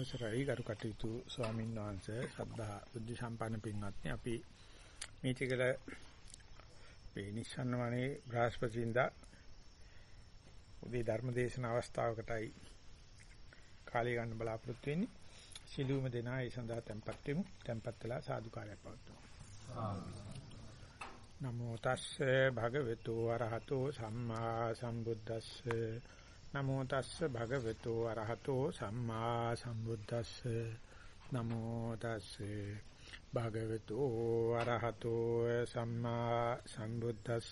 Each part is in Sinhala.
අවසරයි. ගරු කටයුතු ස්වාමීන් වහන්සේ සද්ධා බුද්ධ සම්පන්න පින්වත්නි අපි මේ ටිකල මේ නිසන්නවනේ බ්‍රහස්පතින්දා උදේ ධර්ම දේශන අවස්ථාවකටයි කාලය ගන්න බලාපොරොත්තු වෙන්නේ. සිළුම දෙනා ඒ සඳහා tempත් වෙමු. tempත් වෙලා සාදුකාරයක් පවත්වමු. නමෝ තස්සේ භගවතු වරහතෝ සම්මා සම්බුද්දස්සේ නමෝ තස්ස භගවතු අරහතෝ සම්මා සම්බුද්දස්ස. නමෝ තස්ස භගවතු අරහතෝ සම්මා සම්බුද්දස්ස.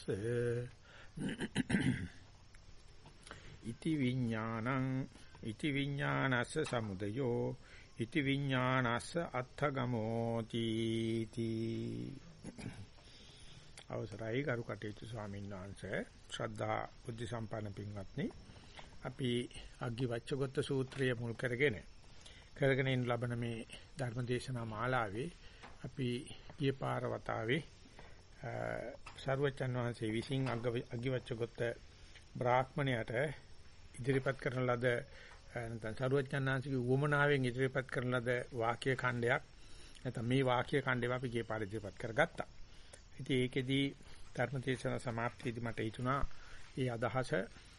ඉති විඥානං ඉති විඥානස්ස සමුදයෝ ඉති විඥානස්ස අත්ථගමෝති තී. අවසරයි ගරු කටයුතු ස්වාමීන් වහන්සේ. ශ්‍රද්ධා බුද්ධ සම්පන්න පින්වත්නි. අපි අග්ගිවච්ඡගත සූත්‍රය මුල් කරගෙන කරගෙන යන ලබන මේ ධර්ම දේශනා මාලාවේ අපි ගිය පාර වතාවේ සර්වචන් වහන්සේ විසින් අග්ගිවච්ඡගත බ්‍රාහ්මණයට ඉදිරිපත් කරන ලද නැත්නම් සර්වචන් වහන්සේගේ උවමනාවෙන් ඉදිරිපත් කරන ලද වාක්‍ය ඛණ්ඩයක් නැත්නම් මේ වාක්‍ය ඛණ්ඩේව අපි ගිය පාර ඉදිරිපත් කරගත්තා. ඉතින් ඒකෙදී ධර්ම දේශනා සමාප්තියේදී මට හිතුණා මේ අදහස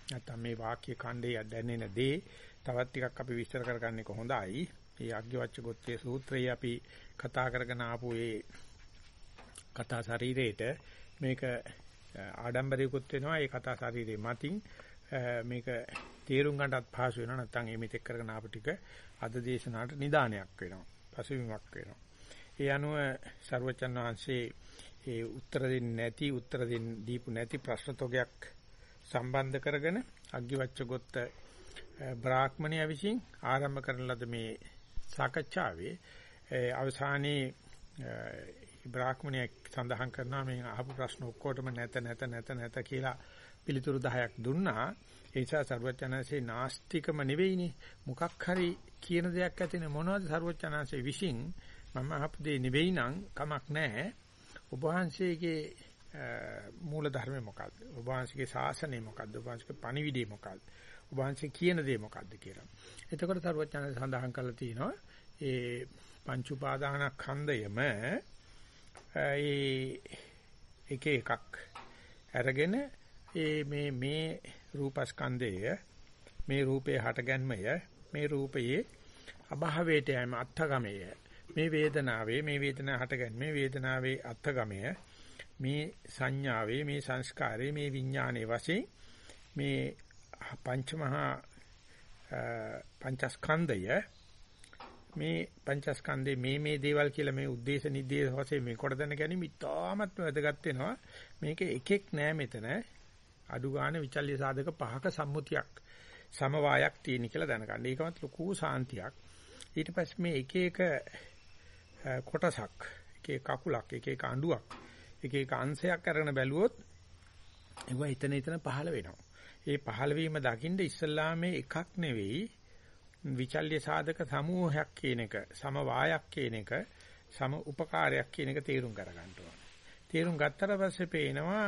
නැත්නම් මේ වාක්‍ය ඛණ්ඩේ දැනෙන දේ තවත් ටිකක් අපි විස්තර කරගන්න එක හොඳයි. මේ අග්ගවච්ඡ ගොත්තේ සූත්‍රයේ අපි කතා කරගෙන ආපු ඒ කතා ශරීරේට මේක ආඩම්බරයකුත් වෙනවා. ඒ කතා ශරීරේ මතින් මේක තේරුම් ගන්නටත් පහසු වෙනවා. නැත්නම් මේ මෙතෙක් කරගෙන ආපු ටික අද දේශනාවට නිදානයක් වෙනවා. පසුබිමක් වෙනවා. ඒ අනුව ਸਰවචන් වහන්සේ ඒ උත්තර දෙන්නේ නැති උත්තර දෙන්න දීපු නැති ප්‍රශ්න තෝගයක් සම්බන්ධ කරගෙන අග්ගිවච්ඡගොත්ත බ්‍රාහ්මණයා විසින් ආරම්භ කරන ලද මේ සාකච්ඡාවේ අවසානයේ බ්‍රාහ්මණයා සඳහන් කරනවා මේ අහපු ප්‍රශ්න ඔක්කොටම නැත නැත නැත නැත කියලා පිළිතුරු 10ක් දුන්නා. ඒ නිසා ਸਰවඥාන්සේ නාස්තිකම නෙවෙයිනේ. මොකක් හරි කියන දෙයක් ඇතිනේ මොනවද ਸਰවඥාන්සේ විසින් මම අහපු දේ නෙවෙයි නම් කමක් නැහැ. ඔබ වහන්සේගේ මූල ධර්මය මොකක්ද? ඔබ වහන්සේගේ ශාසනය මොකක්ද? ඔබ වහන්සේගේ පණිවිඩය මොකක්ද? ඔබ වහන්සේ කියන දේ මොකක්ද කියලා. එතකොට සරුවචන සඳහන් කරලා තියෙනවා ඒ පංච උපාදානස්කන්ධයම ඒ එක එකක් අරගෙන ඒ මේ මේ රූපස්කන්ධය මේ රූපේ හටගන්මය මේ රූපයේ අභාවයට යෑම අත්ථගමය මේ වේදනාවේ මේ වේදනාව හටගන්නේ වේදනාවේ අත්ථගමය මේ සංඥාවේ මේ සංස්කාරයේ මේ විඥානයේ වශයෙන් මේ පංචමහා පංචස්කන්ධය මේ පංචස්කන්ධේ මේ මේ දේවල් කියලා මේ ಉದ್ದೇಶ නිදේශ වශයෙන් මේ කොට දැන ගැනීම ඉතාමත් වැදගත් වෙනවා මේක එකෙක් නෑ මෙතන අඩු ගන්න විචල්්‍ය සාධක පහක සම්මුතියක් සමவாயක් තියෙන කියලා දැනගන්න. ඒකවත් ලොකු සාන්තියක්. ඊට පස්සේ මේ එක එක කොටසක් එක එක කකුලක් එක එක අඬුවක් එක එක අංශයක් අරගෙන බැලුවොත් ඒවා එතන එතන පහළ වෙනවා. ඒ පහළ වීම දකින්න ඉස්සල්ලාමේ එකක් නෙවෙයි විචල්්‍ය සාධක සමූහයක් කියන එක සමவாயක් කියන එක සම උපකාරයක් කියන එක තේරුම් කරගන්න ඕනේ. තේරුම් ගත්තට පස්සේ පේනවා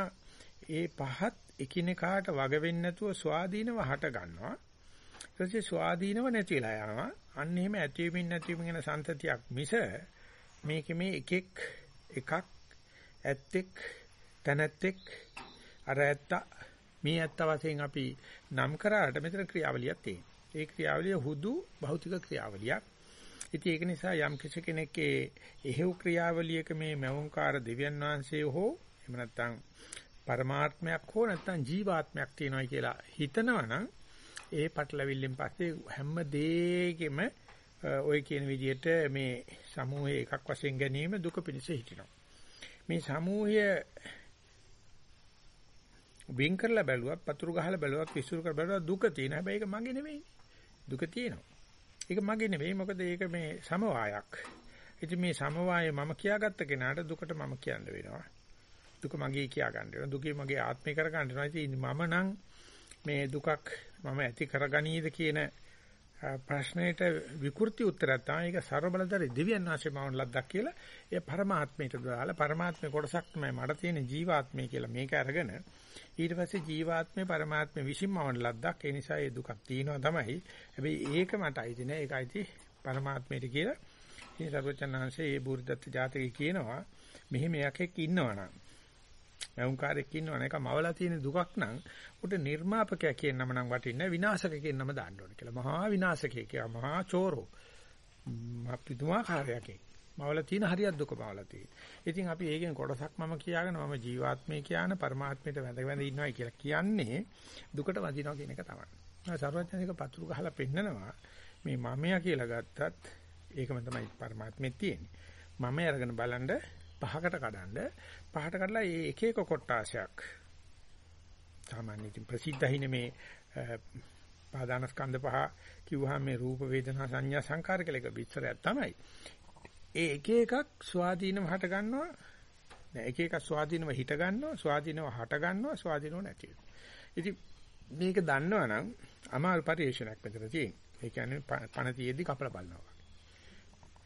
ඒ පහත් එකිනෙකාට වග වෙන්නේ නැතුව ස්වාධීනව හට ගන්නවා. ඊට පස්සේ ස්වාධීනව නැති වෙලා යනවා. අන්න එහෙම ඇතිවීමින් නැතිවීම වෙන සංතතියක් මිස මේකේ මේ එකෙක් එකක් ඇත්තෙක් තනැත්තෙක් අර ඇත්ත මේ ඇත්ත වශයෙන් අපි නම් කරාට මෙතන ක්‍රියාවලියක් තියෙනවා. ඒ ක්‍රියාවලිය හුදු භෞතික ක්‍රියාවලියක්. ඉතින් ඒක නිසා යම් කෙනෙක්ගේ එහෙව් ක්‍රියාවලියක මේ මෞංකාර දෙවියන් වහන්සේ හෝ එහෙම නැත්නම් පරමාත්මයක් හෝ නැත්නම් ජීවාත්මයක් තියෙනවා කියලා හිතනවනම් ඒ පටලවිල්ලෙන් පස්සේ හැම දෙයකම ওই කියන විදිහට මේ සමූහය එකක් වශයෙන් ගැනීම දුක පිණිස හිටිනවා. මේ සමූහය වින් කරලා බැලුවත් පතුරු ගහලා බැලුවත් විසුරු කර බැලුවත් දුක තියෙන හැබැයි ඒක මගේ නෙමෙයි. දුක තියෙනවා. ඒක මගේ නෙමෙයි. මොකද ඒක මේ සමவாயක් ඉතින් මේ සමவாயය මම කියාගත්ත කෙනාට දුකට මම කියන්න වෙනවා. දුක මගේ කියා ගන්න වෙනවා. දුකේ මගේ ආත්මේ කර ගන්න වෙනවා. ඉතින් මම නම් මේ දුකක් මම ඇති කරගනීද කියන ප්‍රශ්නෙට විකෘති උත්තරයක් තමයි. ඒක ਸਰබලතරි දිව්‍යන් වාසේ මවන ලද්දක් කියලා. ඒ පරමාත්මයට දාලා පරමාත්මේ කොටසක් තමයි මට තියෙන ජීවාත්මය කියලා මේක අරගෙන ඊට පස්සේ ජීවාත්මේ පරමාත්මේ විසින්මවන ලද්දක්. ඒ නිසා ඒ දුකක් තියෙනවා තමයි. හැබැයි ඒක මට අයිති නෑ. ඒක අයිති පරමාත්මයට කියලා. ඉතින් සර්වචන්නාංශයේ මේ බුද්ධත්ව ජාතකයේ කියනවා මෙහෙම යකෙක් ඉන්නවනම් මෞංකාරයෙක් ඉන්නවනම් ඒක මවලා තියෙන දුකක් නම් උට නිර්මාපකයා කියන නම නම් වටින්නේ විනාශක කියන නම දාන්න ඕනේ කියලා. මහා විනාශකයෙක් කියලා මහා චෝරෝ. අපිතුමාකාරයෙක්. මවලා තියෙන හරියක් දුක මවලා තියෙන. ඉතින් අපි ඒකෙන් කොටසක් මම කියාගෙන මම ජීවාත්මය කියන පරමාත්මයට වැඳ වැඳ ඉන්නවයි කියලා කියන්නේ දුකට වදිනවා කියන එක තමයි. සර්වඥනික පතුරු ගහලා පෙන්නනවා මේ මමයා කියලා ගත්තත් ඒකම තමයි පරමාත්මෙත් තියෙන්නේ. මම අරගෙන බලන්න පහකට කඩන්න පහට කඩලා ඒ එක එක කොටාසයක් සාමාන්‍ය ඉතින් ප්‍රසිද්ධහිනේ මේ පාදානස්කන්ධ පහ කිව්වහම මේ රූප වේදනා සංඥා සංකාර කියලා එක විස්තරයක් තමයි. ඒ එක එකක් ස්වාධීනව හට ගන්නවා නෑ එක එකක් ස්වාධීනව හිට ගන්නවා ස්වාධීනව හට ගන්නවා ස්වාධීනව නැති වෙනවා. ඉතින් මේක දන්නවනම් අමාරු පරිශ්‍රණයක් මෙතන තියෙනවා. ඒ කියන්නේ පණ තියේදී කපල බලනවා.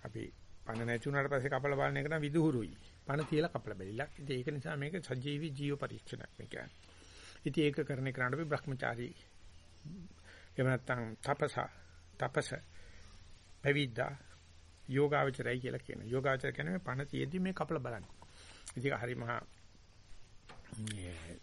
අපි පණ නැති වුණාට පස්සේ කපල බලන එක නම් විදුහුරුයි. පණ තියලා කපල බැලිලා. ඉතින් ඒක නිසා මේක සජීවී ජීව පරීක්ෂණයක් මේ කියන්නේ. ඉතින් ඒක කරන එකට අපි Brahmachari එහෙම නැත්නම් තපස තපස පැවිද්දා යෝගාවචරයි කියලා කියනවා. යෝගාවචර කියන්නේ පණ තියේදී මේ කපල බලන්නේ. ඉතින් හරි මහා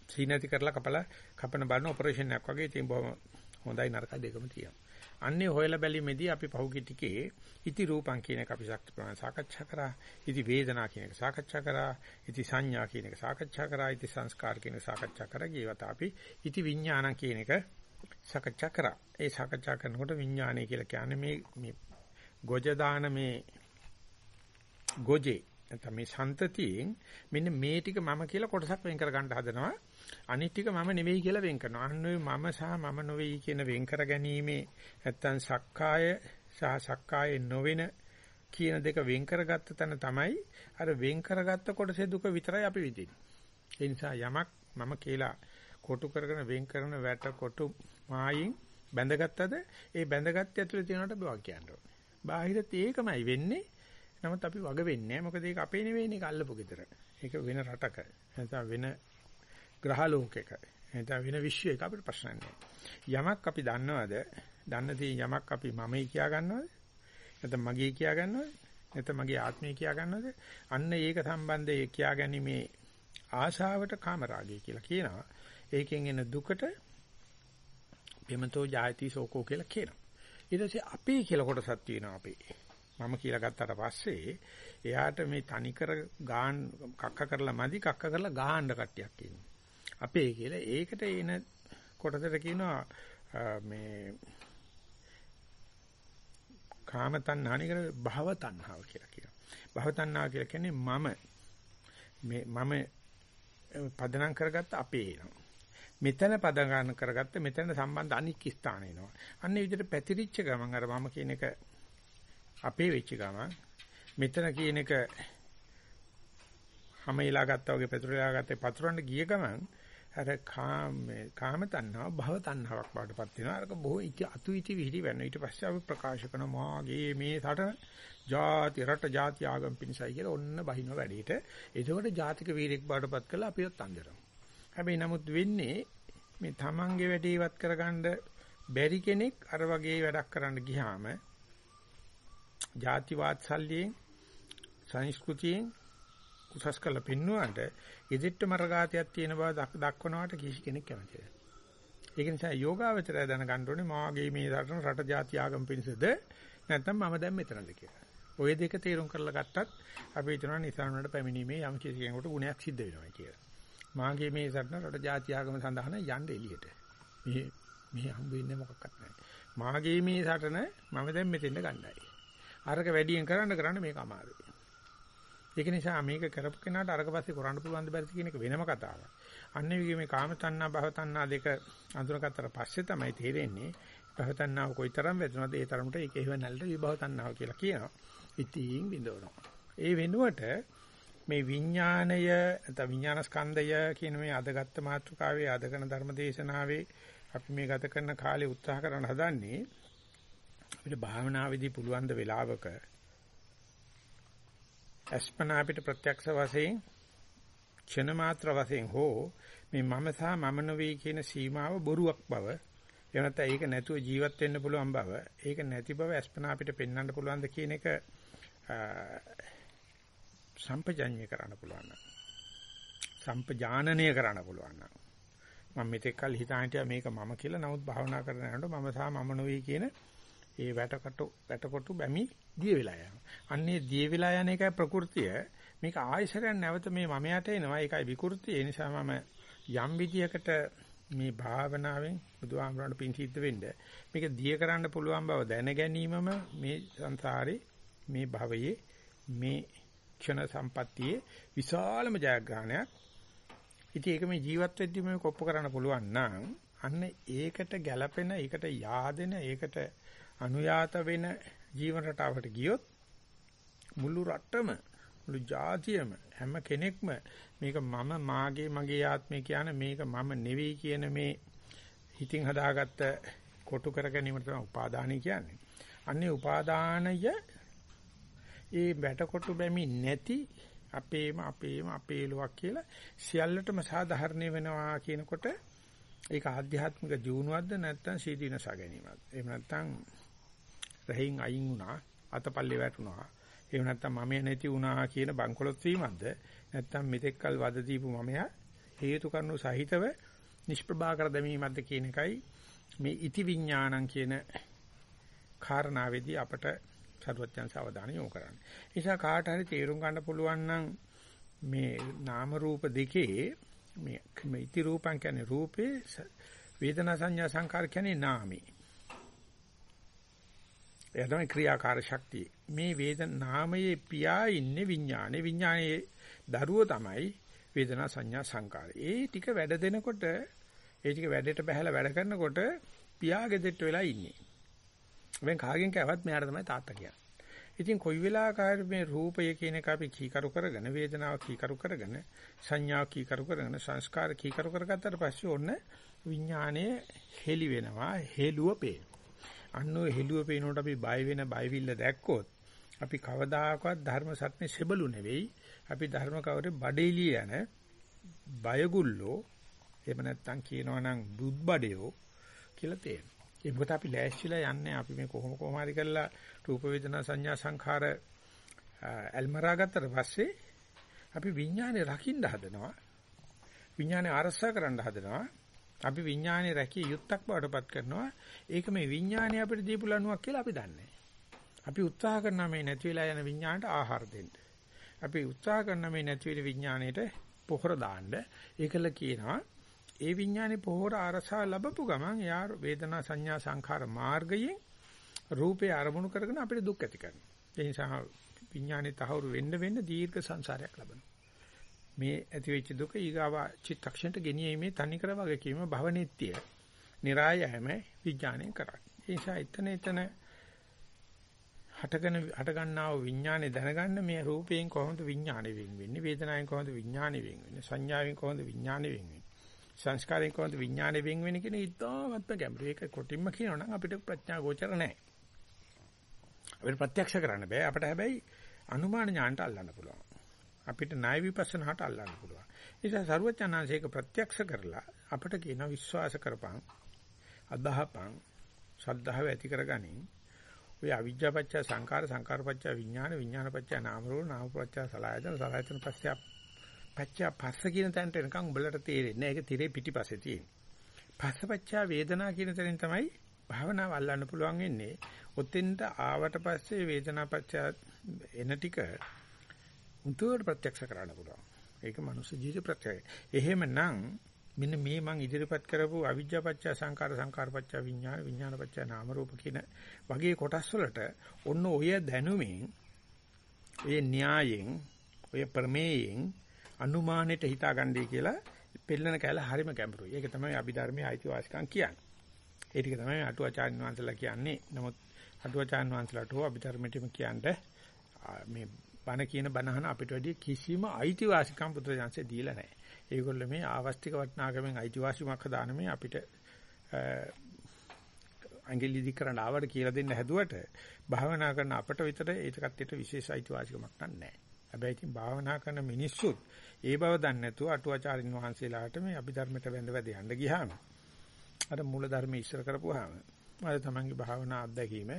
සීනති කරලා කපලා කපන බලන ඔපරේෂන් එකක් වගේ ඉතින් බොහොම හොඳයි නරකයි දෙකම තියෙනවා. අන්නේ හොයලා බැලීමේදී අපි පහුගිය ටිකේ ඉති රූපං කියන එක අපි ශක්ති ප්‍රමාණ සාකච්ඡා කරා. ඉති වේදනා කියන එක සාකච්ඡා කරා. ඉති සංඥා කියන එක සාකච්ඡා කරා. ඉති සංස්කාර කියන එක සාකච්ඡා කරා. ගියවත අපි ඉති විඥාන කියන එක සාකච්ඡා කරා. ඒ සාකච්ඡා කරනකොට විඥානය කියලා කියන්නේ මේ මේ ගොජ දාන මේ ගොජේ නැත්නම් මේ සන්තතියෙන් මෙන්න මේ ටික මම කියලා කොටසක් වෙන් කර ගන්න හදනවා. අනිත් ටික මම නෙවෙයි කියලා වෙන් කරනවා. අන්න ඔය මම සහ මම නොවේයි කියන වෙන් කර ගැනීමේ නැත්නම් සක්කාය සහ සක්කාය නොවන කියන දෙක වෙන් කරගත්ත තැන තමයි අර වෙන් කරගත්ත කොටසේ දුක විතරයි අපි විඳින්නේ. ඒ නිසා යමක් මම කියලා කොටු කරගෙන වෙන් කරන වැට කොටු මායින් බැඳගත්තද ඒ බැඳගත්ත ඇතුලේ තියෙනවට බවක් කියනවා. බාහිරත් ඒකමයි වෙන්නේ. නමුත් අපි වග වෙන්නේ නැහැ. මොකද ඒක අපේ නෙවෙයිනේ ඒක අල්ලපු ගෙදර. ඒක වෙන රටක. නැත්නම් වෙන ග්‍රහ ලෝකයක. නැත්නම් වෙන විශ්වයක අපිට ප්‍රශ්න යමක් අපි දන්නවද? දන්න දේ යමක් අපි මමයි කියා ගන්නවද? නැත්නම් මගේ කියා ගන්නවද? නැත්නම් මගේ ආත්මය කියා ගන්නවද? අන්න ඒක සම්බන්ධයේ කියා ගැනීමේ ආශාවට කාමරාගය කියලා කියනවා. ඒකෙන් එන දුකට ප්‍රේමතෝ ජායති සෝකෝ කියලා කියනවා. ඊට පස්සේ අපේ කියලා කොටසක් තියෙනවා අපේ. මම කියලා ගත්තට පස්සේ එයාට මේ තනිකර ගාන් කක්ක කරලා මදි කක්ක කරලා ගහන්න කට්ටියක් ඉන්නවා. අපේ කියලා ඒකට එන කොටසට කියනවා මේ කාම තණ්හානිකර භව තණ්හාව කියලා කියනවා. භව තණ්හාව කියලා කියන්නේ මම මේ මම පදනම් කරගත්ත අපේ එනවා. මෙතන පදනම් කරගත්ත මෙතන සම්බන්ධ අනික් ස්ථාන එනවා. අන්න ඒ විදිහට පැතිරිච්ච ගමන් අර මම කියන එක අපේ වෙච්ච ගමන් මෙතන කියන එක හැමයිලා ගත්තා වගේ පෙතුරලා ගත්තේ පතුරන්න ගිය ගමන් අර කාම කාම තණ්හාව භව තණ්හාවක් බවටපත් වෙනවා. අරක බොහෝ ඉති අතු ඉති විහිලි වෙනවා. ඊට පස්සේ අපි ප්‍රකාශ කරන මාගේ මේ සටන ಜಾති රට ಜಾති ආගම් පිණිසයි කියලා ඔන්න බහින වැඩේට. එතකොට ජාතික වීරෙක් බවටපත් කළා අපිවත් අන්දරමු. හැබැයි නමුත් වෙන්නේ මේ තමන්ගේ වැඩේ ඉවත් කරගන්න බැරි කෙනෙක් අර වගේ වැඩක් කරන්න ගියාම ಜಾති වාත්සල්‍යයෙන් සංස්කෘතියෙන් උසස් කළ පින්නුවන්ට ඉදිට්ට මර්ගාතයක් තියෙන බව දක්වනවට කිසි කෙනෙක් කැමති නැහැ. ඒක නිසා යෝගාවචරය දැනගන්න ඕනේ මාගේ මේ රටන රට ජාති ආගම පිණිසද නැත්නම් මම දැන් මෙතනද කියලා. ওই දෙක තීරණ කරලා ගත්තත් අපි හිතනවා නිසාන වලට පැමිණීමේ යම් කිසි කෙනෙකුට ගුණයක් සිද්ධ වෙනවා කියලා. මාගේ මේ රටන රට ජාති ආගම සඳහන යන්න එළියට. මේ මේ හම්බ වෙන්නේ මොකක්වත් නැහැ. මාගේ මේ රටන මම දැන් මෙතෙන්ද ගණ්ඩායි. අරක වැඩියෙන් කරන්න කරන්න මේක අමාරුයි. ඒක නිසා මේක කරපු කෙනාට අරක පස්සේ කරන්න පුළුවන් දෙයක් කියන එක වෙනම කතාවක්. අන්නේ විගේ මේ කාම තණ්හා භව තණ්හා දෙක අඳුරගත්තට පස්සේ තමයි තේරෙන්නේ භව තණ්හාව කොයිතරම් වැදුනද ඒ තරමට ඒක එහෙව නැල්ලට විභව තණ්හාව කියලා කියනවා. ඉතින් බින්දවනවා. ඒ වෙනුවට මේ විඥාණය නැත්නම් විඥාන ස්කන්ධය කියන මේ අදගත්ත මාතෘකාවේ අදකන ධර්මදේශනාවේ අපි මේ ගත කරන කාලේ උත්සාහ කරන හදන්නේ අපිට භාවනාවේදී පුළුවන් ද වෙලාවක අස්පනා අපිට ප්‍රත්‍යක්ෂ වශයෙන් ක්ෂණ මාත්‍ර වශයෙන් හෝ මේ මම සහ මම නොවේ කියන සීමාව බොරුවක් බව එහෙම නැත්නම් ඒක නැතුව ජීවත් වෙන්න පුළුවන් බව, ඒක නැති බව අස්පනා අපිට පෙන්වන්න පුළුවන්ද කියන එක සම්පජඤ්ඤය කරන්න පුළුවන් නම් සම්පජානනය කරන්න පුළුවන් නම්. මම මෙතෙක් කල් හිතා හිටියා මේක මම කියලා නමුත් භාවනා කරන යනකොට මම සහ මම නොවේ කියන ඒ වැටකොටු වැටකොටු බැමි දිය වෙලා යනවා. අන්නේ දිය වෙලා යන එකයි ප්‍රകൃතිය. මේක ආයශරයන් නැවත මේ මමයට එනවා. ඒකයි විකෘතිය. ඒ නිසා මම යම් විදියකට මේ භාවනාවෙන් බුදුහාමරණ පිං සිද්ධ වෙන්න මේක දිය කරන්න පුළුවන් බව දැන ගැනීමම මේ සංසාරේ මේ භවයේ මේ ක්ෂණ සම්පත්තියේ විශාලම ජයග්‍රහණයක්. ඉතින් ඒක මේ ජීවත් වෙද්දී මේ කොප්ප කරන්න පුළුවන් නම් අන්න ඒකට ගැළපෙන, ඒකට yaadෙන, ඒකට අනුයාත වෙන ජීවන රටාවකට ගියොත් මුළු රටම මුළු ජාතියම හැම කෙනෙක්ම මේක මම මාගේ මගේ ආත්මය කියන මේක මම නෙවෙයි කියන මේ හිතින් හදාගත්ත කොටු කර ගැනීම තමයි උපාදානයි කියන්නේ. අන්නේ උපාදානය ඒ වැටකොටු බැමි නැති අපේම අපේම අපේ ලොවක් කියලා සියල්ලටම සාධාරණ වෙනවා කියනකොට ඒක ආධ්‍යාත්මික ජීවුණවත්ද නැත්නම් සීදීනස ගැනීමක්ද එහෙම නැත්නම් රහින් අයින් වුණා අතපල්ලේ වැටුණා එහෙම නැත්නම් මම නැති වුණා කියන බංකොලොත් වීමක්ද නැත්නම් මෙතෙක්කල් වද දීපු මමයා හේතු කරුණු සහිතව නිෂ්ප්‍රභා කර දැමීමක්ද කියන එකයි මේ ඉති විඥානං කියන කාරණාවේදී අපට සරුවත්යන් සාවධානය යොමු කරන්න. ඒ නිසා කාට හරි තේරුම් ගන්න පුළුවන් නම් මේ නාම රූප දෙකේ මේ මේ ඉති රූපං කියන්නේ රූපේ වේදනා සංඥා සංකාර කියන්නේ නාමේ. එයා තමයි ක්‍රියාකාර ශක්තිය. මේ වේදන නාමයේ පියා ඉන්නේ විඥානේ. විඥානයේ දරුව තමයි වේදනා සංඥා සංකාර. ඒ ටික වැඩ දෙනකොට ඒ ටික වැඩේට බහැලා වැඩ කරනකොට පියා ගෙදෙට්ට වෙලා ඉන්නේ. වෙන් කාගෙන් කෑවත් මෙයාට තමයි තාත්තා කියන්නේ. ඉතින් කොයි වෙලාවකරි මේ රූපය කියන එක අපි කීකරු කරගෙන වේදනාව කීකරු කරගෙන සංඥාව කීකරු කරගෙන සංස්කාර කීකරු කරගත්තට පස්සේ ඔන්න විඥානයේ හෙලි වෙනවා හෙළුව පේන. අන්න ඔය හෙළුව පේනකොට අපි බය වෙන බයවිල්ල දැක්කොත් අපි කවදාකවත් ධර්ම සත්‍නේ සෙබළු නෙවෙයි. අපි ධර්ම කවරේ බඩේලිය යන බයගුල්ලෝ එහෙම නැත්නම් කියනවනම් බුද්බඩයෝ කියලා තේරෙනවා. ඒ මොකද අපි ලෑස්තිලා යන්නේ අපි මේ කොහොම කොහොම හරි කරලා රූප වේදනා සංඥා සංඛාර ඇල්මරා ගත්තට පස්සේ අපි විඥානේ රකින්න හදනවා. විඥානේ අරසා කරන්න හදනවා. අපි විඥානේ රැකිය යුත්තක් බවටපත් කරනවා. ඒක මේ විඥානේ අපිට දීපු ලණුවක් කියලා අපි දන්නේ අපි උත්සාහ කරනවා මේ නැති වෙලා යන විඥාණයට ආහාර දෙන්න. අපි උත්සාහ කරනවා මේ නැති වෙන විඥාණයට පොහොර දාන්න. ඒකල කියනවා ඒ විඥානේ පොහොර අරසා ලැබපු ගමන් යා වේදනා සංඥා සංඛාර මාර්ගයෙන් රූපේ අරමුණු කරගෙන අපිට දුක් ඇති කරනවා. ඒ නිසා විඥානේ තහවුරු වෙන්න වෙන්න දීර්ඝ සංසාරයක් ලබනවා. මේ ඇති වෙච්ච දුක ඊගාව චිත්තක්ෂණයට ගෙනියීමේ තනිකර වගේ කීම භවනිත්‍ය. નિરાයයම විඥාණය කරන්නේ. ඒ නිසා එතන එතන හටගෙන හට ගන්නා වූ විඥානේ දැනගන්න මේ රූපයෙන් කොහොමද විඥානේ වෙන් වෙන්නේ වේදනාවෙන් කොහොමද විඥානේ වෙන් වෙන්නේ සංඥාවෙන් කොහොමද විඥානේ වෙන් වෙන්නේ සංස්කාරයෙන් කොහොමද විඥානේ වෙන් වෙන්නේ කියන ඉතාමත්ම ගැඹුරු ඒක කොටින්ම කියනවනම් අපිට ප්‍රඥා ගෝචර නැහැ අපිට ප්‍රත්‍යක්ෂ කරන්න බෑ අපිට හැබැයි අනුමාන ඥානට අල්ලන්න පුළුවන් අපිට ණය විපස්සනාට අල්ලන්න පුළුවන් ඒ නිසා සරුවචනාංශයක ප්‍රත්‍යක්ෂ කරලා අපිට කියන විශ්වාස කරපන් අදහපන් ශ්‍රද්ධාව ඇති කරගනින් ඔය අවිජ්ජාපච්ච සංකාර සංකාරපච්ච විඥාන විඥානපච්ච නාම රූප නාම පච්ච සලආයතන සලආයතන පස්ස පච්ච පස්ස කියන තැනට එනකන් උඹලට තේරෙන්නේ නැහැ ඒක tire පිටිපස්සේ තියෙන. පස්සපච්ච වේදනා කියන තැනින් තමයි භාවනාව අල්ලන්න පුළුවන් වෙන්නේ. ඔතෙන්ට ආවට පස්සේ වේදනාපච්ච එන ටික උන්තුවට ප්‍රත්‍යක්ෂ කරන්න පුළුවන්. ඒක මනුස්ස ජීවිත ප්‍රත්‍යක්ෂයි. එහෙමනම් මෙන්න මේ මං ඉදිරිපත් කරපු අවිජ්ජාපච්ච සංකාර සංකාරපච්ච විඥාන විඥානපච්ච නාම රූප කියන වගේ කොටස් වලට ඔන්න ඔය දැනුමින් ඔය න්‍යායෙන් ඔය ප්‍රමේයෙන් අනුමානෙට හිතාගන්නයි කියලා පෙළන කැල හරිම ගැඹුරුයි. ඒක තමයි අභිධර්මයේ අයිතිවාසිකම් කියන්නේ. ඒ ටික තමයි අටුවාචාර්ය වංශලා කියන්නේ. නමුත් අටුවාචාර්ය වංශලාට හෝ අභිධර්මයටම කියන්නේ මේ බණ කියන බණහන අපිට වැඩි කිසිම අයිතිවාසිකම් පුත්‍රයන්සේ දීලා නැහැ. ඒගොල්ලෝ මේ ආවස්තික වටිනාකමෙන් අයිතිවාසිකමක් හදාන මේ අපිට අංගලි දික් කරන්න ආවට කියලා දෙන්න හැදුවට භාවනා කරන අපට විතර ඒක කට්ටියට විශේෂ අයිතිවාසිකමක් නැහැ. හැබැයි ඉතින් භාවනා කරන මිනිස්සුත් ඒ බව දන්නේ නැතුව අටුවාචාරින් වහන්සේලාට මේ අභිධර්මයට වැඳ වැඳ යන්න ගියාම අර මූල ධර්ම ඉස්සර කරපුවාම අර තමන්ගේ භාවනා අත්දැකීම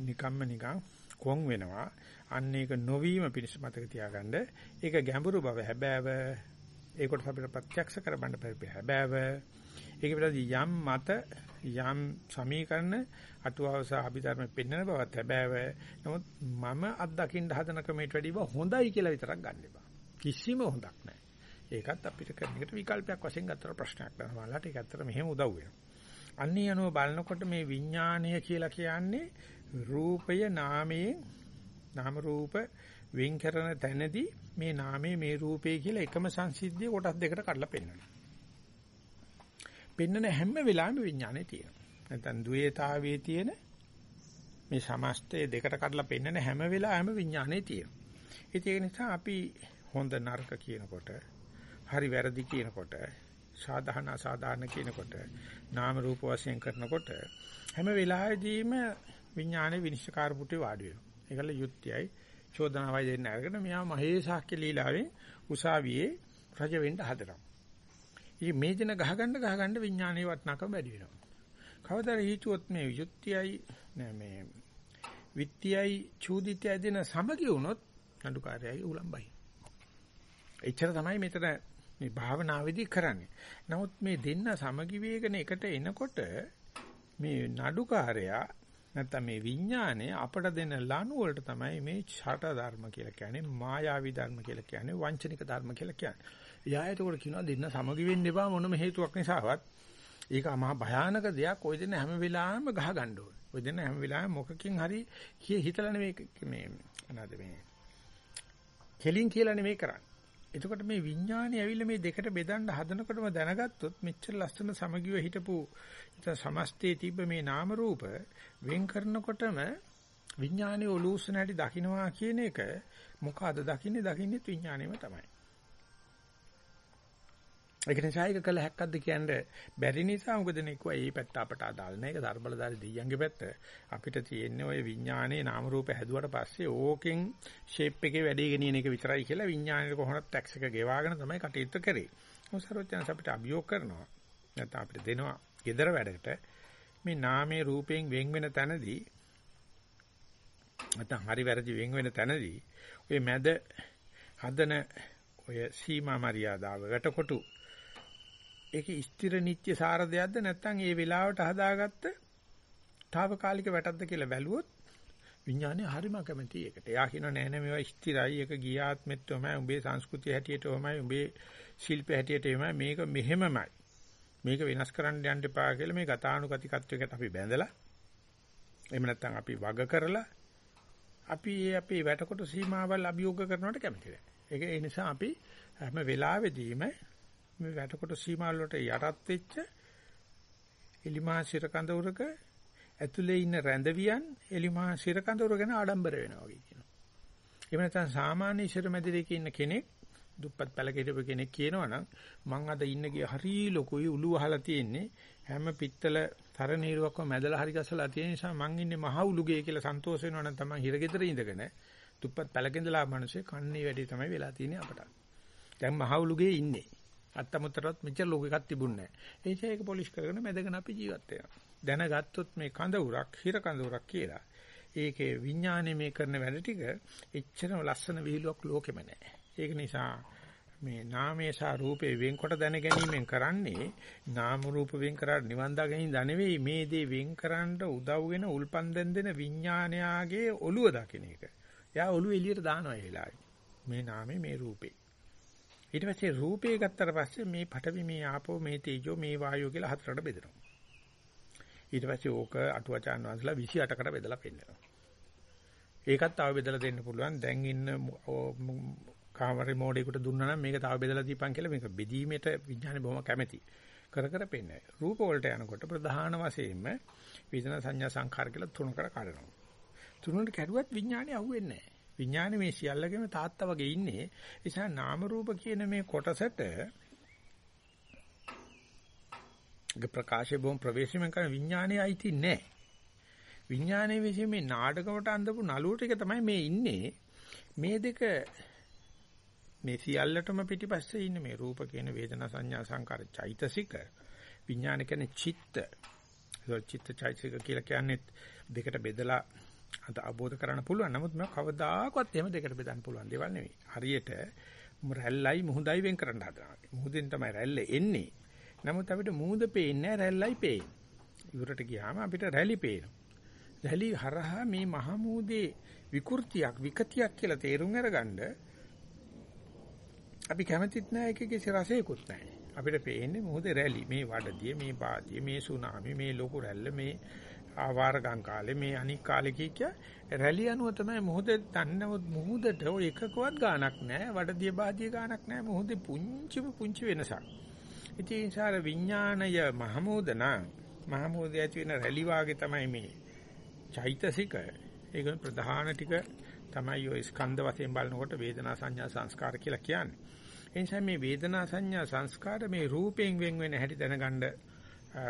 නිකම්ම නිකන් කොන් වෙනවා. අන්න ඒක නොවීම පිණිස මතක තියාගන්න. ඒක ගැඹුරු බව හැබෑව. ඒකට අපිට ප්‍රත්‍යක්ෂ කරබන්න බැරි හැබෑව. ඒක පිළිබඳ යම් මත යම් සමීකරණ අටුවාවස අභිධර්ම පෙන්වන බවත් හැබෑව. නමුත් මම අත්දකින්න හදන ක්‍රමයට වැඩිව හොඳයි කියලා විතරක් ගන්න එපා. කිසිම හොඳක් නැහැ. ඒකත් අපිට කරන එකට විකල්පයක් වශයෙන් ගත්තට ප්‍රශ්නයක් නෑ. මලට ඒක ඇත්තට මෙහෙම උදව් වෙනවා. අන්නේ අනුව බලනකොට මේ විඥාණය කියලා කියන්නේ රූපය නාමයෙන් නාම රූප වෙන් කරන තැනදී මේ නාමයේ මේ රූපේ කියලා එකම සංසිද්ධිය කොටස් දෙකට කඩලා පෙන්වනවා. පෙන්වන හැම වෙලාවෙම විඥානේ තියෙනවා. නැත්නම් ද්වේතාවයේ තියෙන මේ සමස්තය දෙකට කඩලා පෙන්වන හැම වෙලාවෙම විඥානේ තියෙනවා. ඒක නිසා අපි හොඳ නරක කියනකොට හරි වැරදි කියනකොට සාධාන අසාධාරණ කියනකොට නාම රූප වශයෙන් කරනකොට හැම වෙලාවෙදීම විඥානයේ විනිශ්චයකාර පුටේ වාඩි වෙනවා. ඒකල යුක්තියයි චෝදනාවයි දෙන්න අරගෙන මෙයා මහේසාක්‍ය ලීලාවෙන් උසාවියේ රජ වෙන්න හදනවා. ඉතින් මේ දින ගහගන්න ගහගන්න විඥානයේ වටනකම වැඩි වෙනවා. කවදාද හිතුවොත් මේ යුක්තියයි නෑ මේ විත්‍යයි චූදිතයයි දෙන සමගි වුණොත් නඩුකාරයයි උලම්බයි. එච්චර තමයි මෙතන මේ භාවනාවේදී කරන්නේ. නමුත් මේ දෙන්න සමගි වේගන එකට එනකොට මේ නඩුකාරයා නැත්තම් මේ විඥානය අපට දෙන ලනු වලට තමයි මේ ඡට ධර්ම කියලා කියන්නේ මායාවී ධර්ම කියලා කියන්නේ වංචනික ධර්ම කියලා කියන්නේ. එයා ඒකට කියනවා දෙන්න සමගි වෙන්න එපා මොනම හේතුවක් නිසාවත්. ඒක මහා භයානක දෙයක්. ওই දෙන්න හැම වෙලාවෙම ගහ ගන්න ඕනේ. ওই දෙන්න හැම වෙලාවෙම මොකකින් හරි කිය හිතලා නෙමෙයි මේ මොනවාද මේ කෙලින් කියලා නෙමෙයි කරන්නේ. එතකොට මේ විඥානය ඇවිල්ලා මේ දෙකට බෙදන්න හදනකොටම දැනගත්තොත් මෙච්චර ලස්සන සමගිව හිටපු ඉතින් සමස්තයේ තිබ්බ මේ නාම රූප වෙන් කරනකොටම විඥානයේ ඔලූසන හැටි දකින්නවා කියන එක මොකද දකින්නේ දකින්නේ විඥාණයම තමයි. ඒක නිසා ඒක කළ හැක්කක්ද කියන්නේ බැරි නිසා මොකද නෙකුවා මේ පැත්ත අපට අදාළ නැහැ. ඒක ධර්මබලදාරි දෙයියන්ගේ පැත්ත. අපිට තියෙන්නේ ওই විඥානයේ නාම රූප හැදුවට පස්සේ ඕකෙන් ෂේප් එකේ වැඩේ ගෙනියන එක විතරයි කියලා විඥානයේ කොහොමද ටැක්ස් එක ගෙවාගෙන තමයි කටයුතු කරේ. මොසරොච්චන්ස අපිට අභියෝග කරනවා. නැත්නම් අපිට දෙනවා gedara වැඩකට මේ නාමයේ රූපයෙන් වෙන් වෙන තැනදී නැත්නම් හරි වැරදි වෙන් වෙන තැනදී ඔය මැද හදන ඔය සීමා මරියාදාව වැටකොටු ඒක ස්ථිර නිත්‍ය සාර දෙයක්ද නැත්නම් ඒ වෙලාවට හදාගත්ත తాවකාලික වැටක්ද කියලා බැලුවොත් විඥානය හරිම කැමති ඒකට. එයා කියනවා නෑ නෑ මේවා ස්ථිරයි. ඒක ගියාත්මෙත් තමයි උඹේ සංස්කෘතිය හැටියට තමයි උඹේ ශිල්ප හැටියට තමයි මේක මෙහෙමමයි. මේක වෙනස් කරන්න යන්න එපා කියලා මේ ගතානුගතිකත්වයකට අපි බැඳලා එහෙම නැත්නම් අපි වග කරලා අපි අපේ වැටකොට සීමාවල් අභියෝග කරනවට කැමති නැහැ. ඒක ඒ නිසා අපි හැම වෙලාවෙදීම මේ වැටකොට සීමාවල් වලට යටත් වෙච්ච එලිමා සිර කඳවුරක ඇතුලේ ඉන්න රැඳවියන් එලිමා සිර කඳවුර ගැන ආඩම්බර වෙනවා වගේ කියනවා. එහෙම නැත්නම් සාමාන්‍ය ඉෂර මැදිරියක ඉන්න කෙනෙක් දුප්පත් පැලකෙටපු කෙනෙක් කියනවනම් මං අද ඉන්න ගිය හරි ලොකුයි උළු වහලා තියෙන්නේ හැම පිත්තල තරණීරුවක්ම මැදලා හරි ගසලා තියෙන නිසා මං ඉන්නේ මහ උළුගේ කියලා සන්තෝෂ වෙනවා නම් තමයි හිරගෙදර ඉඳගෙන දුප්පත් පැලකෙන්දලා මිනිස්සේ කන්නේ වැඩි තමයි වෙලා තියෙන්නේ අපට. දැන් මහ උළුගේ ඉන්නේ. අත්තමුතරත් මෙච්චර ලෝක එකක් තිබුණේ නැහැ. ඒ නිසා ඒක පොලිෂ් කරගෙන මැදගෙන අපි ජීවත් වෙනවා. දැනගත්තොත් මේ කඳවුරක්, හිර කඳවුරක් කියලා. ඒකේ විඥානයේ මේ කරන වැඩ ටික එච්චරම ලස්සන විහිළුවක් ලෝකෙම නැහැ. ඒක නිසා මේ නාමයේ සහ රූපේ වෙන්කොට දැන ගැනීමෙන් කරන්නේ නාම රූප වෙන් කරා නිවන් දකින්න නෙවෙයි මේ දේ වෙන් කරන්න උදව් වෙන උල්පන්දෙන් දෙන විඥානයාගේ ඔළුව දකින්න එක. එයා ඔළුව එළියට දානවා ඒ වෙලාවේ. මේ නාමේ මේ රූපේ. ඊට පස්සේ රූපේ ගත්තට පස්සේ මේ පඨවි මේ ආපෝ මේ තේජෝ මේ වායෝ කියලා හතරට බෙදෙනවා. ඊට පස්සේ ඕක අටුවචාන් වහන්සලා 28කට බෙදලා පෙන්නනවා. ඒකත් තව බෙදලා දෙන්න පුළුවන්. දැන් ඉන්න කාමරේ මොඩේකට දුන්නා නම් මේක තව බෙදලා දීපන් කියලා මේක බෙදීමේට විඥානේ බොහොම කැමැති. කර කර පෙන්නයි. රූප වලට යනකොට ප්‍රධාන වශයෙන්ම වේදනා සංඥා සංඛාර කියලා තුනකට කඩනවා. තුනකට කැඩුවත් විඥානේ අහුවෙන්නේ නැහැ. විඥානේ මේ සියල්ලගෙම තාත්තා වගේ ඉන්නේ. ඒ නිසා නාම රූප කියන මේ කොටසට ප්‍රකාශය බොම් ප්‍රවේශයෙන් කරන විඥානේ අයිති නැහැ. විඥානයේ විසින් මේ නාටකමට අඳපු නළුවට එක තමයි මේ ඉන්නේ. මේ දෙක මේ සියල්ලටම පිටිපස්සේ ඉන්නේ මේ රූප කියන වේදනා සංඥා සංකාර චෛතසික විඥාන කියන්නේ චිත්ත. ඒක චිත්තචෛතසික කියලා කියන්නේ දෙකට බෙදලා අද අවබෝධ කරගන්න පුළුවන්. නමුත් මම කවදාකවත් එහෙම දෙකට බෙදන්න පුළුවන් දේවල් නෙවෙයි. හරියට රැල්ලයි මුහුදයි වෙන් කරන්න හදනවා. මුහුදෙන් තමයි රැල්ල එන්නේ. නමුත් අපිට මුහුද පේන්නේ රැල්ලයි පේන්නේ. ඉවරට ගියාම අපිට රැලි පේනවා. රැලි හරහා මේ මහ මුහුදේ විකෘතියක් විකතියක් කියලා තේරුම් අරගන්න අපි කැමතිත් නෑ එකකේ රසයකුත් නෑ. අපිට පේන්නේ මුහුදේ රැලි මේ වඩදිය මේ බාදිය මේ සුනාමි මේ ලොකු රැල්ල මේ ආවාරගම් කාලේ මේ අනික් කාලේ කිය රැලි අනුව තමයි මුහුද දන්නවොත් මුහුදට ඔය එකකවත් ගාණක් නැහැ වඩදිය බාදිය ගාණක් නැහැ මුහුදේ පුංචි පුංචි වෙනසක්. ඉතින් සාර විඥාණය මහමෝදන මහමෝද ඇති වෙන රැලි වාගේ තමයි මේ චෛතසික. ඒක ප්‍රධාන ටික තමයි ඔය ස්කන්ධ වශයෙන් බලනකොට වේදනා සංඥා සංස්කාර කියලා කියන්නේ. ඒ නිසා මේ වේදනා සංඥා සංස්කාර මේ රූපයෙන් වෙන් වෙන හැටි දැනගන්න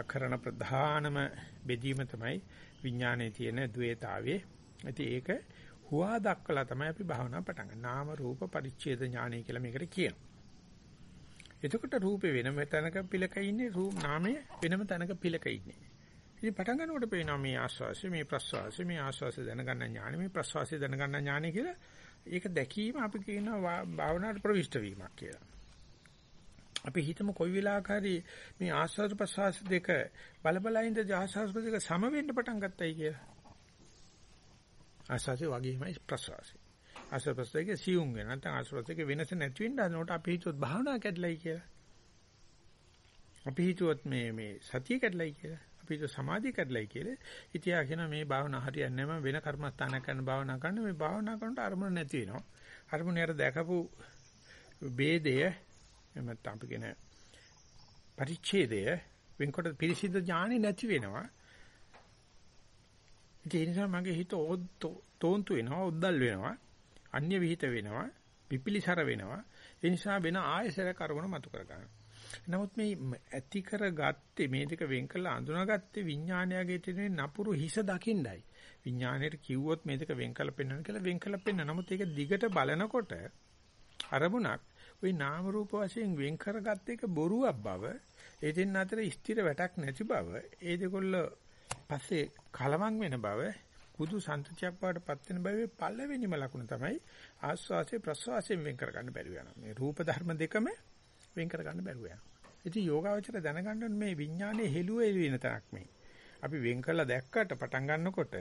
කරන ප්‍රධානම බෙදීම තමයි විඥානයේ තියෙන ද්වේතාවයේ. ඉතින් ඒක හුවා දක්වලා තමයි අපි භාවනා පටන් ගන්න. නාම රූප පරිච්ඡේද ඥානය කියලා මේකට කියනවා. එතකොට රූපේ වෙනම තැනක පිලක ඉන්නේ රූප නාමය වෙනම තැනක පිලක ඉන්නේ. ඉතින් පටන් ගන්නකොට පේනවා මේ ආස්වාසය මේ ප්‍රස්වාසය මේ ආස්වාසය දැනගන්න ඥානෙ මේ ප්‍රස්වාසය දැනගන්න ඥානෙ කියලා ඒක දැකීම අපි කියනවා භාවනාවට ප්‍රවිෂ්ඨ වීමක් කියලා. අපි හිතමු කොයි වෙලාවක හරි මේ ආස්වාද ප්‍රසවාස දෙක බලබලින්ද ආස්වාද දෙක සම වෙන්න පටන් ගත්තයි කියලා. ආස්වාදේ වගේමයි ප්‍රසවාසය. ආස්වාද ප්‍රසවාසයේ සියුම් වෙන නැත්නම් ආස්වාදයේ වෙනස නැති වෙන්න හදනකොට අපි හිතුවොත් භාවනා කැඩලයි කියලා. අපි හිතුවොත් මේ මේ සතිය කැඩලයි කියලා. අපි හිතුව සමාධිය කැඩලයි කියලා. ඉතියා කියන මේ භාවනා හරියන්නේ නැහැ වෙන කර්මස්ථානයක් කරන භාවනා කරන මේ භාවනා කරනකොට අරමුණ නැති වෙනවා. අරමුණ යට දැකපු ભેදය එහෙම නැත්නම් අපි කියන පරිච්ඡේදය වෙන්කොට පිරිසිදු ඥානෙ නැති වෙනවා. ඒ නිසා මගේ හිත තෝන්තු වෙනවා, උද්දල් වෙනවා, අන්‍ය විහිිත වෙනවා, පිපිලිසර වෙනවා. ඒ නිසා වෙන ආයසර කර්මන මතු කර ගන්නවා. නමුත් මේ ඇති කරගත්තේ මේ දෙක වෙන් කරලා අඳුනාගත්තේ විඥානයගේ තියෙන නපුරු හිස දකින්නයි. විඥාණයට කිව්වොත් මේ දෙක වෙන් කරලා පෙන්වන්න කියලා වෙන් කරලා පෙන්වන. නමුත් ඒක දිගට බලනකොට අරමුණක් ওই නාම රූප වශයෙන් වෙන් කරගත්ත එක බොරුවක් බව ඒ දෙන්න අතර ස්ථිර වැටක් නැති බව ඒ දෙකොල්ල පස්සේ කලවම් වෙන බව කුදු සන්තතියක් වඩපත් වෙන බවේ පළවෙනිම ලකුණ තමයි ආස්වාසේ ප්‍රස්වාසයෙන් වෙන් කරගන්න බැරි වෙනවා මේ රූප ධර්ම දෙකම වෙන් කරගන්න බැරුව යනවා. ඉතින් යෝගාවචර දැනගන්න මේ විඥානයේ හෙළුව එළි වෙන තරක් මේ. අපි වෙන් කරලා දැක්කට පටන් ගන්නකොට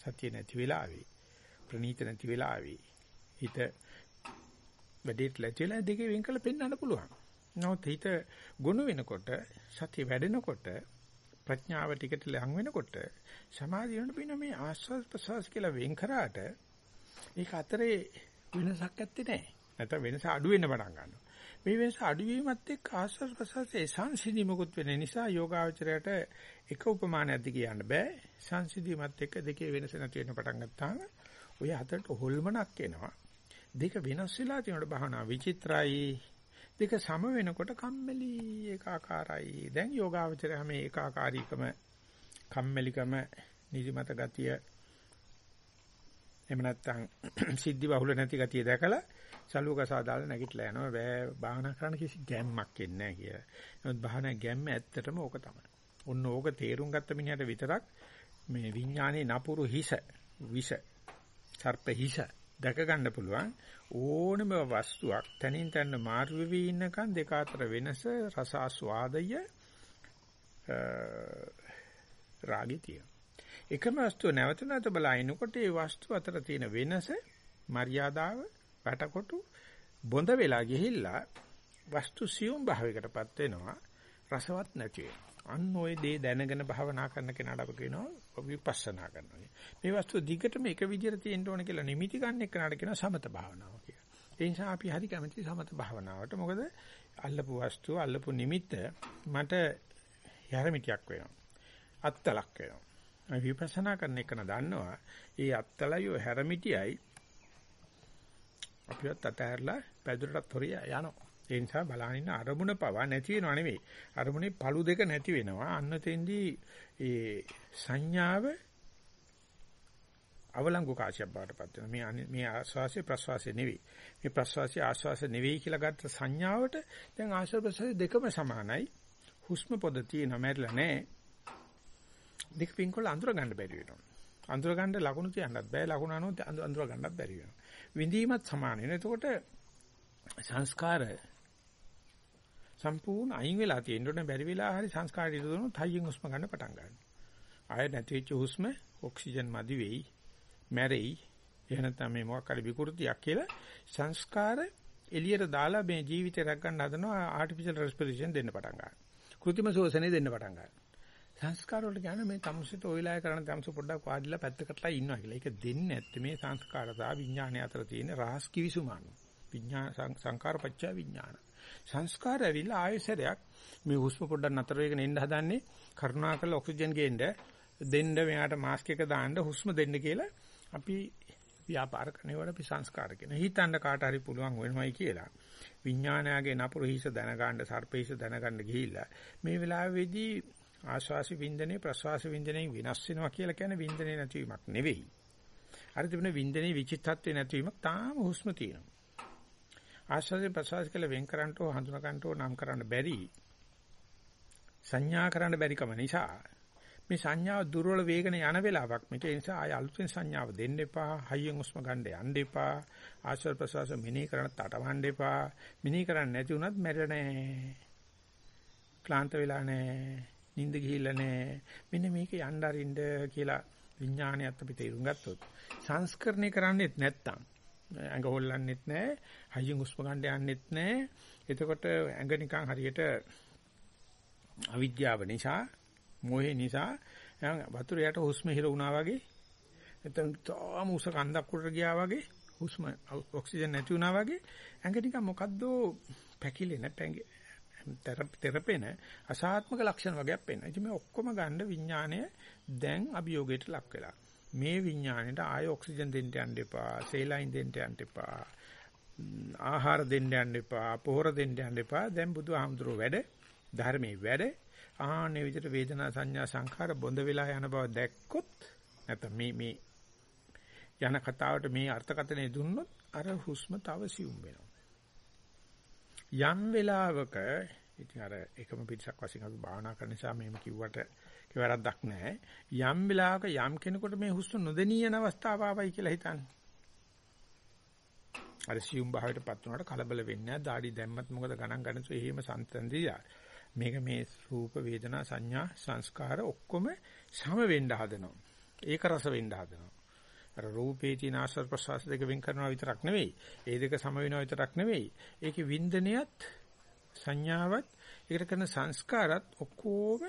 සතිය නැති වෙලාවේ ප්‍රනීත නැති වෙලාවේ හිත වැඩේට ලැජිලා දෙකේ වෙන් කරලා පෙන්වන්න පුළුවන්. නමුත් හිත ගොනු වෙනකොට සතිය වැඩෙනකොට ප්‍රඥාව ටිකට ලඟ වෙනකොට සමාධිය වෙන පින මේ ආස්වාද ප්‍රසවාස කියලා වෙන් කරාට ඒක අතරේ වෙනසක් ඇත්තේ නැහැ. නැත්නම් වෙනස අඩු වෙන්න පටන් ගන්නවා. මේ වෙනස අඩු වීමත් එක්ක ආස්වාද ප්‍රසවාසයේ සංසිඳීමකුත් වෙන නිසා යෝගාචරයට එක උපමානයක්ද කියන්න බෑ. සංසිඳීමත් එක්ක දෙකේ වෙනස නැති වෙන පටන් ගත්තාම ඔය අතරට හොල්මනක් එනවා. දෙක වෙනස් වෙලා තියෙනකොට භාවනා විචිත්‍රයි. දෙක සම වෙනකොට කම්මැලි ඒකාකාරයි. දැන් යෝගාවචරය මේ ඒකාකාරීකම කම්මැලිකම නිදිමත ගතිය එහෙම නැත්නම් සිද්ධි බහුල නැති ගතිය දැකලා සලුවකසා දාලා නැගිටලා යනවා බෑ භාවනා කරන්න කිසි ගැම්මක් එන්නේ නැහැ කියලා. නමුත් භාවනා ගැම්ම ඇත්තටම ඕක තමයි. ඔන්න ඕක තේරුම් ගත්ත මිනිහට විතරක් මේ විඥානයේ නපුරු හිස විස සර්ප හිස දැක ගන්න පුළුවන්. ඕනම වස්තුවක් තනින් තන මාරු වෙවි ඉන්නකන් දෙක අතර වෙනස රස ආස්වාදය රාගිතිය එකම වස්තුව නැවත නැවත බලනකොට ඒ වස්තුව අතර තියෙන වෙනස මර්යාදාව වැටකොටු බොඳ වෙලා ගිහිල්ලා වස්තු සියුම් භාවයකටපත් වෙනවා. රසවත් නැති වෙනවා. අන්න ওই දේ දැනගෙන භාවනා කරන කෙනාට අපි කියනවා විපස්සනා කරනවා. මේ වස්තුව දිගටම එක විදිහට තියෙන්න ඕන කියලා නිමිති ගන්න එක්කනට කියනවා සමත භාවනාව කියලා. ඒ නිසා අපි හරි කැමති සමත භාවනාවට. මොකද අල්ලපු වස්තුව අල්ලපු නිමිත්ත මට යරමිටියක් වෙනවා. අත්තලක් වෙනවා. මේ විපස්සනා කරන එකන දන්නවා. ඒ අත්තලයි ඔය හැරමිටියයි අපිවත් අතහැරලා පැදුරටත් හොරිය යනවා. ඒ නිසා බලහින්න අරමුණ පවා නැති වෙනව නෙවෙයි. අරමුණේ පළු දෙක නැති වෙනවා. අන්න තෙන්දී ඒ සංඥාව අවලංගු කාසියක් බාටපත් වෙනවා. මේ මේ ආස්වාසිය ප්‍රස්වාසිය නෙවෙයි. මේ ප්‍රස්වාසිය ආස්වාස නෙවෙයි කියලා ගත්ත සංඥාවට දැන් ආශ්වාස ප්‍රස්වාස දෙකම සමානයි. හුස්ම පොද තියෙන මැරිලා නැහැ. දෙක පින්කොල්ල අඳුර ගන්න බැරි වෙනවා. අඳුර ගන්න ලකුණු තියන්නත් බෑ ලකුණු අනුව අඳුර ගන්නත් බැරි වෙනවා. විඳීමත් සමාන වෙනවා. එතකොට සංස්කාර සම්පූර්ණ අයින් වෙලා තියෙනකොට බැරි වෙලා හරි සංස්කාර ඉද දුන්නොත් හයියෙන් හුස්ම ගන්න පටන් ගන්නවා. ආය නැති වෙච්ච හුස්ම ඔක්සිජන් මදි වෙයි, මැරෙයි. එහෙම නැත්නම් මේ මොකක් හරි විකෘතියක් කියලා සංස්කාර එළියට දාලා මේ ජීවිතය රැක ගන්න හදනවා ආටිෆිෂල් රෙස්පිරේෂන් දෙන්න පටන් ගන්නවා. કૃතිම ශෝෂණය දෙන්න පටන් ගන්නවා. සංස්කාර වලට කියන මේ තමුසිත ඔයලාය කරන තමුස පොඩ්ඩක් වාඩිලා පැත්තකටලා ඉන්නවා කියලා. ඒක දෙන්නේ නැත්තේ මේ සංස්කාර සහ විඥානය අතර තියෙන රහස් කිවිසුමන. විඥාන සංකාර පච්චය විඥාන. සංස්කාර ඇවිල්ලා ආයසරයක් මේ හුස්ම පොඩ්ඩක් නතර වෙගෙන එන්න හදන්නේ කරුණාකරලා ඔක්සිජන් ගේන්න දෙන්න මෙයාට මාස්ක් එක දාන්න හුස්ම දෙන්න කියලා අපි ව්‍යාපාර කරනකොට අපි සංස්කාර කියන. හිතන්න කාට හරි පුළුවන් වෙනවයි කියලා. විඥානයගේ නපුරු හිස දැනගන්න සර්පහිස දැනගන්න ගිහිල්ලා මේ වෙලාවේදී ආශ්වාස වින්දනේ ප්‍රශ්වාස වින්දනේ විනාශ වෙනවා කියලා කියන්නේ වින්දනේ නැතිවීමක් නෙවෙයි. අර තිබුණ වින්දනේ විචිත්තත්වේ නැතිවීමක් තාම හුස්ම තියෙනවා. ආශ්වාසයෙන් ප්‍රශ්වාස කළ වෙන් කරන්නට හඳුනා ගන්නට නම් කරන්න බැරි සංඥා කරන්න බැරිකම නිසා මේ සංඥාව දුර්වල වේගන යන වෙලාවක් මේක. ඒ නිසා ආය අලුතෙන් සංඥාව දෙන්න එපා. හයියෙන් උස්ම ගන්න යන්න එපා. ආශ්වාස ප්‍රශ්වාස මිනී කරන තටවන්න එපා. මිනී කරන්නේ නැති වුණත් මැරෙන්නේ නැහැ. ක්ලාන්ත වෙලා නැහැ. නිින්ද ගිහිල්ලා නැහැ. මෙන්න මේක යන්න අරින්න කියලා විඥානයත් අපි තේරුම් ගත්තොත් සංස්කරණය කරන්නේත් නැත්තම් ඇඟ හොල්ලන්නෙත් නැහැ. හයියෙන් උස්ම ගන්න යන්නෙත් නැහැ. එතකොට ඇඟ නිකන් හරියට අවිද්‍යාව නිසා මොහේ නිසා වතුර යට හුස්ම හිර වුණා වගේ නැත්නම් තාම උස කන්දක් උඩට ගියා වගේ හුස්ම ඔක්සිජන් නැති වුණා වගේ ඇඟ නිකන් මොකද්ද පැකිලෙන පැංගෙ තෙරපෙන අසාත්මක ලක්ෂණ වගේක් පේනවා. ඉතින් මේ ඔක්කොම ගන්න විඥාණය දැන් අභියෝගයට ලක් වෙලා. මේ විඥාණයට ආය ඔක්සිජන් දෙන්න යන්න එපා, සේලයින් දෙන්න යන්න එපා, ආහාර දෙන්න යන්න එපා, පොහොර දෙන්න යන්න එපා. දැන් බුදුහාමුදුරුවෝ වැඩ, ධර්මයේ වැඩ ආහනේ විදිහට වේදනා සංඥා සංඛාර බොඳ වෙලා යන බව දැක්කොත් නැත්නම් මේ මේ යන කතාවට මේ අර්ථකථනය දුන්නොත් අර හුස්ම තව සියුම් වෙනවා. යම් වෙලාවක ඉතින් අර එකම පිටසක් වශයෙන් අපි භාවනා කරන නිසා මේම කිව්වට කෙවරක්ක් නැහැ. යම් වෙලාවක යම් කෙනෙකුට මේ හුස්ම නොදෙනී යන අවස්ථාව ආවයි කියලා හිතන්න. අර සියුම් භාවයටපත් වුණාට කලබල වෙන්නේ නැහැ. দাঁඩි දැම්මත් මොකද ගණන් ගන්න තු එහෙම සම්තන්දියා. මේක මේ රූප වේදනා සංඥා සංස්කාර ඔක්කොම සම වෙන්න හදනවා. ඒක රස වෙන්න හදනවා. අර රූපේ තියෙන ආශ්‍රව ප්‍රසවාස දෙක වෙන් කරනවා විතරක් නෙවෙයි. ඒ දෙක සම වෙනවා විතරක් නෙවෙයි. ඒකේ වින්දනයත් සංඥාවත් ඒකට කරන සංස්කාරත් ඔක්කොම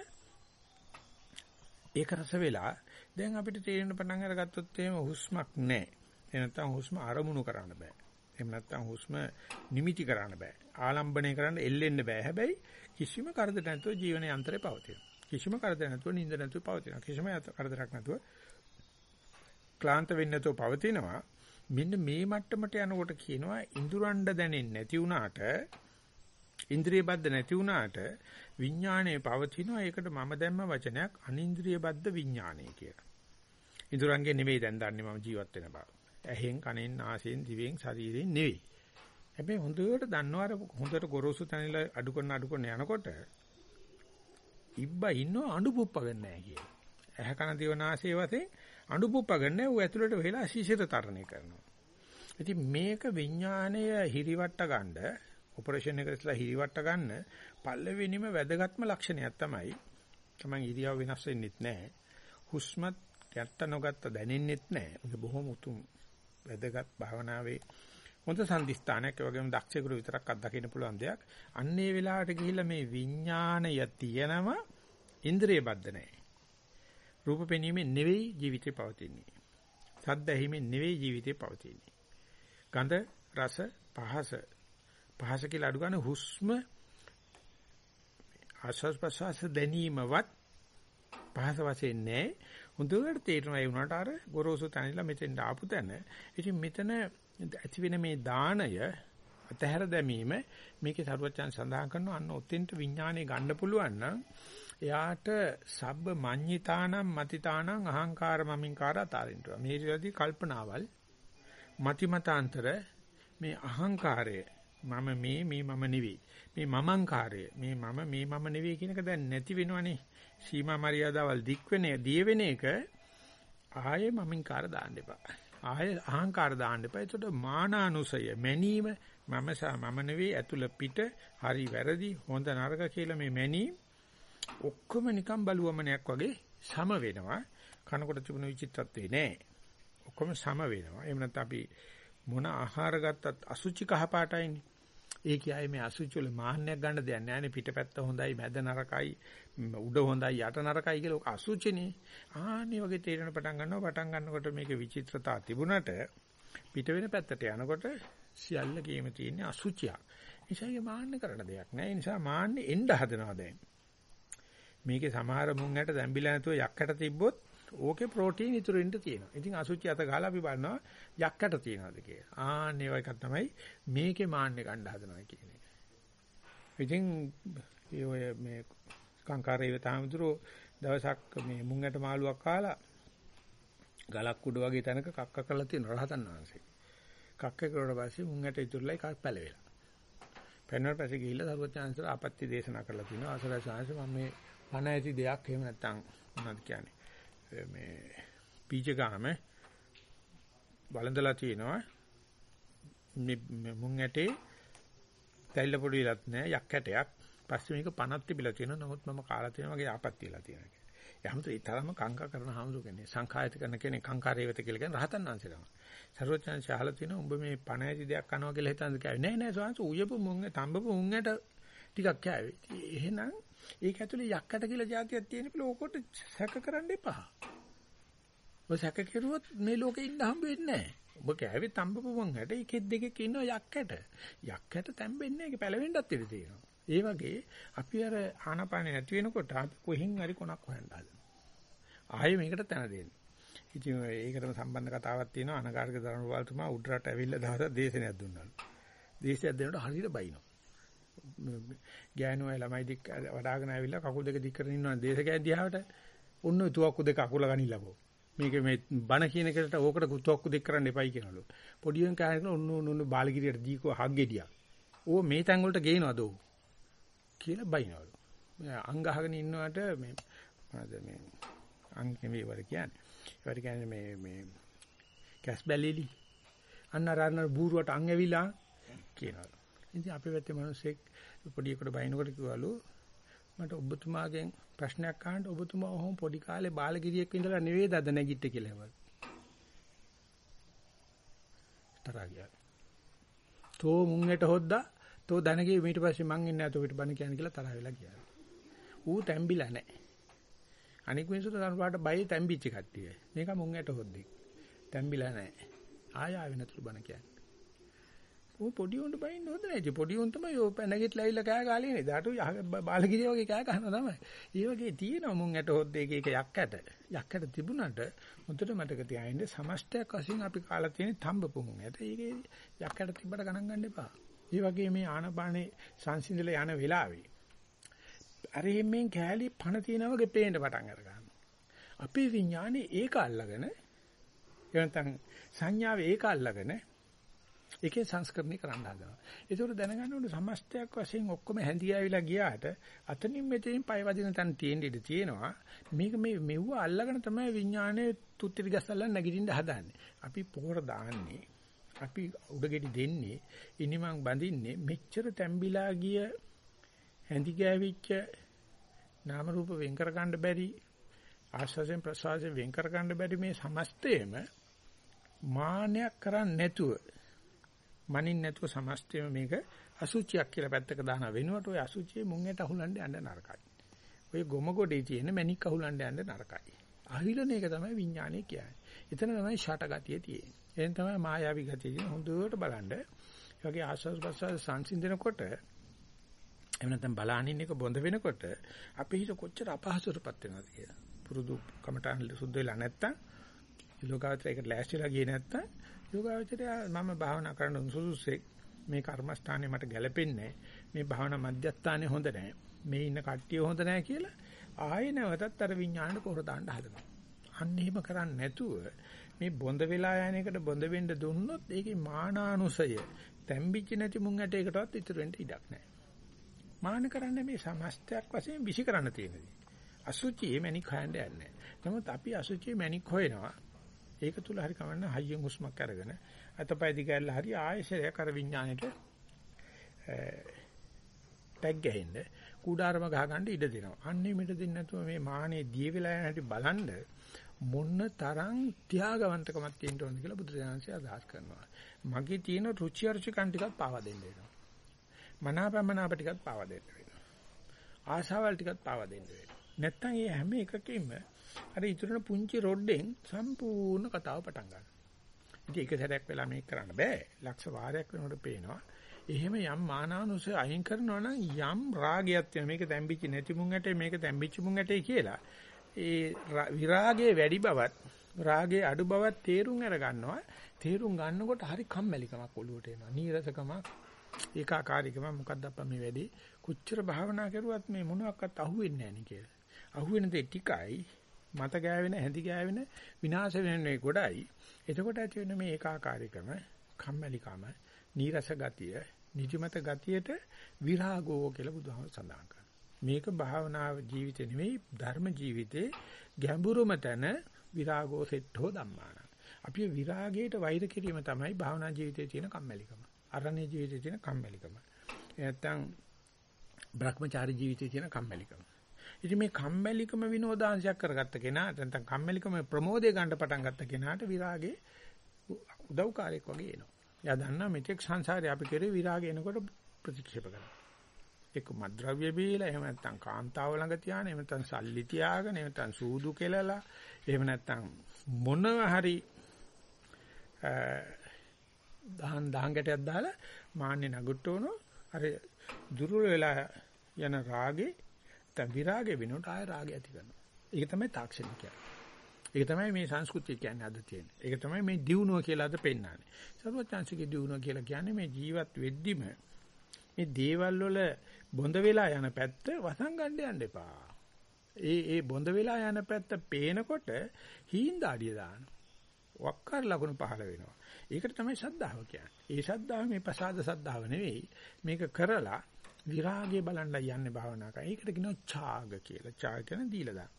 ඒක රස වෙලා දැන් අපිට තේරෙන පටන් අරගත්තොත් එහෙම හුස්මක් නැහැ. එහෙම නැත්නම් හුස්ම අරමුණු කරන්න බෑ. එහෙම නැත්නම් හුස්ම නිමිති කරන්න බෑ. ආලම්බණය කරන්න එල්ලෙන්න බෑ. හැබැයි කිසිම කරදරයක් නැතුව ජීවන යන්ත්‍රේ පවතිනවා. කිසිම කරදරයක් නැතුව නිින්ද නැතුව පවතිනවා. කිසිම කරදරයක් නැතුව ක්ලාන්ත වෙන්නේ නැතුව පවතිනවා. මෙන්න මේ මට්ටමට යනකොට කියනවා ඉඳුරණ්ඩ දැනෙන්නේ නැති වුණාට ඉන්ද්‍රිය බද්ධ නැති වුණාට විඥානයේ පවතිනවා. ඒකට මම දැම්ම වචනයක් අනින්ද්‍රිය බද්ධ විඥානය කියලා. ඉඳුරංගේ නෙවෙයි දැන් දන්නේ මම ජීවත් වෙන බව. ඇහෙන්, කනෙන්, නාසයෙන්, දිවෙන්, ශරීරයෙන් නෙවෙයි. හැබැයි හොඳට දන්නවා අර හොඳට ගොරෝසු තැනිල අඩු කරන අඩු කරන යනකොට ඉබ්බා ඉන්නව අඬු පුප්පගෙන නැහැ කියලා. ඇහ කන දිවනාසයේ වශයෙන් අඬු පුප්පගෙන නැහැ ඌ ඇතුළට වෙලා ශිෂිර තරණය කරනවා. ඉතින් මේක විඥාණය හිරිවට්ට ගන්න ඔපරේෂන් එක ඉස්සලා හිරිවට්ට ගන්න පළවෙනිම වැදගත්ම ලක්ෂණයක් තමයි තමයි ඉරියව් වෙනස් වෙන්නෙත් නැහැ. හුස්මත් ගැත්ත නොගත්ත දැනෙන්නෙත් නැහැ. මේක බොහොම උතුම් වැදගත් භාවනාවේ හොඳ සම්දිස්ථානයක් ඒ වගේම දක්ෂයෙකුට විතරක් අත්දකින්න පුළුවන් දෙයක්. අන්නේ වෙලාවට ගිහිල්ලා මේ විඥාණය තියෙනම ඉන්ද්‍රිය බද්ධ නැහැ. රූප පෙනීමෙන් නෙවෙයි ජීවිතේ පවතින්නේ. සද්ද ඇහිමෙන් නෙවෙයි ජීවිතේ පවතින්නේ. ගඳ රස පහස පහස කියලා අඩු ගන්න හුස්ම ආස්වාස් ප්‍රසවාස දැනීමවත් පහස වශයෙන් නැහැ. හොඳට තේරෙනවා ඒ වුණාට අර ගොරෝසු තැනilla මෙතෙන් ආපු තැන. ඉතින් මෙතන ඇති වෙන මේ දාණය අතහැර දැමීම මේකේ සරුවචන් සඳහන් කරනවා අන්න ඔතෙන්ට විඥානය ගන්න පුළුවන් නම් එයාට සබ්බ මඤ්ඤිතානම් මතිතානම් අහංකාර මමින්කාර අතාරින්නවා මේ විදිහදී කල්පනාවල් මතිමතාන්තර මේ අහංකාරය මම මේ මේ මම නෙවෙයි. මේ මමංකාරය. මේ මම මේ මම නෙවෙයි කියන එක දැන් නැති වෙනවනේ. සීමා මරියාදාවල් දික් වෙන දිය වෙන එක ආයේ මමින්කාර දාන්න එපා. ආයේ අහංකාර දාන්න එපා. ඒකට මානානුසය මැනීම මම සා මම නෙවෙයි ඇතුළ පිට හරි වැරදි හොඳ නරක කියලා මේ මැනීම ඔක්කොම නිකන් බලුවමනයක් වගේ සම වෙනවා. කනකොට තිබුණු විචිත්තත්වේ නෑ. ඔක්කොම සම වෙනවා. එහෙම නැත්නම් අපි මොන ආහාර ගත්තත් අසුචි කහ පාටයිනේ. ඒ කියයි මේ අසුචි වල මාන්නයක් ගන්න දෙයක් නෑනේ පිටපැත්ත හොඳයි මැද නරකයි උඩ හොඳයි යට නරකයි කියලා ඔක අසුචිනේ. ආන්නේ වගේ තේරෙන පටන් ගන්නවා පටන් ගන්නකොට මේක විචිත්‍රතා තිබුණට පිට වෙන පැත්තට යනකොට සියල්ල ගේම තියෙන්නේ අසුචියක්. නිසා ඒ මාන්න කරන දෙයක් නෑ. ඒ නිසා මාන්නේ එන්න හදනවා දැන්. මේකේ සමහර මුං ඇට දැම්බිලා නැතුව යක්කට තිබ්බොත් ඕකේ ප්‍රෝටීන් ඉතුරු වෙන්න තියෙනවා. ඉතින් අසුචි අත ගහලා අපි බලනවා යක්කට තියනවාද කියලා. ආන්න ඒ වගේ තමයි මේකේ මාන්නේ ගන්න හදනවා කියන එක. ඉතින් ඔය මේ කාංකාරේ තාමතුරු දවසක් මේ මුංගට මාළුවක් කාලා ගලක් උඩ වගේ තැනක කක්ක කරලා තියෙන රහතන් වහන්සේ. කක්ක කරුවට පස්සේ මුංගට ඉතුරුලයි කක් පැලවෙලා. පෙන්වන පස්සේ ගිහිල්ලා සරුවචාන්සර ආපත්‍ය දේශනා කරලා තිනවා. අසරයි සාංශ මම මේ පණ ඇති දෙයක් එහෙම නැත්තම් මොනවද කියන්නේ? මේ බීජගාම බලඳලා තියෙනවා මේ මුං ඇටේ තැල්ල පොඩිලත් නෑ යක් ඇටයක් පස්සේ මේක පණක් තිබිලා තියෙනවා නමුත් මම කාලා තියෙනවා වගේ ආපත්තියලා තියෙනවා යහමත ඒ තරම කංකා කරන හාමුදුර කෙනෙක් සංඛායත කරන කෙනෙක් කංකාරේවත කියලා කියන රහතන් වහන්සේ තමයි. සර්වඥාන් ශාහල තියෙනවා උඹ මේ පණ ඇති දෙයක් කනවා කියලා හිතනද කිව්වේ නෑ නෑ සෝංශ උයපු මුං තඹපු මුං ඇට ටිකක් කෑවේ. එහෙනම් ඒක ඇතුලේ යක්කට කියලා જાතියක් තියෙන පිළ ඕකට සැක කරන්න එපා. ඔය සැක කෙරුවොත් මේ ලෝකේ ඉන්න හම්බ වෙන්නේ නැහැ. ඔබ කෑවේ තඹපුවන් හැට එකෙක් දෙකෙක් ඉන්නවා යක්කට. යක්කට තැම්බෙන්නේ නැහැ. ඒක පැලවෙන්නත් ඉඩ තියෙනවා. ඒ වගේ අපි අර ආනපානේ නැති වෙනකොට අපි කොහෙන් හරි කොනක් හොයන්න හදනවා. ආයෙ මේකට තැන දෙන්න. ඉතින් ඒකටම සම්බන්ධ කතාවක් තියෙනවා අනගාරික ධර්මපාලතුමා උඩරට ඇවිල්ලා දවසක් දේශනයක් දුන්නාලු. දේශයක් දෙනකොට හරියට බයිනවා. ගෑනුවයි ළමයි දික් වඩාගෙන ඇවිල්ලා කකුල් දෙක දික් කරගෙන ඉන්නවා දේශකයන් දිහාට ඔන්න තුවක්කු දෙක අකුල ගනින්නකෝ මේක මේ බණ කියන එකට ඕකට තුවක්කු දෙක් කරන්න එපයි කියනලු පොඩි උන් කෑගෙන ඔන්න ඔන්න ඔන්න බාලගිරියට දීකෝ හග්ගෙඩියක් ඕ මේ තැන් වලට ගේනවද ඕ කියලා බයිනවලු. අංග අහගෙන ඉන්නවට මේ මොනවද මේ අංග නෙවෙයි වර කියන්නේ. ඒවට කියන්නේ මේ මේ කැස් බැලිලි. අන්න අර බූරුවට අං ඇවිලා කියනවා. ඉතින් අපේ පැත්තේ මිනිස්සෙක් පොඩි එකට බයිනකොට කිව්වලු මට ඔබතුමාගෙන් ප්‍රශ්නයක් අහන්න ඔබතුමා ඔහොම පොඩි කාලේ බාලගිරියෙක් ඉඳලා නෙවෙයි දද නැගිට කියලා හවල්. තරගියා. තෝ මුංගෙට හොද්දා? තෝ දනගේ ඊට පස්සේ මං ඉන්නේ නැතෝ ඊට බණ කියන්නේ කියලා තරහ වෙලා ගියා. ඌ තැම්බිලා නැහැ. අනික මිනිස්සුන්ට කනපාට බයි තැම්බිච්ච කට්ටිය. මේක මුංගෙට හොද්දෙක්. තැම්බිලා නැහැ. ආය ආවෙ නැතුළු බණ කියන්නේ. ඌ පොඩි උන්ට බයින්න හොඳ නැහැ. පොඩි උන් තමයි ඔය පැනගෙట్లా ඇවිල්ලා කෑ ගාලේ නේද? අට බාලගිරිය වගේ කෑ ගහනවා තමයි. ඒ වගේ තියෙනවා මුං ඇට හොද්ද එක එක යක්කට. යක්කට තිබුණාට මුතට මතක තියාගන්න සමස්තයක් වශයෙන් අපි කාලා තියෙන තඹපුමුන් ඇට. ඒකේ යක්කට තිබ්බට ගණන් ගන්න එපා. ඒ වගේ මේ ආනපානේ සංසිඳලා යන වෙලාවේ අර එම්මෙන් කෑලි පණ තියනා වගේ පේන්න පටන් අර ගන්නවා. අපේ විඥානේ ඒක අල්ලගෙන එනතන් සංඥාවේ ඒක අල්ලගෙන ඒකේ සංස්කරණය කරන්න හදනවා. ඒකෝර දැනගන්න ඕනේ සමස්තයක් වශයෙන් ඔක්කොම හැඳියාවිලා ගියාට අතනින් මෙතනින් පය වදින තැන තියෙන්න ඉඩ තියෙනවා. මේක මේ මෙව්ව අල්ලගෙන තමයි විඥානයේ තුත්තිරි ගස්සල්ලා නැගිටින්න හදන්නේ. අපි පොහොර දාන්නේ. අපි උඩගෙඩි දෙන්නේ. ඉනිමන් බඳින්නේ මෙච්චර තැම්බිලා ගිය හැඳි ගෑවිච්ච නාම රූප වෙන් කර ගන්න බැරි ආස්වාසයෙන් ප්‍රසවාසයෙන් වෙන් කර ගන්න බැරි මේ සමස්තයම මානයක් කරන්නේ නැතුව මනින් නැතුව සමස්තයම මේක අසුචියක් කියලා පැත්තක දාන වෙනුවට ඔය අසුචියේ මුංගෙට අහුලන්න යන්න නරකයි. ඔය ගොම ගොඩේ තියෙන මැණික් අහුලන්න යන්න නරකයි. අහිලන එක තමයි විඥානය කියන්නේ. එතන තමයි ෂට ගතිය තියෙන්නේ. එතන තමයි මායාවී ගතිය තියෙන්නේ. හොඳට බලන්න. ඒ වගේ ආස්වාද ප්‍රසවාස සංසිඳනකොට එහෙම නැත්නම් බලානින් එක බොඳ වෙනකොට අපේ හිත කොච්චර අපහසුටපත් වෙනවද කියලා. පුරුදු කමටහන් සුද්ධ වෙලා නැත්තම් ලෝකාවචරයකට ලෑස්තිලා ගියේ නැත්තම් යෝගාවචරය මම භාවනා කරන්න සුසුසෙක් මේ කර්මස්ථානේ මට ගැලපෙන්නේ මේ භාවනා මධ්‍යස්ථානේ හොඳ නැහැ මේ ඉන්න කට්ටිය හොඳ නැහැ කියලා ආයෙ නැවතත් අර විඥාණයට පොර දාන්න හදනවා අන්න එහෙම කරන්නේ නැතුව මේ බොඳ වෙලා යන එකට බොඳ වෙන්න දුන්නොත් ඒකේ මානානුසය තැම්බිච්ච නැති මුං ඇටයකටවත් ඉතුරු වෙන්න ඉඩක් නැහැ. මාන කරන්නේ මේ සමස්තයක් වශයෙන් විසි කරන්න තියෙනදී. අසුචියේ මැණික් හොයන්න යන්නේ. නමුත් අපි අසුචියේ මැණික් හොයනවා. ඒක තුල හරි කවන්න හයියෙන් හුස්මක් අරගෙන අතපය දිගැල්ල හරි ආයෙසරයක් අර විඥාණයට ටැග් ගහින්ද කුඩාරම ගහගන්න ඉඩ දෙනවා. අන්නේ මෙට දෙන්නේ නැතුව මේ මානේ දිය වෙලා යන හැටි බලන්ද මොන්න තරම් ත්‍යාගවන්තකමක් තියෙන්න ඕනද කියලා බුදුරජාණන්සේ අදහස් කරනවා. මගේ තියෙන රුචි අරුචිකන් ටිකක් පාවා දෙන්න වෙනවා. මනාපමනාප ටිකක් පාවා දෙන්න වෙනවා. ආශාවල් ටිකක් පාවා දෙන්න වෙනවා. නැත්තම් මේ හැම එකකින්ම අර ඉතුරුන පුංචි රොඩ්ඩෙන් සම්පූර්ණ කතාව පටන් ගන්නවා. ඉතින් එක සැරයක් වෙලා මේක කරන්න බෑ. ලක්ෂ වාරයක් වෙනකොට පේනවා. එහෙම යම් මානානුසය අයින් කරනවා නම් යම් රාගයක් තියෙන මේක දැම්බිච්ච නැති මුං ඇටේ මේක දැම්බිච්ච මුං ඇටේ කියලා ඒ විරාගයේ වැඩි බවත් රාගයේ අඩු බවත් තේරුම් අර ගන්නවා තේරුම් ගන්නකොට හරි කම්මැලිකමක් ඔළුවට එනවා. නීරසකමක් ඒකාකාරීකම. මොකද්ද අප්පා මේ වැඩි? කොච්චර භාවනා කරුවත් මේ මොනවත් අහුවෙන්නේ නැහැ නේ කියලා. අහුවෙන දේ ටිකයි. මත ගෑවෙන හැඳි ගෑවෙන විනාශ වෙන්නේ ගොඩයි. එතකොට ඇති වෙන මේ ඒකාකාරීකම කම්මැලිකම නීරස ගතිය නිදිමත ගතියට විරාගෝ කියලා බුදුහාම සඳහන් කරනවා. මේක භාවනා ජීවිතේ නෙවෙයි ධර්ම ජීවිතේ ගැඹුරුම තැන විරාගෝ සෙට්ඨෝ ධම්මාන. අපි විරාගයට වෛර කිරීම තමයි භාවනා ජීවිතයේ තියෙන කම්මැලිකම. අරණ්‍ය ජීවිතයේ තියෙන කම්මැලිකම. නැත්තම් භ්‍රමචාරී ජීවිතයේ තියෙන කම්මැලිකම. ඉතින් මේ කම්මැලිකම විනෝදාංශයක් කරගත්ත කෙනා නැත්නම් කම්මැලිකම ප්‍රමෝදය ගන්න පටන් ගත්ත කෙනාට විරාගේ උදව්කාරයක් වගේ එනවා. එයා දන්නා මෙතෙක් සංසාරේ අපි කරේ විරාගය එනකොට ප්‍රතික්ෂේප කරනවා. එක්ක මද්ද්‍රව්‍ය බීලා එහෙම නැත්නම් කාන්තාව ළඟ තියාන එහෙම නැත්නම් සල්ලි තියාගෙන එහෙම නැත්නම් සූදු කෙලලා එහෙම නැත්නම් මොනවා හරි දහන් දහන් ගැටයක් දාලා මාන්නේ නගුට්ටවනෝ අර දුර්වල වෙලා යන රාගේ නැත්නම් විරාගේ වෙනකොට ආය රාගය ඇති කරනවා. ඒක තමයි තාක්ෂණික කියන්නේ. ඒක තමයි මේ සංස්කෘතිය කියන්නේ අද තියෙන්නේ. ඒක තමයි මේ දියුණුව කියලා අද පෙන්නන්නේ. සර්වචාන්සිකේ දියුණුව කියලා කියන්නේ මේ ජීවත් වෙද්දිම මේ දේවල් වල බොඳ වෙලා යන පැත්ත වසන් ගන්න යන්න එපා. ඒ ඒ බොඳ වෙලා යන පැත්ත පේනකොට හීන්දාඩිය දාන. වක්කාර ලකුණු පහළ වෙනවා. ඒකට තමයි සද්ධාව කියන්නේ. ඒ සද්ධාව මේ ප්‍රසාද සද්ධාව නෙවෙයි. මේක කරලා විරාගය බලන්න යන්නේ භාවනා කරා. ඒකට කියනවා ඡාග කියලා. ඡාග කියන දීලා දාන.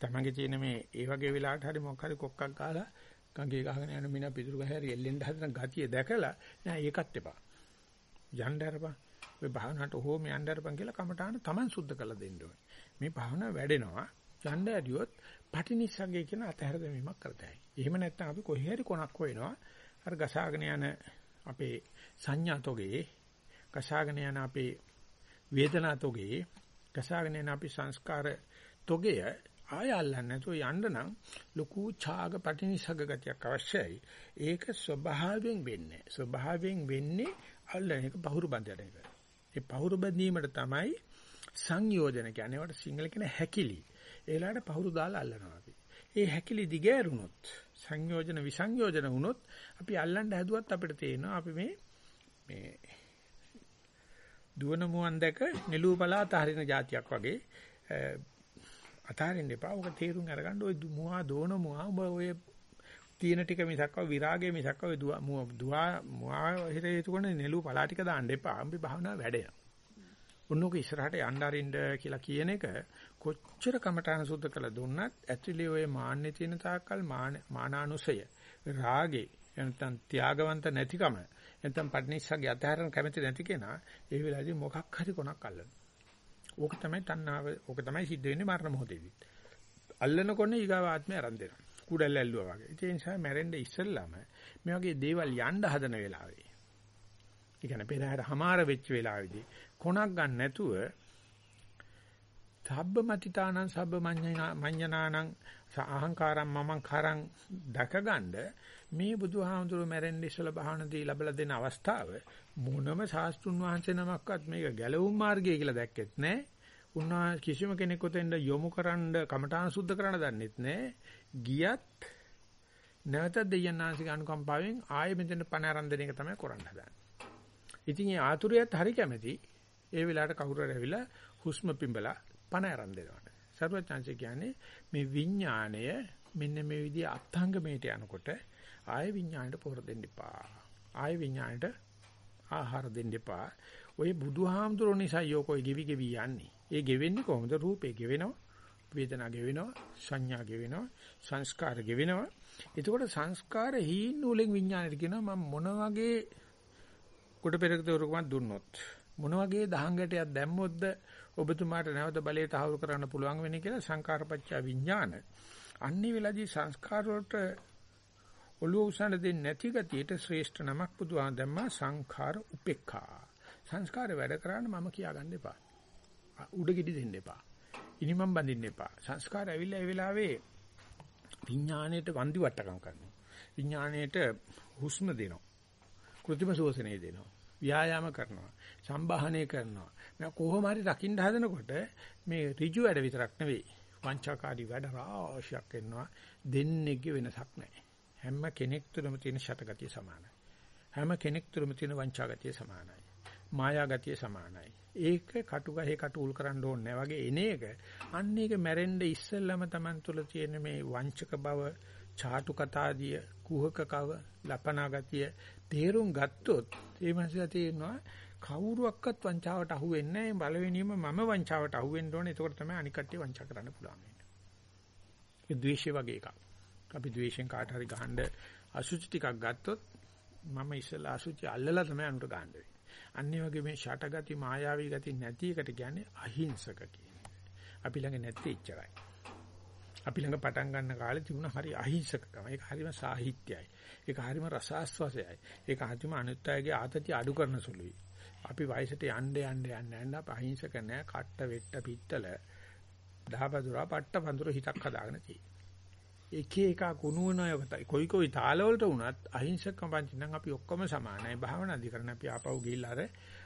තමන්ගේ තියෙන මේ ඒ වගේ වෙලාවට හරි මොකක් හරි කොක්කක් ගහලා ගඟේ ගහගෙන යන මිනා පිටුරු ගහරි එල්ලෙන්න හදන ගතිය දැකලා නෑ ඒකත් එපා. යන්න අරපන්. ඔය භාවනාවට ඕම යන්න අරපන් කියලා කමඨාන Taman සුද්ධ කරලා දෙන්න ඕනේ. මේ භාවනාව වැඩෙනවා. යන්න ඇරියොත් පටිනිස්සග්ගේ කියන අතහැර දැමීමක් කරතයි. එහෙම නැත්නම් අපි කොහේ හරි කොනක් හොයනවා. අර ගසාගෙන යන අපේ සංඥාතෝගේ ගසාගෙන යන අපේ වේදනාතෝගේ ගසාගෙන යන අපි සංස්කාර තොගය ආය අල්ලන්නේ නැතුව යන්න නම් ලොකු ඡාග පටිනිසග්ග ගතියක් අවශ්‍යයි. ඒක ස්වභාවයෙන් වෙන්නේ. ස්වභාවයෙන් වෙන්නේ අල්ලන එක පහුරු බඳන එක. ඒ පහුරු බැඳීමට තමයි සංයෝජන කියන්නේ. ඒකට සිංහල කියන හැකිලි. ඒලාට පහුරු දාලා අල්ලනවා අපි. ඒ හැකිලි දිගෑරුණොත් සංයෝජන විසංයෝජන වුණොත් අපි අල්ලන්න හැදුවත් අපිට තේරෙනවා අපි මේ මේ දුවන මුවන් දැක නෙළුව පළාත හරින જાතියක් වගේ අතාරින්න එපා. ඔක තේරුම් අරගන්න ඔය මුවා දෝන මුවා ඔබ ඔය තියෙන ටික මිසක්ව විරාගය මිසක්ව දුවා දුවා මුවා හිතේ තුන නෙළු පලා ටික දාන්න එපා. අපි භාවනාව වැඩෙනවා. උන්නෝක ඉස්සරහට යන්න අරින්න කියලා කියන එක කොච්චර කමඨාන සුද්ධ කළ දුන්නත් ඇතුලේ ඔය මාන්නේ තියෙන තාක්කල් මානානුසය රාගේ නැත්නම් ත්‍යාගවන්ත නැතිකම නැත්නම් පඩනිස්සගේ අතහැරන කැමැති නැති කෙනා ඒ වෙලාවේදී මොකක් හරි කොනක් අල්ලනවා. ඕක තමයි තණ්හාව ඕක තමයි සිද්ධ වෙන්නේ මරණ මොහොතේදී. අල්ලනකොනේ ඊගාව ආත්මය ආරම්භ වෙනවා. කුඩල්ල ඇල්ලුවා වගේ. ඒ නිසා මැරෙන්න ඉස්සෙල්ලාම මේ වගේ දේවල් යන්න හදන වෙලාවේ. ඒ කියන්නේ පෙරහැර හමාර වෙච්ච වෙලාවේදී කොනක් ගන්න නැතුව සබ්බ මතිතානං සබ්බ මඤ්ඤනානං අහංකාරම් මමංකාරං දැකගන්න මේ බුදුහාමුදුරුවෝ මැරෙන්න ඉස්සලා බහනදී ලැබලා දෙන අවස්ථාව මොනම ශාස්ත්‍රුන් වහන්සේ නමක්වත් මේක ගැලවුම් මාර්ගය කියලා දැක්කෙත් නැහැ. උන්වහන්සේ කිසිම කෙනෙක් උතෙන්ද යොමු කරන්න කමඨාන සුද්ධ කරන්න දන්නෙත් නැහැ. ගියත් නැවතත් දෙයන්නාසික අනුකම්පාවෙන් ආයෙ මෙතන පණ ආරම්භ දෙන එක තමයි කරන්න හදන්නේ. ඉතින් ඒ ආතුරියත් හරි කැමැති. ඒ වෙලාවට කවුරු හරි ඇවිල්ලා හුස්ම පිඹලා පණ ආරම්භ දෙනවට. සර්වඥාන්සේ කියන්නේ මේ විඥාණය මෙන්න මේ විදිහ අත්ංගමයට යනකොට ආයෙ විඥාණයට පොර දෙන්න එපා. ආයෙ විඥාණයට ආහාර දෙන්න එපා. ඔය බුදුහාමුදුරුවෝ නිසා යෝකෝයි ගෙවි ගෙවි යන්නේ. ඒ ගෙවෙන්නේ කොහොමද? රූපේ ගෙවෙනවා, වේදනා ගෙවෙනවා, සංඥා ගෙවෙනවා, සංස්කාර ගෙවෙනවා. එතකොට සංස්කාර හීන නූලෙන් විඥාණයට කියනවා මම මොන වගේ කොට පෙරක දොරකමක් දුන්නොත් මොන වගේ දහංගටයක් දැම්මොත්ද ඔබතුමාට නැවත බලය තහවුරු කරන්න පුළුවන් වෙන්නේ කියලා සංකාරපච්චය විඥාන. අන්නේ වෙලාවේදී සංස්කාර වලට ඔළුව උසන්න දෙන්නේ නැති ගතියට ශ්‍රේෂ්ඨ නමක් බුදුහාම දැම්මා සංඛාර උපේක්ඛා. සංස්කාර වැඩ කරන්න මම කියාගන්න එපා. උඩගෙඩි දෙන්න එපා. ඉනිමම් බඳින්න එපා. සංස්කාර ඇවිල්ලා ඒ වෙලාවේ විඥාණයට වන්දි වට්ටකම් කරනවා. විඥාණයට හුස්ම දෙනවා. કૃත්‍රිම ශෝෂණය දෙනවා. ව්‍යායාම කරනවා. සම්බාහනය කරනවා. මම කොහොම හරි රකින්න හදනකොට මේ ඍජු වැඩ විතරක් නෙවෙයි. වංචාකාරී වැඩ රාශියක් එනවා. දෙන්නේගේ වෙනසක් නැහැ. හැම කෙනෙක් තුළම තියෙන ෂටගතිය සමානයි. හැම කෙනෙක් තුළම තියෙන වංචාගතිය සමානයි. මායාගතිය සමානයි. ඒක කටුගහේ කටු උල් කරන්න ඕනේ වගේ එන එක අන්න ඒක මැරෙන්න ඉස්සෙල්ලම Taman තුළ තියෙන මේ වංචක බව, ചാටු කතාදිය, කුහක කව, ලපනා ගතිය තේරුම් ගත්තොත් ඒ මනසට තේරෙනවා කවුරුවක්වත් වංචාවට අහු වෙන්නේ නැහැ. බලවෙනීම මම වංචාවට අහු වෙන්න ඕනේ. ඒකෝට තමයි අනික් කට්ටිය වංචා කරන්න පුළුවන් වෙන්නේ. ඒ ද්වේෂය වගේ එකක්. අපි ද්වේෂෙන් කාට හරි ගහන්න අසුචි ටිකක් ගත්තොත් මම ඉස්සලා අසුචි අල්ලලා තමයි අනුට ගහන්න වෙන්නේ. අනිත් වගේ මේ ෂටගති මායාවී ගති නැති එකට කියන්නේ අහිංසක කියන්නේ. අපි ළඟ නැත්තේ ඉච්චරයි. අපි ළඟ පටන් ගන්න කාලේ තිබුණ හරි අහිංසකකම. ඒක හරිම සාහිත්‍යයි. ඒක හරිම රසාස්වාසයයි. ඒක හරිම අනිත්‍යයේ ආතති අඩු කරන සුළුයි. අපි වයසට යන්න යන්න යන්න යන්න අහිංසක නැහැ. කට්ට වෙට්ට පිත්තල දහබදුරා පට්ට පඳුර හිතක් හදාගෙන තියෙනවා. එක එක කුණුවනයකටයි කොයි කොයි තාලවලට වුණත් අහිංසකම පංච නම් අපි ඔක්කොම සමානයි. භාවනාදි කරන අපි ආපහු ගිහිල්ලා අර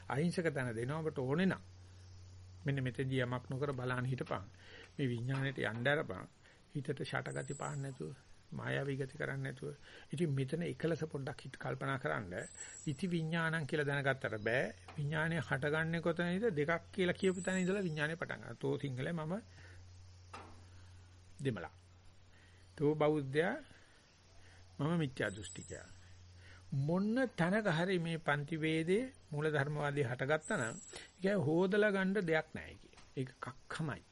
අහිංසක තැන දෙනවා ඔබට ඕනේ නම්. මෙන්න මෙතෙන්දී යමක් නොකර බලන්න හිටපන්. මේ විඥාණයට යන්න අරපන්. හිතට ෂටගති පාන්න නැතුව මායාවී ගති කරන්නේ නැතුව. ඉතින් මෙතන එකලස පොඩ්ඩක් හිත කල්පනා කරන්න. ඉති විඥානං කියලා දැනගත්තට බෑ. විඥානය හටගන්නේ කොතනද දෙකක් කියලා කියපු තැන ඉඳලා විඥානය පටන් ගන්නවා. තෝ සිංහලේ මම දෙමළා. තෝ බෞද්ධයා මම මිත්‍යා දෘෂ්ටිකයා. මොන්න තනක හරි මේ පන්ති වේදේ මූල ධර්මවාදී හටගත්තා නම් ඒක හොදලා ගන්න දෙයක් නැහැ කිය. ඒක කක්කමයි.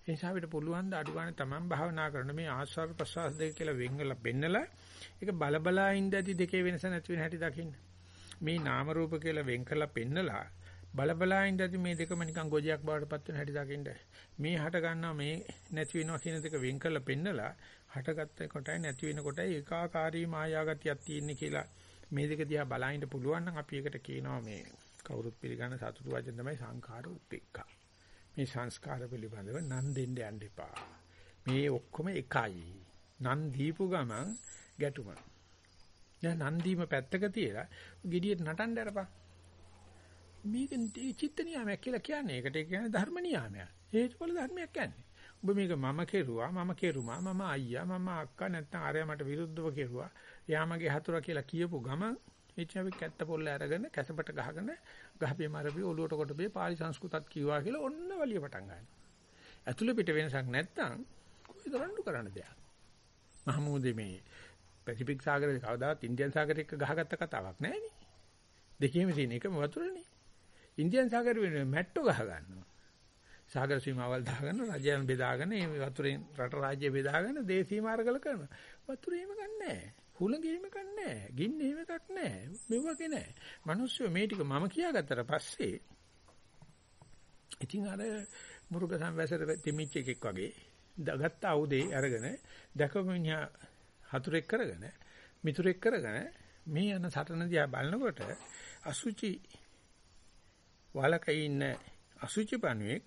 ඒ නිසා අපිට පුළුවන් ද අඩු ගන්න තමන් භාවනා කරන මේ ආස්වාද ප්‍රසවාස දෙක කියලා වෙන්වලා පෙන්නලා ඒක බලබලා ඉඳදී දෙකේ වෙනස නැති වෙන හැටි දකින්න. මේ නාම රූප කියලා වෙන් කරලා පෙන්නලා බලබලා ඉඳදී මේ දෙකම නිකන් ගොජයක් බවට පත් වෙන හැටි දකින්න. මේ හට ගන්නවා මේ නැති වෙනවා කියන දෙක වෙන් කරලා පෙන්නලා හටගත්ත කොටයි නැති වෙන කොටයි ඒකාකාරී මායාගතියක් තියෙන්නේ කියලා මේ දෙක දිහා බලහින්න පුළුවන් නම් අපි ඒකට කියනවා මේ කවුරුත් පිළිගන්න සතුටු වචන තමයි සංඛාර උපේක්ඛා. මේ සංස්කාර පිළිබඳව නන් දෙන්න යන්න එපා. මේ ඔක්කොම එකයි. නන් දීපු ගමන් ගැටුම. දැන් නන් දීම පැත්තක තියලා gediයට නටන්න අරපන්. මේක චිත්ත නියාමයක් කියලා කියන්නේ. ඒකට කියන්නේ ධර්ම නියාමයක්. හේතුඵල ධර්මයක් කියන්නේ. ඔබ මේක මම කෙරුවා මම කෙරුමා මම අයියා මම අක්කා නැත්නම් අරයා මට විරුද්ධව කෙරුවා එයා මගේ හතුරා කියලා කියපු ගමන් එච්චර අපි කැත්ත පොල්ල අරගෙන කැසපට ගහගෙන ගහපේ මරපේ ඔලුවට කොටපේ පාලි සංස්කෘතත් කිව්වා කියලා ඔන්න වලිය පටන් ගන්නවා. ඇතුළේ පිට වෙනසක් නැත්නම් කොයිද රණ්ඩු කරන්න දෙයක්. මහමූදේ මේ පැසිෆික් සාගරේ කවදාවත් ඉන්දියන් සාගරේ එක්ක ගහගත්ත කතාවක් නෑනේ. දෙකේම තියෙන එකම වතුරනේ. ඉන්දියන් සාගරේ වෙන මැට්ටෝ ගහ ගන්නවා. සාගර සීමාවල් දාගෙන රජයන් බෙදාගෙන මේ වතුරෙන් රට රාජ්‍ය බෙදාගෙන දේශීය මාර්ගල කරනවා. වතුර එහෙම ගන්නෑ. හුලඟ එහෙම ගන්නෑ. ගින්න එහෙම එකක් නෑ. මෙව්වගේ නෑ. මිනිස්සු මේ ටික මම කියාගත්තට පස්සේ ඉතින් අර මුරුග සම්වැසර දෙමිච්ච එකෙක් වගේ දගත්ත අවුදේ අරගෙන දැකමිනියා හතුරෙක් කරගෙන මිතුරෙක් කරගෙන මේ යන සටන දිහා බලනකොට අසුචි වලක ඉන්න අසුචි පණුවෙක්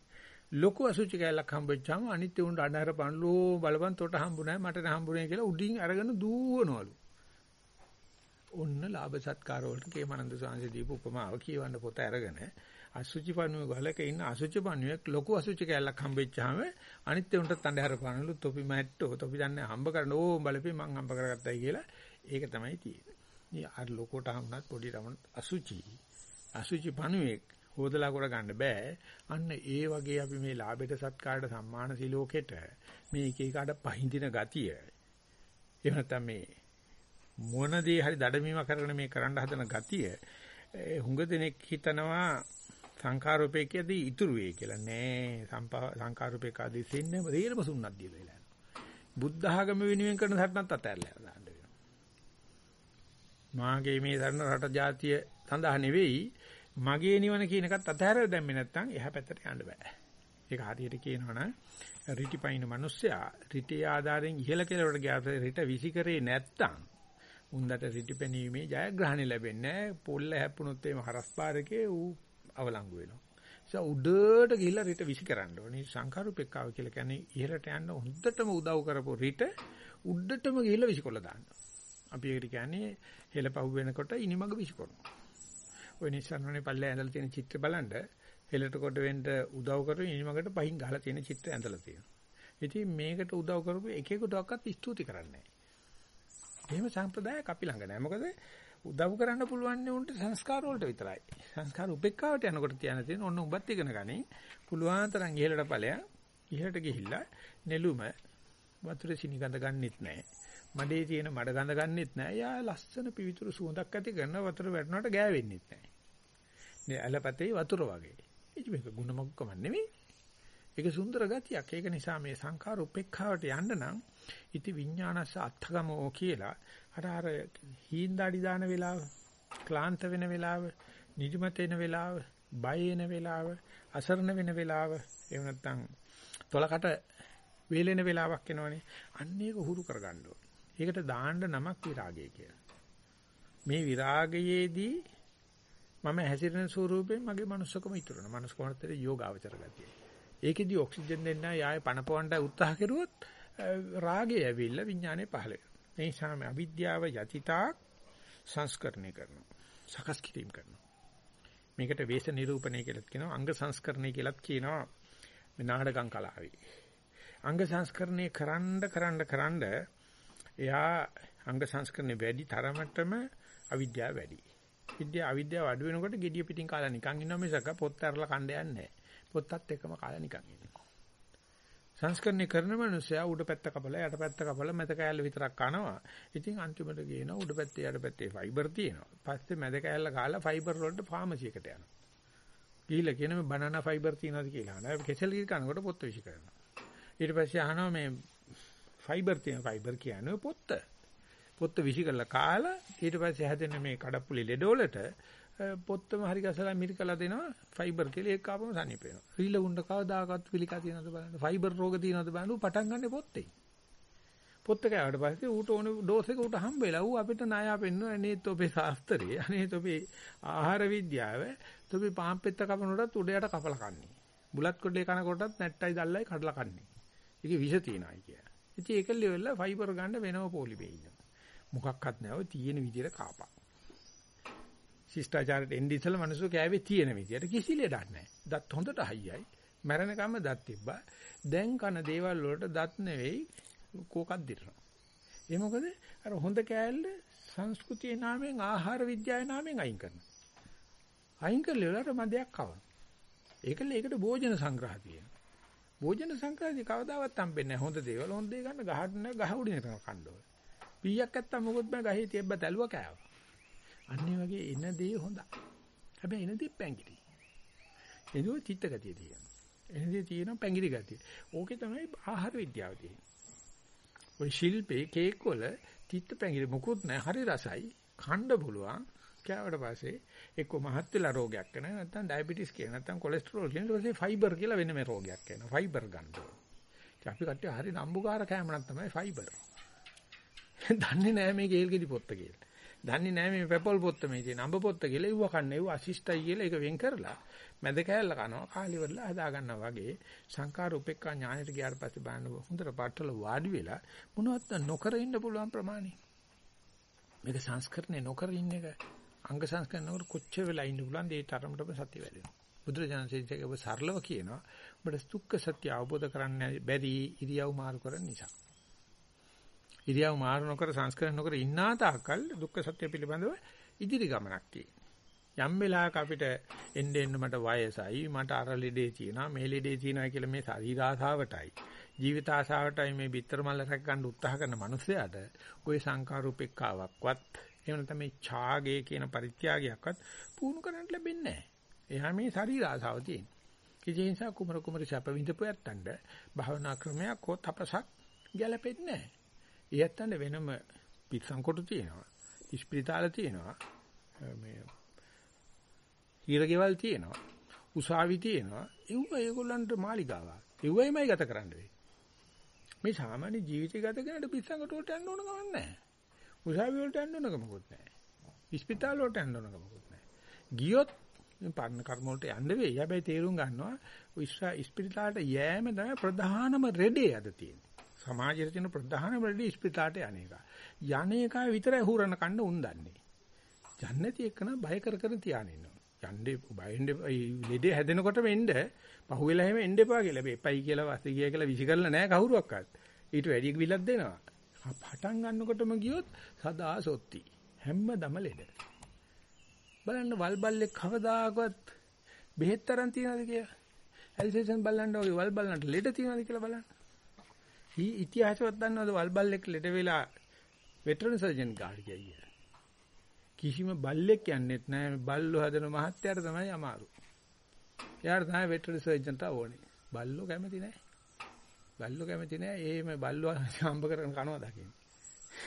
ලොකු අසුචි කැලක් හම්බෙච්චාම අනිත් උන්ට අඬර පන්ලෝ බලපන් තොට හම්බුනේ මට හම්බුනේ කියලා උඩින් අරගෙන දුවනවලු. ඔන්න ලාභ සත්කාර වලට කේමනන්ද සාංශ දීපු උපමාව කියවන්න පොත අරගෙන අසුචි පණුවේ ගලක ඉන්න අසුචි පණුවෙක් ලොකු අසුචි කැලක් හම්බෙච්චාම අනිත් උන්ට අඬර පන්ලු තොපි මැට්ටෝ තොපි දන්නේ හම්බ කරන ඕ බලපේ මං හම්බ කරගත්තයි කියලා ඒක තමයි තියෙන්නේ. මේ අර ලොකෝට හම්බුනත් පොඩි රමණ අසුචි අසුචි පණුවෙක් හොදලා කර ගන්න බෑ. අන්න ඒ වගේ අපි මේ ලාභයට සත්කාරයට සම්මාන සිලෝකෙට මේ එක එකට පහඳින ගතිය. එහෙම නැත්නම් මේ මොන දේ හරි දඩමීම කරගෙන මේ කරන්න හදන ගතිය ඒ හුඟ දෙනෙක් හිතනවා සංඛාරූපේකදී ඉතුරු වෙයි කියලා. නෑ සංඛාරූපේකදී සින්නේ තේරම සුන්නක් දීලා ඉලා. බුද්ධ ආගම වෙනුවෙන් කරන සටනත් අතහැරලා දාන්න වෙනවා. මාගේ මේ සරණ රට ජාතිය සඳහා නෙවෙයි මගේ නිවන කියන එකත් අතහැරලා දැම්මේ නැත්නම් එහා පැත්තට යන්න බෑ. ඒක හරියට කියනවනම් රිටිපයින් මිනිස්සයා රිටි ආධාරයෙන් ඉහළ කෙළවරට ගියාට රිට විසිකරේ නැත්තම් උන්දට රිටිපැනීමේ ජයග්‍රහණය ලැබෙන්නේ නැහැ. පොල්ල හැප්පුණොත් එහෙම හරස්පාරකේ ඌ අවලංගු වෙනවා. ඒ උඩට ගිහිල්ලා රිට විසි කරන්න ඕනේ. සංඛාරුපෙක්කාව කියලා කියන්නේ ඉහළට යන්න හොඳටම උදව් කරපු රිට උඩටම ගිහිල්ලා විසිකොල්ල දාන්න. අපි ඒකට කියන්නේ හෙලපහුව වෙනකොට ඉනිමඟ විසිකොරනවා. ඔය නිසන්වනේ පල්ලේ ඇඳලා තියෙන චිත්‍ර බලන්න හෙලට කොට වෙන්න උදව් කරපු ඉනිමඟට පහින් ගහලා තියෙන චිත්‍ර ඇඳලා තියෙනවා. ඉතින් මේකට උදව් කරපු එකෙකුටවත් ස්තුති කරන්නේ නැහැ. එහෙම සම්ප්‍රදායක් අපි ළඟ නැහැ. මොකද උදව් කරන්න පුළුවන් උන්ට සංස්කාර වලට විතරයි. සංස්කාර උපේක්ඛාවට යනකොට තියන තියෙන ඔන්න උඹත් ඉගෙන ගනි. පුළුවන් තරම් ඉහළට ඵලයන් ඉහළට ගිහිල්ලා නෙළුම වතුරේ සිනි ගඳ ගන්නෙත් නැහැ. මඩේ තියෙන මඩ ගඳ ගන්නෙත් නැහැ. යා ලස්සන පිවිතුරු සුවඳක් ඇති කරන වතුර වැටෙනකොට ගෑවෙන්නෙත් නැහැ. නේ අලපතේ වතුර වගේ. ඒක මේක ಗುಣමොක්කම නෙමෙයි. ඒක සුන්දර ගතියක්. ඒක නිසා මේ සංඛාර උපේක්ඛාවට යන්න නම් ඉති විඥානස්ස අත්ථගමෝ කියලා අර අර හීන්දාඩි දාන වෙලාව, ක්ලාන්ත වෙන වෙලාව, නිදිමත වෙන වෙලාව, බය වෙන වෙලාව, අසරණ වෙන වෙලාව, එහෙම නැත්නම් තොලකට වේලෙන වෙලාවක් එනවනේ. අන්න ඒක හුරු කරගන්න ඕනේ. ඒකට දාන්න නමක් විරාගය කියලා. මේ විරාගයේදී මම හැසිරෙන ස්වරූපයෙන් මගේ මනුස්සකම ඉතුරු වෙනවා. මනුස්සකමතර යෝගාවචර ගතිය. ඒකෙදි ඔක්සිජන් දෙන්න යාය පණපවන්න උත්සාහ කරුවොත් රාගය ඇවිල්ලා විඥානේ පහළ වෙනවා. ඒ නිසා මේ අවිද්‍යාව යතිතා සංස්කරණය කරනවා. සකස් කිරීම කරනවා. මේකට වේශ නිරූපණය කියලා කියනවා. අංග සංස්කරණය කියලාත් කියනවා. මේ නාටකම් කලාවේ. අංග සංස්කරණය කරන්න කරන්න කරන්න එයා අංග සංස්කරණය වැඩි තරමටම අවිද්‍යාව වැඩි. විද්‍යාව අවිද්‍යාව අඩු වෙනකොට gediya පිටින් කාලා නිකන් ඉන්නවා මිසක පොත් ඇරලා කණ්ඩ යන්නේ නැහැ. පොත්තත් එක්කම කාලා නිකන් ඉන්නවා. සංස්කරණය කරන මනුස්සයා උඩ පැත්ත කපලා යට පැත්ත කපලා මැද කෑල්ල විතරක් කනවා. ඉතින් අන්තිමට ගේනවා උඩ පැත්තේ යට පැත්තේ ෆයිබර් තියෙනවා. පස්සේ මැද කෑල්ල කාලා ෆයිබර් වලට ෆාමසි එකට යනවා. ගිහිල්ලා කියන මේ බනනා ෆයිබර් තියෙනවද කියලා අහනවා. කෙසෙල් ගිහ කනකොට පොත්ත විශ් කරනවා. ඊට පස්සේ අහනවා මේ ෆයිබර් තියෙන ෆයිබර් කියන්නේ පොත්ත. පොත්ත විශ් කරලා කාලා ඊට පස්සේ හැදෙන මේ කඩප්පුලි ලෙඩ වලට පොත්තම හරි ගසලා මිරිකලා දෙනවා ෆයිබර් කියලා ඒක ආපම සනීප වෙනවා. රීල උණ්ඩ කවදාකවත් පිළිකා තියනවද බලන්න. ෆයිබර් රෝග තියනවද බලන්න. පටන් ගන්න පොත්තේ. පොත්ත කෑවට පස්සේ ඌට ඕන ඩෝස් එක ඌට හම්බෙලා ඌ අපිට ණය අපෙන්නු අනේත් ඔබේ ශාස්ත්‍රයේ අනේත් ඔබේ ආහාර විද්‍යාව ඔබේ පාන් පෙත්ත කපනකොටත් උඩයට කපලා කන්නේ. බුලත් කොඩේ කනකොටත් නැට්ටයි දැල්ලයි කඩලා කන්නේ. ඒකේ විෂ තියනයි කිය. ඉතින් ඒක ලෙවල්ලා ෆයිබර් ගන්න වෙනම පොලිමේ ඉන්නවා. මොකක්වත් නැව තියෙන විදියට කාපා. ශිෂ්ටාචාරයට එන්නේ ඉතල මිනිස්සු කෑවේ තියෙන විදියට කිසි ලෙඩක් නැහැ. දත් හොඳට හයියයි. මැරෙනකම්ම දත් තිබ්බා. දැන් කන දේවල් වලට දත් නෙවෙයි කෝකක් දිරනවා. ඒ මොකද අර හොඳ කෑල්ල සංස්කෘතියේ නාමයෙන් ආහාර විද්‍යාවේ නාමයෙන් අයින් කරනවා. අයින් කරලා මදයක් කවනවා. ඒකල ඒකට භෝජන සංග්‍රහ තියෙනවා. භෝජන සංග්‍රහදී කවදාවත් හම්බෙන්නේ නැහැ. හොඳ දේවල් හොඳ දේ ගන්න ගහන්න ගහ උඩින් කරන කණ්ඩෝල. 100ක් නැත්තම් මොකොත් බෑ ගහේ තියබ්බ තැලුව කෑවා. අන්න ඒ වගේ එන දේ හොඳයි. හැබැයි එන දේ පැංගිරි. එනෝ චිත්ත ගතිය තියෙනවා. එන දේ තියෙනවා පැංගිරි ගතිය. ඕකේ තමයි ආහාර විද්‍යාව තියෙන්නේ. ওই ශිල්පේ කේක් වල චිත්ත පැංගිරි මොකොත් නැහැ. හරි රසයි. කන්න පුළුවන්. කෑවට පස්සේ එක්ක මහත් වෙලා රෝගයක් එනවා නැත්නම් ඩයබටිස් කියන නැත්නම් කොලෙස්ටරෝල් කියන ඊට පස්සේ ෆයිබර් කියලා වෙන මේ රෝගයක් එනවා ෆයිබර ගන්න ඕනේ. ඉතින් අපි කට්ටිය හරි නම්බුකාර කෑම නම් තමයි ෆයිබර්. දන්නේ නැහැ මේ කේල් ගෙඩි පොත්ත කියලා. දන්නේ නැහැ මේ පෙපල් පොත්ත මේ තියෙන අඹ පොත්ත කියලා ඉව්ව කන්නේ ඉව්ව අසිස්ටයි කියලා ඒක වෙන් කරලා මැද කෑල්ල කනවා කාලිවරලා හදා ගන්නවා වගේ සංකාර උපේක්ඛා ඥානෙට ගියාට පස්සේ බලන්න හොඳට පట్టල වාඩි වෙලා මොනවත් නොකර ඉන්න පුළුවන් ප්‍රමාණය? මේක සංස්කරණය නොකර ඉන්න එක අංග සංස්කරණ නොකර කොච්චර වෙලා ඉන්න පුළුවන්ද? ඒ තරමටම සත්‍ය වැඩෙනවා බුදුරජාණන් ඔබ සරලව කියනවා. ඔබට දුක්ඛ සත්‍ය අවබෝධ කරන්න බැරි ඉරියව් මාරු කරන නිසා. ඉරියව් මාරු නොකර සංස්කරණ නොකර ඉන්නා තාකල් දුක්ඛ සත්‍ය පිළිබඳව ඉදිරි ගමනක් තියෙනවා. යම් වෙලාවක අපිට එන්න එන්න මට වයසයි මට අර ලෙඩේ තියෙනවා මේ ලෙඩේ තියෙනවා කියලා මේ ශරීර ආසාවටයි ජීවිත ආසාවටයි මේ bitter මල්ල රැක ගන්න උත්සාහ කරන මිනිස්සයාට ওই සංකාරූපෙක්කාවක්වත් එහෙම නැත්නම් මේ ඡාගේ කියන පරිත්‍යාගයක්වත් පුහුණු කරන්න ලැබෙන්නේ නැහැ. එයා මේ ශරීර ආසාව තියෙන. කිසි නිසා කුමර කුමර ශප විඳපු යත්තන්ට භාවනා ක්‍රමයක් හෝ තපසක් ගැලපෙන්නේ නැහැ. ඊයත්තන්ට වෙනම පිටසංකොටු තියෙනවා. ඉස්පිරිතාල තියෙනවා. මේ හීරගෙවල් තියෙනවා. උසාවි තියෙනවා. ඒව ඒගොල්ලන්ට මාලිගාවක්. ඒවයිමයි ගත කරන්න වෙන්නේ. මේ සාමාන්‍ය ජීවිතය ගත කරනට පිටසංගට වලට යන්න ඕන ගමන් නැහැ. උසාවි වලට යන්න ඕන ගමකුත් නැහැ. ඉස්පිතාල වලට යන්න ඕන ගමකුත් නැහැ. ගියොත් පරණ කර්ම වලට යන්න වෙයි. හැබැයි තේරුම් ගන්නවා ඉස්රා ඉස්පිතාලට යෑම තමයි ප්‍රධානම රෙඩේ අද තියෙන්නේ. සමාජයේ තියෙන ප්‍රධානම රෙඩේ ඉස්පිතාලට යන එක. යන්නේක විතරයි හුරන කන්න උන්දන්නේ. යන්නේ නැති එකන බය කර කර තියාගෙන ඉන්නවා. යන්නේ බයෙන්ද ලෙඩේ හැදෙනකොටම එන්න පහුවෙලා හැම එන්න එපා කියලා. මේ එපයි කියලා වාසි ගියා කියලා විසි කරලා නැහැ කවුරුවක්වත්. ඊට වැඩි විලක් දෙනවා. පටන් ගන්නකොටම ගියොත් සදා සොත්ති. හැමදම ලෙඩ. බලන්න වල්බල්ලේ කවදාකවත් බෙහෙත් තරම් තියනද කියලා. ඇල්සේෂන් බලන්න වගේ වල්බල්ලන්ට ලෙඩ තියනද කියලා බලන්න. ඊ ඉතිහාසවත් දන්නවද වල්බල්ලෙක් ලෙඩ වෙලා වෙටරන් සර්ජන් ගාඩ ගියා. කිසිම බල්ලෙක් යන්නෙත් නැහැ බල්ලෝ හදන මහත්තයාට තමයි අමාරු. එයාට තමයි වෙටරි සර්ජන්ට ඕනේ. බල්ලෝ කැමති නැහැ. බල්ලෝ කැමති නැහැ. එහෙම බල්ලෝ හම්බ කරගෙන කනවා දකින්න.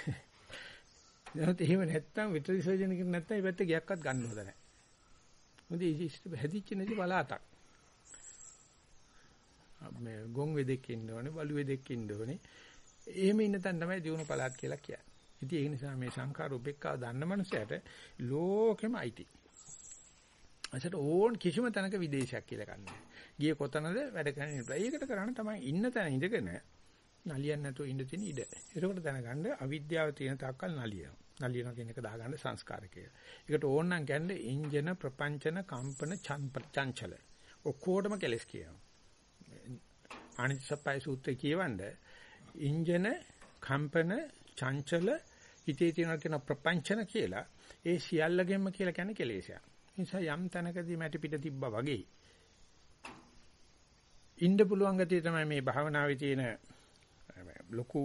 එහෙනම් එහෙම නැත්තම් වෙටරි සර්ජන් කෙනෙක් නැත්තම් මේ පැත්තේ ගියක්වත් ගන්න හොඳ නැහැ. මොකද ඉතින් හැදිච්ච නැති බලාතක්. මේ ගොන් වෙදෙක් ඉන්න ඕනේ, බලු වෙදෙක් ඉන්න ඕනේ. එහෙම ඉන්න තැන තමයි දිනු පළාත් කියලා කියන්නේ. ඉතින් ඒ නිසා මේ සංඛාර උපේක්ඛාව දන්න මනුස්සයට ලෝකෙම අයිති. අසට ඕන් කිසිම තැනක විදේශයක් කියලා ගන්නෑ. ගියේ කොතනද වැඩ කරන්නේ ඉන්න. ඒකට කරන්න තමයි ඉන්න තැන ඉඳගෙන නලියන්න නැතුව ඉන්න තියෙන ඉඩ. ඒකට දැනගන්න අවිද්‍යාව තියෙන තාක්කල් නලියනවා. නලියන කියන එක දාගන්න සංස්කාර කියලා. ඒකට ඕන නම් කියන්නේ ඉන්ජන ප්‍රපංචන කම්පන චංචල. ඔක්කොටම කෙලස් කියනවා. අනිත්‍යසප්පයි සූත්‍රය කියවන්න ඉන්ජන කම්පන චංචල හිතේ තියෙනවා කියන ප්‍රපංචන කියලා ඒ සියල්ලගෙන්ම කියලා කියන්නේ කෙලෙසයක්. නිසා යම් තැනකදී මැටි පිට තිබ්බා වගේ ඉන්න පුළුවන් ගතිය තමයි මේ භාවනාවේ තියෙන ලොකු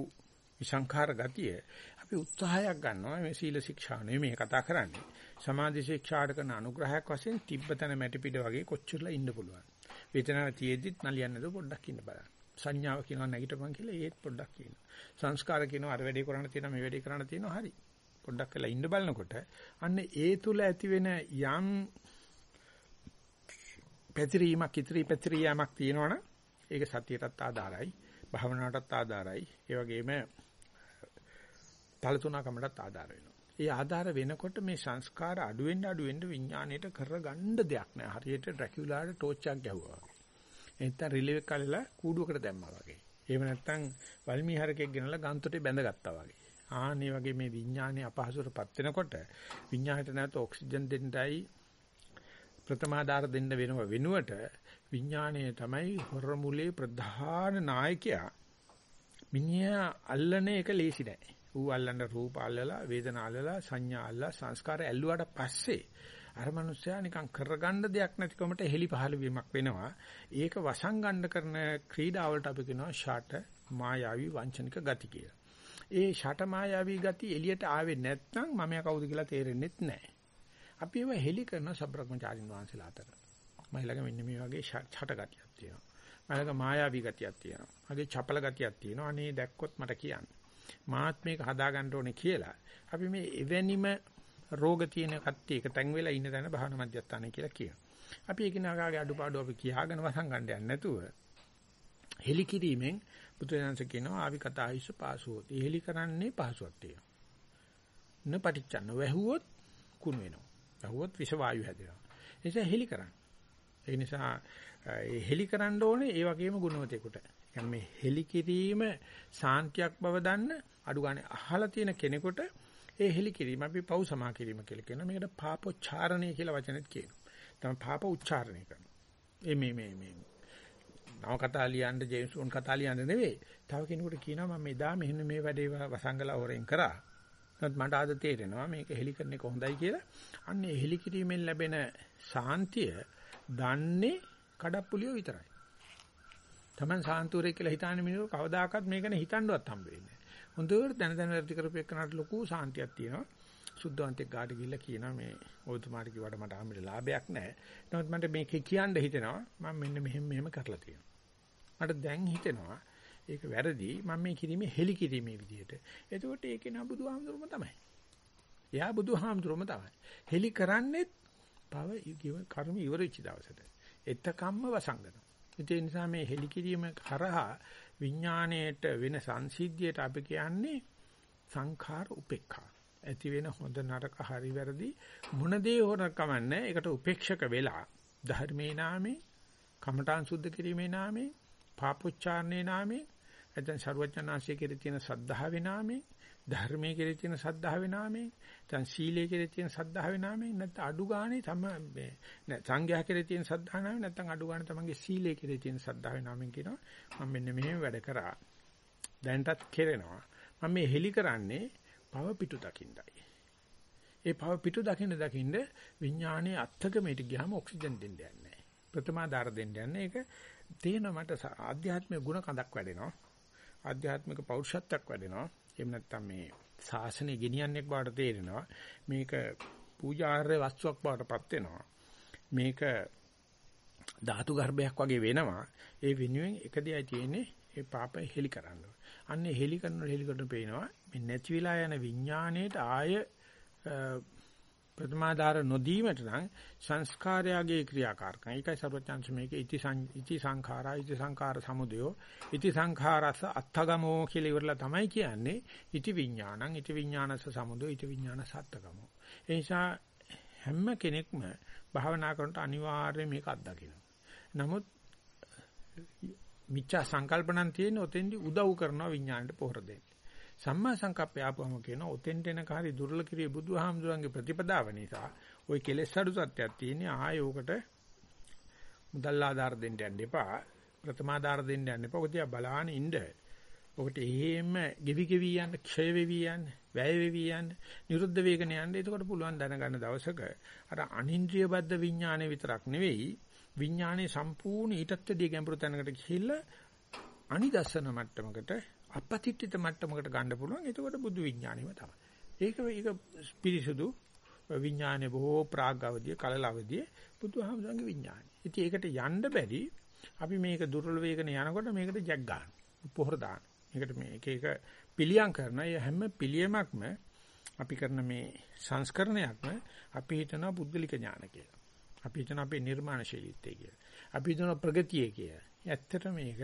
විසංඛාර ගතිය. අපි උත්සාහයක් ගන්නවා මේ සීල ශික්ෂා නෙමෙයි කතා කරන්නේ. සමාධි ශික්ෂාට කරන අනුග්‍රහයක් වශයෙන් තිබ්බතන මැටි පිට වගේ කොච්චරලා ඉන්න පුළුවන්. වේදනාව තියෙද්දිත් නලියන්නද පොඩ්ඩක් ඉන්න බලන්න. සංඥාව කියනවා නැගිටපන් කියලා ඒත් පොඩ්ඩක් කියනවා. සංස්කාර කියනවා අර වැඩේ කරන්න තියෙනවා මේ වැඩේ කරන්න තියෙනවා හරි. පොඩ්ඩක් වෙලා ඉන්න බලනකොට අන්න ඒ තුල ඇති වෙන යම් පැතිරීමක් ඉතිරි පැතිරියාමක් තියෙනවනම් ඒක සතියටත් ආධාරයි භාවනාවටත් ආධාරයි ඒ වගේම පළතුණකමටත් ආධාර වෙනවා. ඒ ආධාර වෙනකොට මේ සංස්කාර අඩු වෙන්න අඩු වෙන්න විඥාණයට කරගන්න දෙයක් නෑ. හරියට ඩ්‍රැකියුලාට ටෝච් එකක් ගැහුවා වගේ. එතන රිලෙව් එක කලලා කූඩුවකට දැම්මා වගේ. එහෙම නැත්නම් වල්මී හරකෙක් ගෙනලා ගන්තොටේ බැඳගත්තා වගේ. ආන්නේ වගේ මේ විඥානේ අපහසුරපත් වෙනකොට විඥාණයට නැවත ඔක්සිජන් දෙන්නයි ප්‍රථමාදාර දෙන්න වෙනව වෙනුවට විඥාණය තමයි හොරමුලේ ප්‍රධාන නායකයා. මිනිහා අල්ලන එක ලේසි නෑ. ඌ අල්ලන්න රූප අල්ලලා වේදනා අල්ලලා සංඥා අල්ලලා සංස්කාර ඇල්ලුවාට පස්සේ අර මනුස්සයා නිකන් කරගන්න දෙයක් නැතිකමට හෙලි පහළ වීමක් වෙනවා. ඒක වසංගණ්ඩ කරන ක්‍රීඩාවලට අපි කියනවා ෂාට මායාවී වංචනික ගති කියලා. ඒ ෂාට මායාවී ගති එළියට ආවේ නැත්නම් මම කවුද කියලා තේරෙන්නේ නැහැ. අපි ඒව හෙලි කරන සබ්‍රක්‍මචාරින් වහන්සේලා අතර. මයිලග මෙන්න මේ වගේ ෂාට ගතියක් තියෙනවා. මයිලග මායාවී ගතියක් තියෙනවා. මගේ චපල ගතියක් තියෙනවා. අනේ දැක්කොත් මට කියන්න. මාත් මේක හදාගන්න ඕනේ කියලා. අපි මේ එවැනිම රෝග තියෙන කට්ටිය එක තැන් වෙලා ඉන්න තැන භාවනා මධ්‍යස්ථානය කියලා කියනවා. අපි ඒක නාගාගේ අඩුපාඩු අපි කියාගෙන වසන් ගන්න යන්නේ නැතුව හෙලි කිරීමෙන් බුදුරජාණන්සේ කියනවා ආවි කතායිස පාසුවොත්. හෙලි කරන්නේ පහසුවක් තියෙනවා. න පටිච්චන්න වැහුවොත් කුණ වෙනවා. වැහුවොත් විෂ වායු හැදෙනවා. ඒ නිසා හෙලි කරන්න. ඒ නිසා ඒ හෙලි කරන්න ඕනේ ඒ වගේම ගුණවතෙකුට. يعني මේ හෙලි කිරීම සාන්තියක් බව දන්න අඩු ගානේ අහලා තියෙන කෙනෙකුට ඒ හෙලි කිරීම අපි පව් සමා කිරීම කියලා කියනවා. මේකට පාපෝච්චාරණය කියලා වචනෙත් කියනවා. තමයි පාප උච්චාරණය කරනවා. ඒ මේ මේ මේ නව කතා ලියන්න ජේම්ස් බොන්ඩ් කතා ලියන්න නෙවෙයි. තව කෙනෙකුට කියනවා මම එදා මෙන්න මේ වැඩේ වසංගලා හොරෙන් කරා. නමුත් මට අද තේරෙනවා මේක හෙලි කරන එක හොඳයි කියලා. අන්න ඒ හෙලි කිරීමෙන් ලැබෙන සාන්තිය දන්නේ කඩප්පුලියෝ විතරයි. Taman සාන්තුරේ කියලා හිතාන මිනිස්සු කවදාකවත් මේක නේ හිතන්නවත් හම්බ වෙන්නේ. හොඳට දැන දැන වැඩි කරපු එකනට ලොකු සාන්තියක් තියෙනවා. සුද්ධවන්තෙක් ගාට ගිහිල්ලා කියනවා මේ ඔයතුමාට කිව්වට මට ආමිට ලාභයක් නැහැ. නමුත් මට මේක කියන්න හිතෙනවා මම මෙන්න මෙහෙම මෙහෙම කරලා තියෙනවා. මට දැන් හිතෙනවා ඒක වැරදි මම මේ කිරීමේ හෙලි කිරීමේ විදියට. එතකොට ඒකේ නා බුදුහාමුදුරුම තමයි. එයා බුදුහාමුදුරුම තමයි. හෙලි කරන්නේ පව කර්ම ඉවරෙච්ච දවසට. එතකම්ම වසංගන. ඒ නිසා මේ හෙලි කිරීම කරහා විඥාණයට වෙන සංසිද්ධියට අපි කියන්නේ සංඛාර උපේක්ඛා. ඇති වෙන හොඳ නරක හරි වැරදි මොන දේ හොර කමන්නේ ඒකට උපේක්ෂක වෙලා ධර්මේ නාමේ කමඨාන් සුද්ධ කිරීමේ නාමේ පාපොච්චාරණේ නාමේ නැත්නම් ਸਰවඥාන්සේ කෙරේ තියෙන සද්ධාවේ නාමේ ධර්මයේ කෙරේ තියෙන සද්ධාවේ නාමේ නැත්නම් සීලයේ කෙරේ තියෙන සද්ධාවේ නාමේ නැත්නම් අඩු ගානේ තම මේ සංඝයා කෙරේ තියෙන සද්ධා නාමේ නැත්නම් අඩු ගානේ තමන්ගේ සීලයේ කෙරේ තියෙන සද්ධාවේ නාමෙන් කියනවා මම මෙන්න මෙහෙම වැඩ කරා දැන්ටත් කෙරෙනවා මම මේ හෙලි කරන්නේ පව පිටු දකින්නයි. ඒ පව පිටු දකින්න දකින්න විඥානයේ අත්ථකමේට ගියාම ඔක්සිජන් දෙන්න යන්නේ නැහැ. ප්‍රථමාදාර දෙන්න යන්නේ ඒක තේන මට ආධ්‍යාත්මික ගුණ කඳක් වැඩෙනවා. ආධ්‍යාත්මික පෞරුෂත්වයක් වැඩෙනවා. එහෙම නැත්නම් මේ ශාසනය ගෙනියන්නේ බවට තේරෙනවා. මේක පූජාර්ය වස්තුවක් බවට පත් වෙනවා. මේක ධාතු ගර්භයක් වගේ වෙනවා. ඒ වෙනුවෙන් එක දෙයයි තියෙන්නේ ඒ පාපය හෙලි කරන්න. අන්නේ හෙලි කරන හෙලි කරන පේනවා මේ නැති වෙලා යන විඥාණයට ආය ප්‍රතිමාදාර නොදීමට නම් සංස්කාරයගේ ක්‍රියාකාරකම්. ඒකයි සර්වඥාන්ස මේක ඉති ඉති සංඛාරා ඉති සංඛාර සමුදයෝ ඉති සංඛාරස අත්තගමෝ කියලා ඉවරලා තමයි කියන්නේ ඉති විඥානං ඉති විඥානස සමුදයෝ ඉති විඥානස අත්තගමෝ. ඒ නිසා හැම කෙනෙක්ම භාවනා කරනට අනිවාර්යයෙන් මේක අත්දකිනවා. නමුත් මිච්ඡා සංකල්පණන් තියෙන ඔතෙන්දි උදව් කරනවා විඥාණයට පොහොර දෙන්න. සම්මා සංකප්පය ආපුවම කියන ඔතෙන්ට එන කාරි දුර්ල කිරිය බුදුහාමුදුරන්ගේ ප්‍රතිපදාව නිසා ওই කෙලෙස් අඩු සත්‍යයක් තියෙන්නේ ආයෝකට මුදල් ආධාර දෙන්න යන්න එපා. ප්‍රථම ආධාර දෙන්න යන්න එපා. ඔක දිහා බලාන ඉන්න. ඔකට එහෙම ගෙවි ගෙවි යන්න, ක්ෂය වෙවි යන්න, වැය වෙවි යන්න, නිරුද්ධ වේගන යන්න. එතකොට පුළුවන් දැනගන්න දවසක අර අනින්ද්‍රිය බද්ධ විඥානය විතරක් නෙවෙයි විඥානයේ සම්පූර්ණ ඊටත් වැඩිය ගැඹුරු තැනකට ගිහිල්ලා අනිදස්සන මට්ටමකට අපතිත්‍ිත මට්ටමකට ගන්න පුළුවන්. එතකොට බුදු විඥානෙම තමයි. ඒක ඒක පිරිසුදු විඥානයේ බොහෝ ප්‍රාග්ගවදී කලලවදී බුදුහාමුදුරන්ගේ විඥානයි. ඉතින් ඒකට යන්න බැරි අපි මේක දුර්වල වේගන යනකොට මේකට ජග් ගන්න. පොහොර දාන. මේකට මේ එක එක පිළියම් කරන ඒ හැම පිළියමක්ම අපි කරන මේ සංස්කරණයක්ම අපි හිතනවා පුද්ගලික ඥාන කියලා. අපි හිතන අපේ නිර්මාණශීලීත්වය කියලා. අපි හිතන ප්‍රගතිය කියලා. ඇත්තට මේක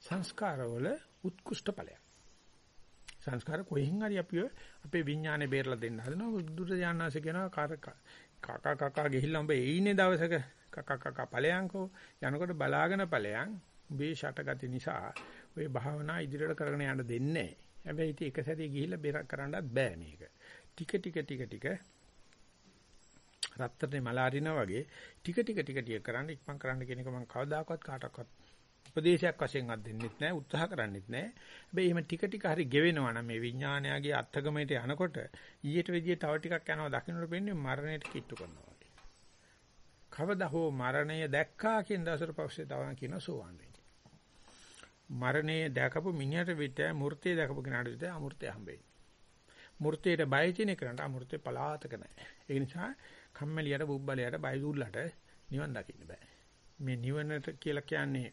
සංස්කාරවල උත්කෘෂ්ඨ ඵලයක්. සංස්කාර කොහෙන් හරි අපි අපේ විඥානේ බේරලා දෙන්න හදනවා. බුදුරජාණන්සේ කියනවා කකා කකා ගිහිල්ලා උඹ එයිනේ දවසක කකා කකා ඵලයන්කෝ යනකොට බලාගෙන ඵලයන් උඹේ ෂටගති නිසා ඔය භාවනා ඉදිරියට කරගෙන යන්න දෙන්නේ නැහැ. හැබැයි ඉතින් එක සැරේ ගිහිල්ලා බේර කරන්නත් බෑ මේක. ටික ටික ටික ටික රත්තරනේ මල අරිනා වගේ ටික ටික ටික ටික කරන්න ඉක්මන් කරන්න කියන එක මම කවදාකවත් කාටවත් උපදේශයක් වශයෙන්වත් දෙන්නෙත් නැහැ උත්සාහ කරන්නෙත් නැහැ. හැබැයි එහෙම ටික ටික හරි ගෙවෙනවා නම් මේ විඥානයගේ අත්ගමයට යනකොට ඊට වෙදියේ තව ටිකක් යනවා දකින්නට වෙන්නේ මරණයට කිට්ටු කරනවා වගේ. කවදා හෝ මරණය දැක්කා කියන දවසට පස්සේ තව කියන සෝවන් වෙන්නේ. මරණය දැකපු මිනිහට විතර මූර්තිය දැකපු කෙනාට විතර අමූර්තය හම්බෙන්නේ. මූර්තියට බය තියෙන කෙනාට අමූර්තය පලාතක නැහැ. ඒ නිසා කම්මැලියට බුබ්බලයට බයදුල්ලට නිවන් දකින්න බෑ. මේ නිවනට කියලා කියන්නේ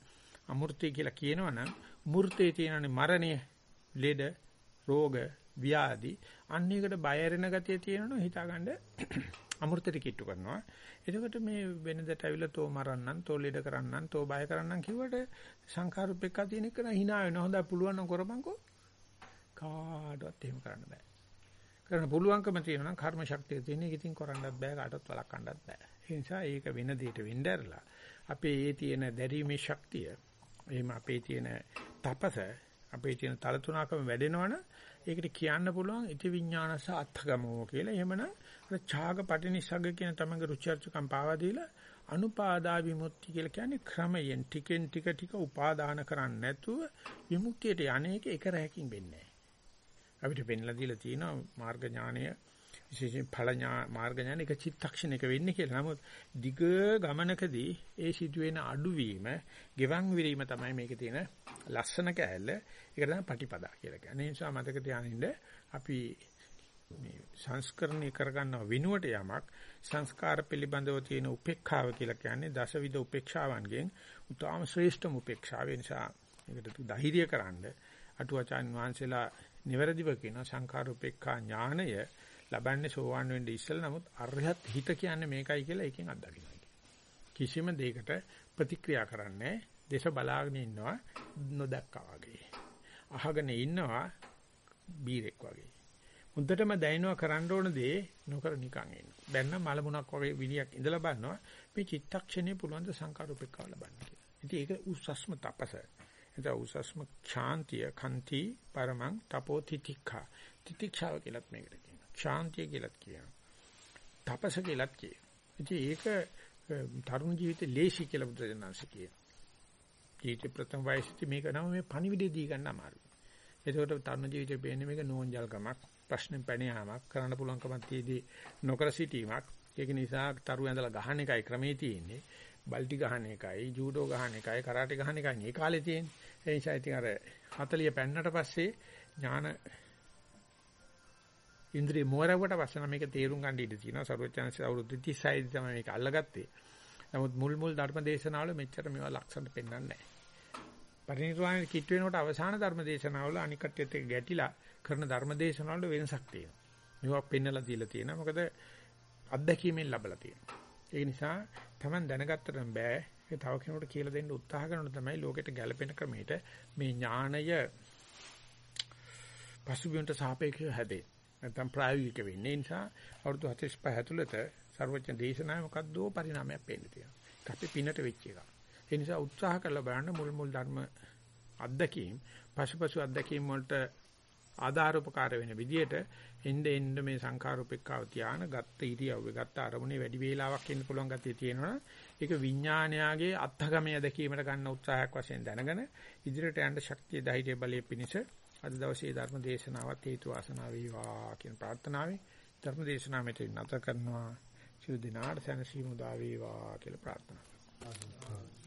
අමෘතය කියලා කියනවනම් මූර්තේ තියෙනනේ මරණය, ලෙඩ, රෝග, ව්‍යාධි අන්න එකට බය ඇරෙන ගතිය තියෙනවනේ හිතාගන්න අමෘතට කිට්ටු කරනවා. එතකොට මේ වෙනදට ඇවිල්ලා තෝ මරන්නම්, තෝ ලෙඩ කරන්නම්, තෝ බය කරන්නම් කිව්වට සංඛාරුප්පෙක්ක තියෙන එක හිනා වෙනවා. හොඳයි පුළුවන් නම් කරපන්කෝ. කාටවත් එහෙම කරන්න බෑ. කරන්න පුළුවන්කම තියෙනවා නම් කර්ම ශක්තිය තියෙන එක ඉතින් කරන්නත් බෑ කාටවත් වළක්වන්නත් බෑ. ඒ නිසා ඒක වෙන දෙයකට වෙන්න ඇරලා අපේ ඒ තියෙන දැරීමේ ශක්තිය එහෙම අපේ තියෙන තපස අපේ තියෙන තලතුණකම වැඩෙනවනම් ඒකට කියන්න පුළුවන් ඉති විඥානස අත්ථගමෝ කියලා. එහෙමනම් අර ඡාග පටිනිසග්ග කියන තමගේ රුචර්චකම් පාවා දීලා අනුපාදා විමුක්ති කියලා කියන්නේ ක්‍රමයෙන් ටිකෙන් ටික ටික උපාදාන කරන්නේ නැතුව විමුක්තියට යන්නේක එක රැයකින් වෙන්නේ අපිට පෙන්ලා දීලා තියෙනවා මාර්ග ඥානය විශේෂයෙන් ඵල ඥා මාර්ග ඥාන එක චිත්තක්ෂණයක වෙන්නේ කියලා. නමුත් දිග ගමනකදී ඒ සිදුවෙන අඩුවීම, ගෙවන් විරීම තමයි මේකේ තියෙන ලස්සන කෑල්ල. ඒක තමයි පටිපදා කියලා කියන්නේ. ඒ නිසා මතක තියාගන්න අපි මේ සංස්කරණය කරගන්නව විනුවට යමක් සංස්කාර පිළිබඳව තියෙන උපේක්ෂාව කියලා කියන්නේ දසවිධ උපේක්ෂාවන්ගෙන් උතාම ශ්‍රේෂ්ඨම උපේක්ෂාව නිසා ඒකට ධෛර්ය කරන්න අටුවචාන් වහන්සේලා නිවැරදිව කියන සංඛාර උපේක්ඛා ඥාණය ලබන්නේ සෝවාන් වෙන්න ඉස්සෙල්ලා නමුත් අරහත් හිත කියන්නේ මේකයි කියලා එකෙන් අත්දකින්න. කිසිම දෙයකට ප්‍රතික්‍රියා කරන්නේ දේශ බලාගෙන ඉන්නවා නොදැක්කා වගේ. අහගෙන ඉන්නවා බීරෙක් වගේ. මුද්දටම දැනෙනවා කරන්න ඕන දේ නොකර නිකන් ඉන්නවා. බැන්න මල මුණක් වගේ විලියක් ඉඳලා බලනවා මේ චිත්තක්ෂණේ පුළුවන් ද සංකාරූපෙක්කව ලබන්න කියලා. ඉතින් ඒක උස්සස්ම තපස. එතන උස්සස්ම ශාන්තිය කන්ති පරමං තපෝ තිතික්ඛා. තිතික්ෂාව කියලත් මේකට කියනවා. ශාන්තිය කියලත් කියනවා. තපස කියලත් කියනවා. ඉතින් ඒක තරුණ ජීවිතේ ලේසි කියලා බුදුරජාණන්සේ කියනවා. ජීවිතේ ප්‍රථම වයසේදී මේක නම මේ පණිවිඩය දී ගන්න අමාරුයි. ඒකෝට තරුණ ජීවිතේ පේන්නේ මේක නෝන්ජල්කමක්, ප්‍රශ්නෙන් පැන යාමක්, කරන්න පුළුවන්කමක් තියදී නොකර සිටීමක්. ඒක නිසා තරු ඇඳලා ගහන එකයි ක්‍රමේ තියෙන්නේ. බල්ටි ගහන එකයි, ජූඩෝ ගහන එකයි, කරාටි ගහන එකයි මේ කාලේ තියෙන්නේ. ඒ නිසා ඉතින් අර 40 පෙන්නට පස්සේ ඥාන ඉන්ද්‍රිය මෝරවට පස්සේ මේක තේරුම් ගන්න ඉඩ තියෙනවා. සර්වඥාන්සේ අවුරුදු 36 දී තමයි මේක අල්ලගත්තේ. නමුත් මුල් මුල් ධර්ම දේශනාවල මෙච්චර මේවා ලක්ෂණ පෙන්වන්නේ නැහැ. පරිණිරවාණය කිට් වෙනකොට අවසාන ධර්ම දේශනාවල අනිකට්‍යත් එක්ක ගැටිලා කරන ධර්ම දේශනාවල වෙනසක් තියෙනවා. මේවා පෙන්නලා දීලා තියෙනවා. මොකද අත්දැකීමෙන් ලැබලා තියෙනවා. ඒ නිසා Taman දැනගත්තට බෑ. ඒ තව කෙනෙකුට කියලා දෙන්න උත්සාහ කරනකොට තමයි ලෝකෙට ගැළපෙන ක්‍රමයට මේ ඥාණය පසුබිමට සාපේක්ෂව හැදේ. නැත්නම් ප්‍රායෝගික වෙන්නේ. ඒ නිසා අවුරුදු 45 ඇතුළත සර්වඥ දේශනාවේ මොකද්දෝ පරිණාමයක් පේන්න තියෙනවා. ඒක අපේ පිනට වෙච්ච එකක්. ඒ නිසා උත්සාහ කරලා බලන්න මුල් මුල් ධර්ම අත්දැකීම් පසුපසු අත්දැකීම් වලට ආධාර උපකාර වෙන විදිහට එnde end මේ සංඛාරූපෙක්කව තියාන ගත්ත ඉරියව්වේ ගත්ත අරමුණේ වැඩි වේලාවක් ඉන්න පුළුවන් ගතිය තියෙනවා. ඒක විඥානයාගේ අත්හගමය දැකීමට ගන්න උත්සාහයක් වශයෙන් දැනගෙන ඉදිරියට යන්න ශක්තිය ධෛර්ය බලය පිණිස අද දවසේ ධර්ම දේශනාවත් හේතු වාසනා වේවා කියන ප්‍රාර්ථනාවෙන් ධර්ම දේශනාව මෙතන නැත කරනවා. සියලු දිනාට සැනසීම උදා වේවා කියලා ප්‍රාර්ථනා කරනවා.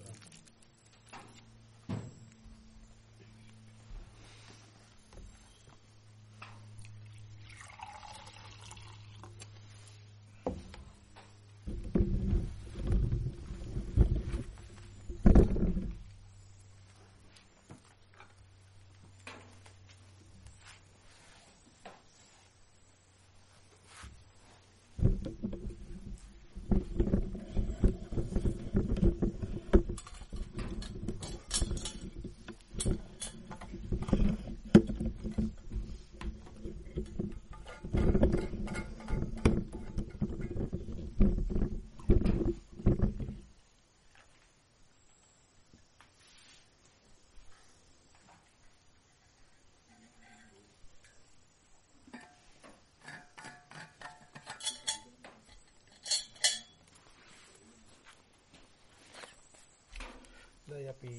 දැන් අපි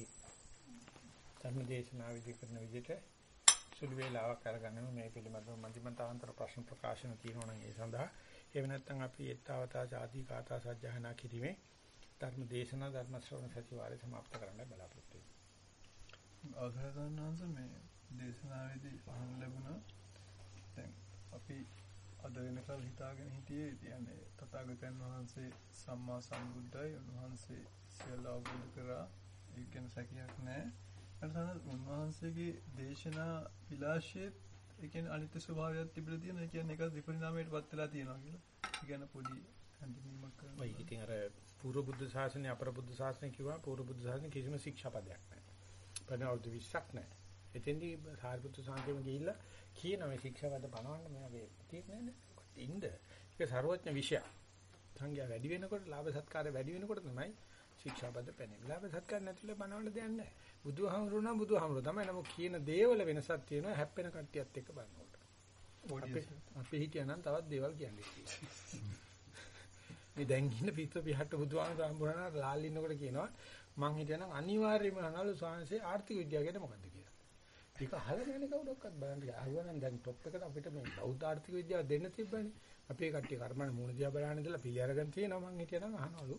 ධර්මදේශනා විදි කරන විදිහට සුළු වේලාවක් අරගෙන මේ පිළිබඳව මධ්‍යමතාන්තර ප්‍රශ්න ප්‍රකාශන තියෙනවා නම් ඒ සඳහා එහෙම නැත්නම් අපි ඊතාවතා ආදී කාථා සජ්ජහනා කිරීමේ ධර්ම දේශනා ධර්ම ශ්‍රවණ සතිවාරය સમાપ્ત කරන්න බලාපොරොත්තු වෙනවා. ආඝාතනංශ මේ දේශනාවේදී අහන්න ලැබුණා දැන් අපි අද වෙනකල් හිතාගෙන හිටියේ කියන්නේ තථාගතයන් වහන්සේ සම්මා සම්බුද්ධයි උන්වහන්සේ සියල්ල අවබෝධ කරා ඒක ගැන සැකයක් නැහැ. අනිත් උන්වහන්සේගේ දේශනා විලාශයේ ඒ කියන්නේ අනිත්‍ය ස්වභාවයක් තිබිලා තියෙන. ඒ කියන්නේ ඒක විපරිණාමයට පත් වෙලා තියෙනවා කියලා. ඒ කියන්නේ පොඩි හඳුන්වීමක් කරනවා. ඔය ඉතින් අර පූර්ව බුද්ධ ශාසනය අපර බුද්ධ ශාසනය කිව්වා පූර්ව බුද්ධ ශාසනය කිසිම ශික්ෂාපදයක් නැහැ. පණ අවුරුදු 20ක් නැහැ. එතෙන්දී සාරිපුත්‍ර සාන්තිම ගිහිල්ලා කියන මේ ශික්ෂාපද පනවන්න මේ වගේ තියෙන්නේ නැහැ. ඉන්න. ඒක ਸਰවඥ විෂයක්. සංඝයා වැඩි වෙනකොට ලාභ සත්කාර වැඩි වෙනකොට තමයි ශික්ෂාපද පැනෙන්නේ. ලාභ සත්කාර නැතිල බනවල දෙයක් නැහැ. බුදුහාමුදුරුවෝ නම් බුදුහාමුදුරුවෝ තමයි. නමුත් කියන දේවල වෙනසක් තියෙනවා හැප්පෙන කට්ටියත් එක්ක බලනකොට. අපි හිටියනම් තවත් දේවල් කියන්නේ. මේ දැන් ඉන්න පිටු පිටට බුදුහාමුදුරුවෝ හම්බුනා ලාල් ඉන්නකොට කියනවා මං හිටියනම් අනිවාර්යයෙන්ම අනලු සාංශේ ආර්ථික විද්‍යාව ගැන මොකද්ද කියලා. ඒක අහගෙන යන්නේ කවුරක්වත් බලන්න. අහුවනම් දැන් টොප් එකට අපිට මේ බෞද්ධ ආර්ථික විද්‍යාව දෙන්න තිබ්බනේ. අපේ කට්ටිය කර්මණ මූණ දිහා බලන්න ඉඳලා පිළි අරගෙන තියෙනවා මං හිටියනම් අහනවලු.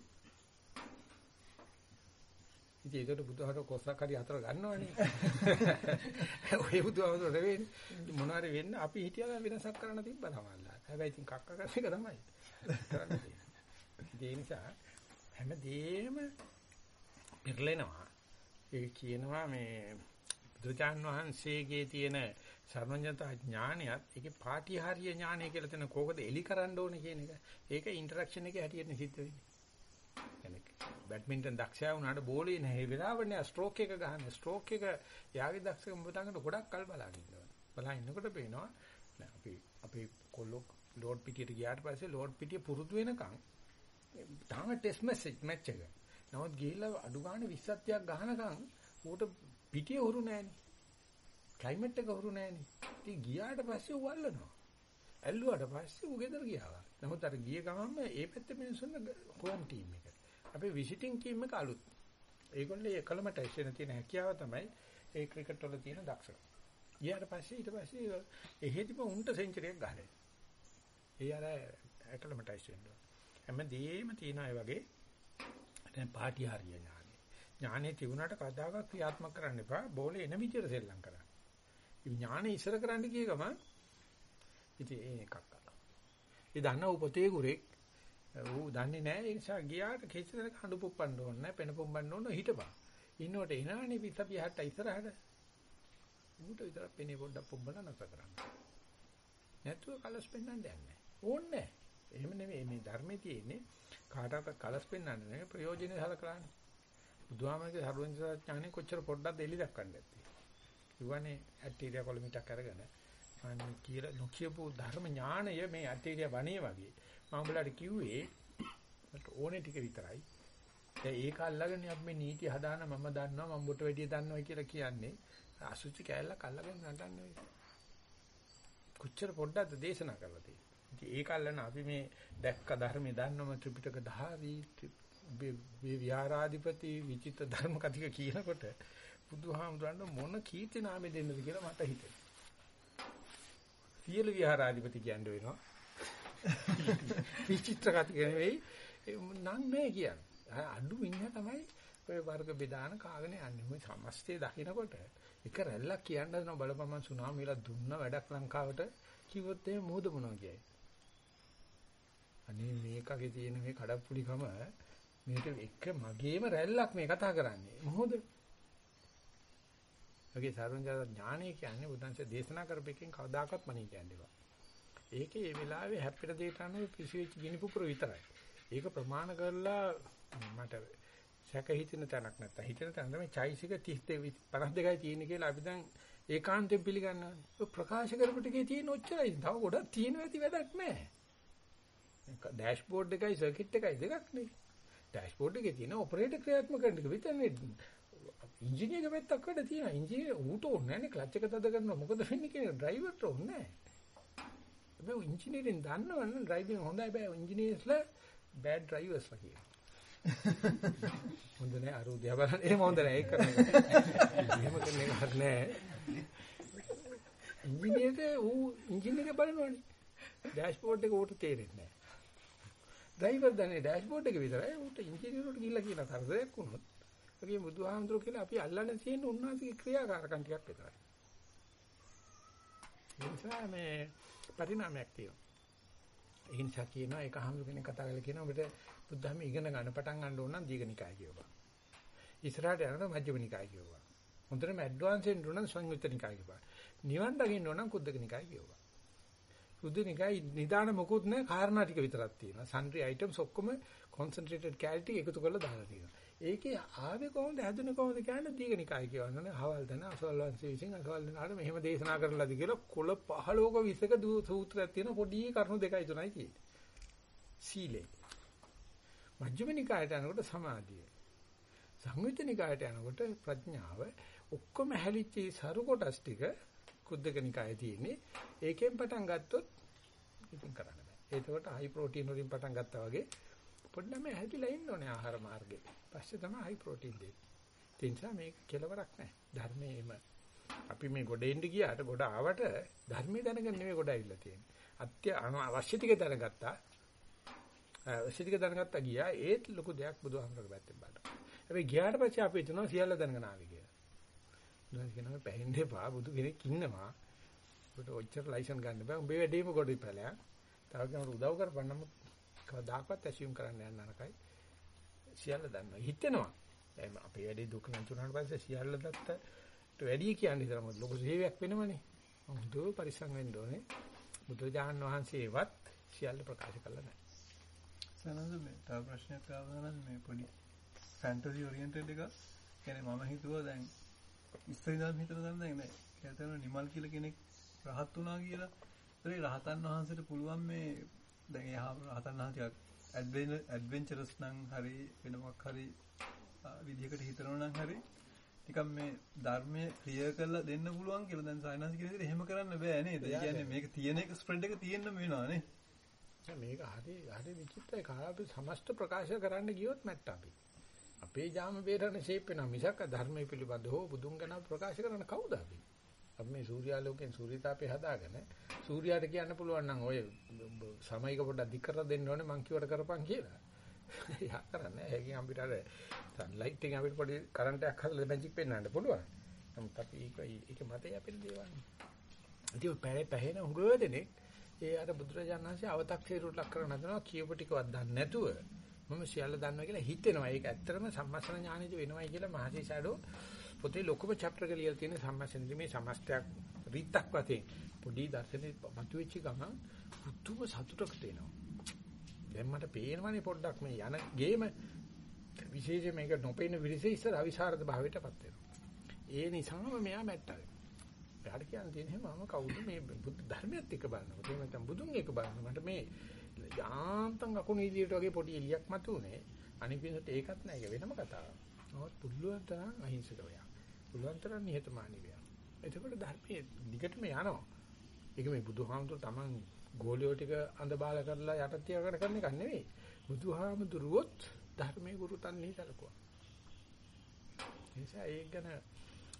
ඉතින් ඒකට බුදුහාර කොස්සක් හරි හතර ගන්නවනේ. ඔය බුදුහාර වෙන්නේ මොනවාරි වෙන්න අපි හිතියා වෙනසක් කරන්න තිබ්බා තමයි. හැබැයි ඉතින් කක්ක කරන එක තමයි. ඒ නිසා හැමදේම පෙරලෙනවා. ඒ කියනවා මේ බුදුචාන් වහන්සේගේ තියෙන සර්වඥතා ඥානයත් ඒකේ පාටිහාරීය ඥානය කියලා තන කෝකද එලි කරන්න ඕනේ කියන එක. ඒක ඉන්ටරැක්ෂන් එකේ හැටියට සිද්ධ වෙන්නේ. බැඩ්මින්ටන් දක්ෂයා වුණාට බෝලේ නැහැ වෙලාවට නෑ ස්ට්‍රෝක් එක ගහන ස්ට්‍රෝක් එක යාගේ දක්ෂකම බතකට ගොඩක් කල් බලාගෙන ඉන්නවා. බලා ඉන්නකොට පේනවා අපි අපි කොල්ලෝ ලෝඩ් පිටියට ගියාට පස්සේ ලෝඩ් පිටිය පුරුදු වෙනකන් තාම ටෙස්ට් මැච් මැච් එක. නමුත් ගිහිල්ලා අඩු ගන්න 20ක් ගහනකන් ඌට පිටිය හුරු නෑනේ. ක්ලයිමේට් එක හුරු නෑනේ. ඉතින් ගියාට පස්සේ ඌ අල්ලනවා. ඇල්ලුවාට පස්සේ ඌ ගෙදර ගියා. නමුත් අර ගිය ගමන්ම ඒ පැත්තේ මිනිස්සුන්ගේ හෝම් ටීම් එක. අපේ විසිටින් ටීම් එක අලුත්. ඒගොල්ලෝ එකලමටයිසේන තියෙන හැකියාව තමයි ඒ ක්‍රිකට් වල තියෙන දක්ෂකම. ගියාට පස්සේ ඊට පස්සේ එහෙදිම උන්ට සෙන්චරියක් ගහලා. ඒ අර එකලමටයිසේන. හැමදේම තියෙන අය වගේ දැන් පාටි හරිය ඥානෙ. ඥානෙ තිබුණාට කවදාකවත් ක්‍රියාත්මක කරන්න එපා. බෝලේ එන විදියට සෙල්ලම් කරන්න. ඥානෙ ඉස්සර කරන්න ගිය ගමන් ඉතින් ඒ එකක් අල්ල. ඒ දන්න උපතේ ගුරෙක් ඌ දන්නේ නැහැ ඒ නිසා ගියාට කිසිදෙක හඬු පුප්පන්න ඕනේ නැහැ පෙන පුම්බන්න ඕන හිටපන්. ඉන්නකොට එනවනේ පිට පියහට ඉස්සරහට. ඌට විතර පෙනේ පොඩ්ඩක් පුම්බලා නැතර කරන්න. නැතුව කලස් පෙන්වන්න දෙයක් නැහැ. ඕනේ නැහැ. එහෙම නෙමෙයි මේ ධර්මයේ තියෙන්නේ කාටවත් කලස් පෙන්වන්න නෙමෙයි ප්‍රයෝජනෙ සලකලානේ. බුදුහාමගේ සර්වඥාඥානෙ කොච්චර පොඩ්ඩක් දෙලි දක්වන්න ඇත්තේ. ඉවනේ ඇටීරියා කොලමිටක් අරගෙන අනේ කියලා නොකියපු ධර්ම ඥාණය මේ ඇටීරියා වණේ වගේ. මම උඹලාට කිව්වේ මට ඕනේ ටික විතරයි. දැන් ඒක අල්ලගෙන අපි මේ නීති හදාන මම දන්නවා මම බොට වැඩිය දන්නවා කියලා කියන්නේ අසුචි කෑල්ලක් අල්ලගෙන නටන්නේ. කොච්චර පොඩ්ඩක්ද දේශනා කරලා තියෙන්නේ. ඉතින් ඒක අල්ලන අපි මේ දැක්ක ධර්මයේ දන්නම ත්‍රිපිටක දහවි විහාරාධිපති විචිත ධර්ම කතික කියනකොට බුදුහාමුදුරන්ට මොන කීර්ති නාමෙ දෙන්නද කියලා මට හිතෙනවා. සියලු විහාරාධිපති කියන්න වෙනවා. විචිත්‍ර කතික නෙවෙයි නම් නෑ කියන්නේ. අඩු ඉන්න තමයි ඔය වර්ග බෙදාන කාගෙන යන්නේ. මේ සමස්තය දකිනකොට එක රැල්ලක් කියන්න දෙනවා බලපමන් සුනාමිලා දුන්න වැඩක් ලංකාවට කිව්වොත් එහෙම මොහොත මොනවා කියයි. අනේ මේකගේ තියෙන මේ කඩප්පුලිකම මේක එක මගේම රැල්ලක් මේ කතා කරන්නේ. මොහොත ඔගේ සාරංජා ඥානය කියන්නේ බුදුන්සේ දේශනා කරපෙකින් කවදාකවත් මනින් කියන්නේ බෑ. ඒකේ මේ වෙලාවේ හැප්පෙන දෙයට අනුව පිසිවෙච්ච ගිනි පුපුර විතරයි. ඒක ප්‍රමාණ කරලා මට සැක හිතෙන තැනක් නැත්තම් හිතෙන තැන තමයි චෛසික 32 52යි තියෙන්නේ කියලා අපි දැන් ඒකාන්තයෙන් පිළිගන්නවා. ඔය ප්‍රකාශ කරපු ටිකේ තියෙන ඔච්චරයි. තව ගොඩක් තියෙනවා ඇති වැඩක් නැහැ. ඩෑෂ්බෝඩ් එකයි සර්කිට් එකයි දෙකක් නේ. ඩෑෂ්බෝඩ් එකේ තියෙන ඔපරේටර් ක්‍රියාත්මක කරන එක විතරනේ ඉංජිනේර පැත්තක් වැඩ තියෙනවා. ඉංජිනේර ඌට ඕනේ නැහැ නේ ක්ලච් එක තද කරනවා. මොකද වෙන්නේ කියන ඩ්‍රයිවර්ට ඕනේ නැහැ. හැබැයි ඉංජිනේරින් දන්නවනම් ඩ්‍රයිවිං හොඳයි බෑ ඉංජිනේර්ස්ලා බෑඩ් ඩ්‍රයිවර්ස්ලා කියනවා. හොඳ නෑ අර උදේ බලන්න එහෙම හොඳ නෑ ඒක කරන්නේ. එහෙම කරන එක හරි නෑ. ඉංජිනේරට ඌ ඉංජිනේර බලනවනේ. ඩෑෂ්බෝඩ් එක ඌට තේරෙන්නේ නෑ. ඩ්‍රයිවර් දන්නේ ඩෑෂ්බෝඩ් එක විතරයි ඌට ඉංජිනේරුවට ගිහිල්ලා කියන තරදයක් වුණොත්. ඒකේ බුදුහාමුදුරුවෝ කියලා අපි අල්ලන්නේ තියෙන උන්වහන්සේගේ ක්‍රියාකාරකම් ටිකක් විතරයි. ඒ නිසා මේ පරිණාමයක් තියෙනවා. ඒ නිසා කියනවා ඒක අහමු කෙනෙක් කතා කරලා කියනවා ඔබට බුද්ධ ධර්ම ඉගෙන ගන්න පටන් ගන්න ඕන නම් දීඝනිකාය කියවපන්. ඉස්සරහට යනකොට මජ්ක්‍ධිමනිකාය කියවපන්. හොඳටම ඇඩ්වාන්ස් වෙන්න ඕන නම් සංයුත්තනිකාය කියවපන්. නිවන් දකින්න ඕන නම් කුද්දකනිකාය කියවපන්. කුද්දකනිකාය නිදාන මොකුත් නැහැ කාරණා ටික විතරක් තියෙනවා. සන්ට්‍රි අයිටම්ස් ඔක්කොම කොන්සන්ට්‍රේටඩ් කැලිටි එකතු කරලා දාලා තියෙනවා. ඒකේ ආවේ කොහොමද හැදුනේ කොහොමද කියන්නේ දීඝනිකාය කියවන්නේ. හවල් දන අසවල් වංශයේ විසින් අසවල් දනාට මෙහෙම දේශනා කරලාද කියලා කොළ 15ක 20ක සූත්‍රයක් තියෙන පොඩි කරුණු දෙකයි තුනයි තියෙන්නේ. සීලේ. මජ්ක්‍ධිම නිකායට යනකොට සමාධිය. සංයුත්ත නිකායට යනකොට ප්‍රඥාව ඔක්කොම හැලිච්ච සරු කොටස් ටික කුද්දක නිකායේ තියෙන්නේ. ඒකෙන් පටන් ගත්තොත් ඉතින් කරන්න බෑ. ඒකට හයි ප්‍රෝටීන් වලින් පටන් ගත්තා වගේ පොඩ්ඩම හැදිලා ඉන්න ඕනේ ආහාර මාර්ගේ. පස්සේ තමයි හයි ප්‍රෝටීන් දෙන්නේ. ඒ නිසා මේක කෙලවරක් නැහැ. ධර්මයේම අපි මේ ගොඩ එන්න ගියාට ගොඩ ආවට ධර්මයේ දැනගෙන නෙමෙයි ගොඩ ඇවිල්ලා තියෙන්නේ. අත්‍ය අවශ්‍ය ටික දැනගත්තා. අවශ්‍ය ටික දැනගත්තා ගියා ඒත් ලොකු දෙයක් බුදුහාමරගේ පැත්තෙන් බලන්න. හැබැයි ගියාට පස්සේ අපි හිතනවා සියල්ල දැනගෙන ආවේ කියලා. බුදුන් කියනවා පැහෙන්න එපා බුදු කෙනෙක් ඉන්නවා. ඔබට ඔච්චර ලයිසන් ගන්න බෑ. උඹේ වැඩේම කොට ඉපලයක්. තව කෙනෙකුට උදව් කරපන්නම කවදාකවත් ඇසියුම් කරන්න යන්න නරකයි. සියල්ල දන්නවා. හිතෙනවා. දැන් අපේ වැඩේ දුක නැතුණාට පස්සේ සියල්ල දත්තට වැඩි කියන්නේ හිතලා ලොකු සේවයක් වෙනවනේ. හොඳ පරිස්සම් වෙන්න ඕනේ. බුදුරජාණන් වහන්සේවත් සියල්ල ප්‍රකාශ කළා නැහැ. සනන්ද මේ තව ප්‍රශ්නයක් ආවා නම් මේ පොඩි ෆැන්ටසි ඔරියන්ටඩ් එක කියන්නේ මම හිතුවා දැන් ඉස්සර ඉඳන් හිතන දැන් දැන් නෑ. කියතන නිමල් කියලා කෙනෙක් රහත් වුණා කියලා. ඒ රහතන් වහන්සේට පුළුවන් මේ දැන් එහා රහතන් වහන්සේ ඇඩ්වෙන්චරස් නම් හරි වෙනමක් හරි විදිහකට හිතනවා නම් හරි නිකන් මේ ධර්මයේ ක්‍රියා කරලා දෙන්න පුළුවන් කියලා දැන් සයන්ස් කියන විදිහට එහෙම කරන්න බෑ නේද? ඒ කියන්නේ මේක තියෙන එක ස්ප්‍රෙඩ් එක තියෙන්න වෙනවා නේ. මේක හරි හරි විචිත්‍රයි. කාපි සමස්ත ප්‍රකාශ කරන්න ගියොත් මැට්ට අපි. අපේ ජාම බේරන ෂේප් වෙනවා මිසක් ධර්මයේ පිළිබඳව බුදුන් ගැන ප්‍රකාශ කරන කවුද අපි? අපි මේ සූර්යාලෝකයෙන් සූර්යතාපේ හදාගෙන සූර්යාට කියන්න පුළුවන් නම් ඔය සමයික පොඩ්ඩක් දික් කරලා දෙන්න ඕනේ මං කිව්වට කරපන් කියලා. යා කරන්නේ. ඒකෙන් අපිට අර සන්ලයිට් එකෙන් අපිට පොඩි කරන්ට් එකක් හදලා මැජික් පෙන්වන්න පුළුවන්. නමුත් අපි ඒක ඒක මතය අපිට දේවන්නේ. ඉතින් ඔය පැය පැහැෙන හුඟ දෙනෙක් ඒ අර බුදුරජාණන් වහන්සේ අව탁සීරුට ලක් කරන හදනවා කියපු ටිකවත් දන්නේ නැතුව මම සියල්ල දන්නවා කියලා හිතෙනවා. ඒක ඇත්තටම සම්මස්න ඥානෙද වෙනවයි කියලා මහසි ෂැඩෝ පොතේ ලොකුම chapter එක ලියලා තියෙන සම්මස්නෙදි මේ සමස්තයක් රීතක් වශයෙන් පොඩි දර්ශනේ මතුවෙච්ච ගමන් පුදුම සතුටකට එනවා. දැන් මට පේනවනේ පොඩ්ඩක් මේ යන ගේම විශේෂයෙන් මේක නොපෙනෙන විරිසේ ඉස්සර අවිසරද භාවයටපත් වෙනවා. ඒ නිසාම මෙයා මැට්ටා. එයාට කියන්න තියෙන්නේ මම කවුද මේ බුද්ධ ධර්මයත් එක්ක බලනකොට එහෙම නැත්නම් බුදුන් එක්ක බලනකොට මට මේ යාන්තම් අකුණු ඉදිරියට වගේ පොඩි එලියක් මතුනේ. අනිත් පිටට ඒකත් නෑ ඒක වෙනම කතාවක්. නමුත් පුළුවන් තරම් අහිංසක වෙනවා. පුළුවන් තරම් නිහතමානී වෙනවා. එතකොට ධර්මයේ දිගටම යනවා. ඒක මේ බුදුහාමුදුර තමන් ගෝලියෝ ටික අඳ බාල කරලා යට තියාගෙන කරන එක නෙවෙයි. බුදුහාමුදුරුවොත් ධර්මයේ ගුරු තන්නේ සලකුවා. නිසා ඒක ගැන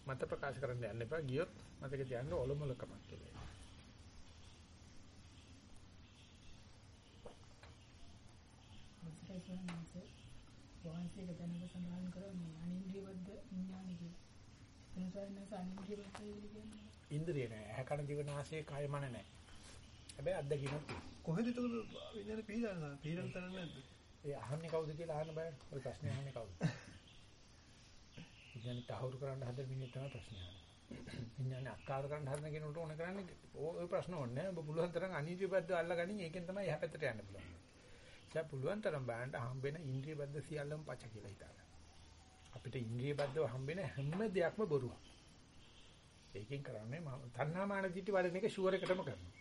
මත ප්‍රකාශ කරන්න යන්න එපා. ගියොත් මතක තියාගන්න ඔලොමලකමක් කියලා. වහන්සේක දැනග සඳහන් කරන්නේ අනින්ද්‍රියවද්ද විඥාන කියලා. එනසයන්ස අනින්ද්‍රියවද්ද කියන්නේ. ඉන්ද්‍රිය නෑ. ඇහැ කන දිව නාසය කය මන නෑ. හැබැයි අත්දැකීමක් තියෙනවා. කොහෙද ඒක විඥාන පිළිදන්න පිළිදන්න තරන්නේ නැද්ද? ඒ අහන්නේ කවුද කියලා අහන්න බෑ. ඔය ප්‍රශ්නේ අහන්නේ කවුද? විඥානේ තහවුරු කරන්න හදන මිනිහ තමයි ප්‍රශ්නේ අහන්නේ. විඥානේ අක්කාර කරන්න හදන කෙනෙකුට ඕන කරන්නේ ඔය ප්‍රශ්න ඕනේ නෑ. ඔබ පුළුවන් තරම් අනිත්‍ය පැත්ත අල්ලගනින් ඒකෙන් තමයි එහා පැත්තට යන්න පුළුවන්. ඒ පුළුවන් තරම් බලන්න හම්බෙන ඉන්ද්‍රිය බද්ධ සියල්ලම පච කියලා හිතන්න. අපිට ඉන්ද්‍රිය බද්ධව හම්බෙන හැම දෙයක්ම බොරුවක්. ඒකෙන් කරන්නේ මම තණ්හාමාන දිටි වඩන එක ෂුවර් එකටම කරනවා.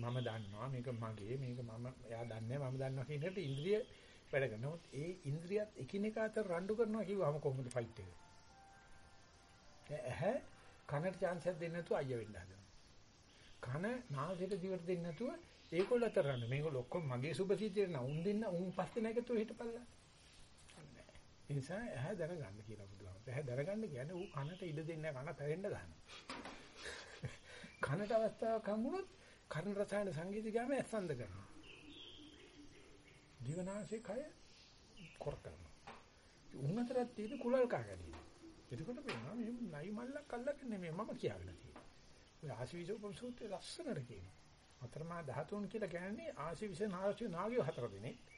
මම දන්නවා මේක මගේ මේක මම එයා දන්නේ මම දන්නවා කියන එකට ඉන්ද්‍රිය වැඩ කරනවා. ඒ ඉන්ද්‍රියත් එකිනෙක අතර රණ්ඩු කරනවා කිව්වම කොහොමද ෆයිට් එක? ඇහැ කනට chance එකක් දෙන්න නැතුව අයිය වෙන්න හදනවා. කන නාසයට දිවට දෙන්න නැතුව ඒගොල්ලෝ අතර රණ්ඩු. මේගොල්ලෝ ඔක්කොම මගේ සුභසීතියට නා උන් දෙන්න උන් පස්සේ නැගතුව හිටපල්ලා. ඒ නිසා ඇහැ දැනගන්න කියලා බුදුහාම. ඇහැ දැනගන්න කියන්නේ ඌ කනට ඉඩ දෙන්නේ නැහැ කන පැරෙන්න ගන්නවා. කනට අවස්ථාවක් හම්බුනොත් කර්ණ රසායන සංගීත ගාම ඇස්සන්ද කරනවා. දිවනාසේ කය කොර කරනවා. උන් අතරත් තියෙන කුලල් කාගදී. එතකොට වෙනවා මේ නයි මල්ලක් අල්ලගෙන නෙමෙයි මම කියාගෙන තියෙන්නේ. ඔය ආශිවිසෝපම සූත්‍රයේ ලස්සනට කියනවා. අතරමා ධාතුන් කියලා කියන්නේ ආශිවිස නාශි නාගිය හතර දෙනෙක්.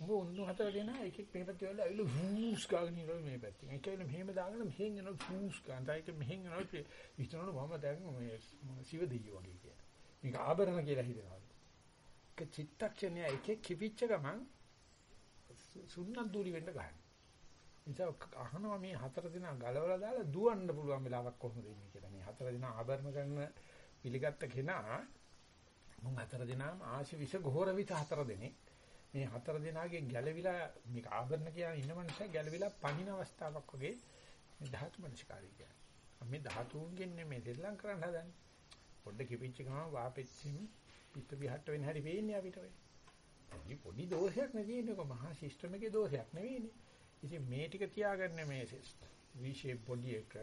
උඹ උන්නු හතර දෙනා එක එක මේ පැත්තේ වල ඇවිල්ලා වූස් ගාගෙන ඉනවා මේ පැත්තෙන්. ඒක ඇවිල්ලා මෙහෙම දාගෙන මෙහෙන් යනවා වූස් ගාන. ඒක මෙහෙන් යනවා විතරන මම දැන් මේ සිව දෙයියෝ වගේ කියලා. මේක ආභරණ කියලා හිතනවා. ඒක චිත්තක්ෂණය එකේ කිවිච්ච ගමන් සුන්නත් දූලි වෙන්න ගන්න. නිසා අහනවා මේ හතර දිනා ගලවලා දාලා දුවන්න පුළුවන් වෙලාවක් කොහොමද ඉන්නේ කියලා. මේ හතර දිනා ආභරණ කරන පිළිගත්ත කෙනා මොන් හතර දිනාම ආශිවිෂ ගෝර විත හතර දෙනෙක් මේ හතර දිනාගේ ගැළවිලා මේක ආභරණ කියන ඉන්න මනුස්සය ගැළවිලා පණින අවස්ථාවක් වගේ මේ ධාතු මනස්කාරී කියන්නේ. මේ ධාතුන්ගෙන් නෙමෙයි දෙල්ලම් කරන්න හදන්නේ. පොඩ්ඩ කිපිච්ච ගමන් වාපෙච්චිම පිට විහට්ට වෙන හැටි වෙන්නේ අපිට වෙයි. පොඩි පොඩි දෝෂයක් නෙදීනක මහා සිස්ටම් එකේ දෝෂයක් නෙවෙයිනේ. ඉතින් මේ ටික තියාගන්න මේ V-shape body එක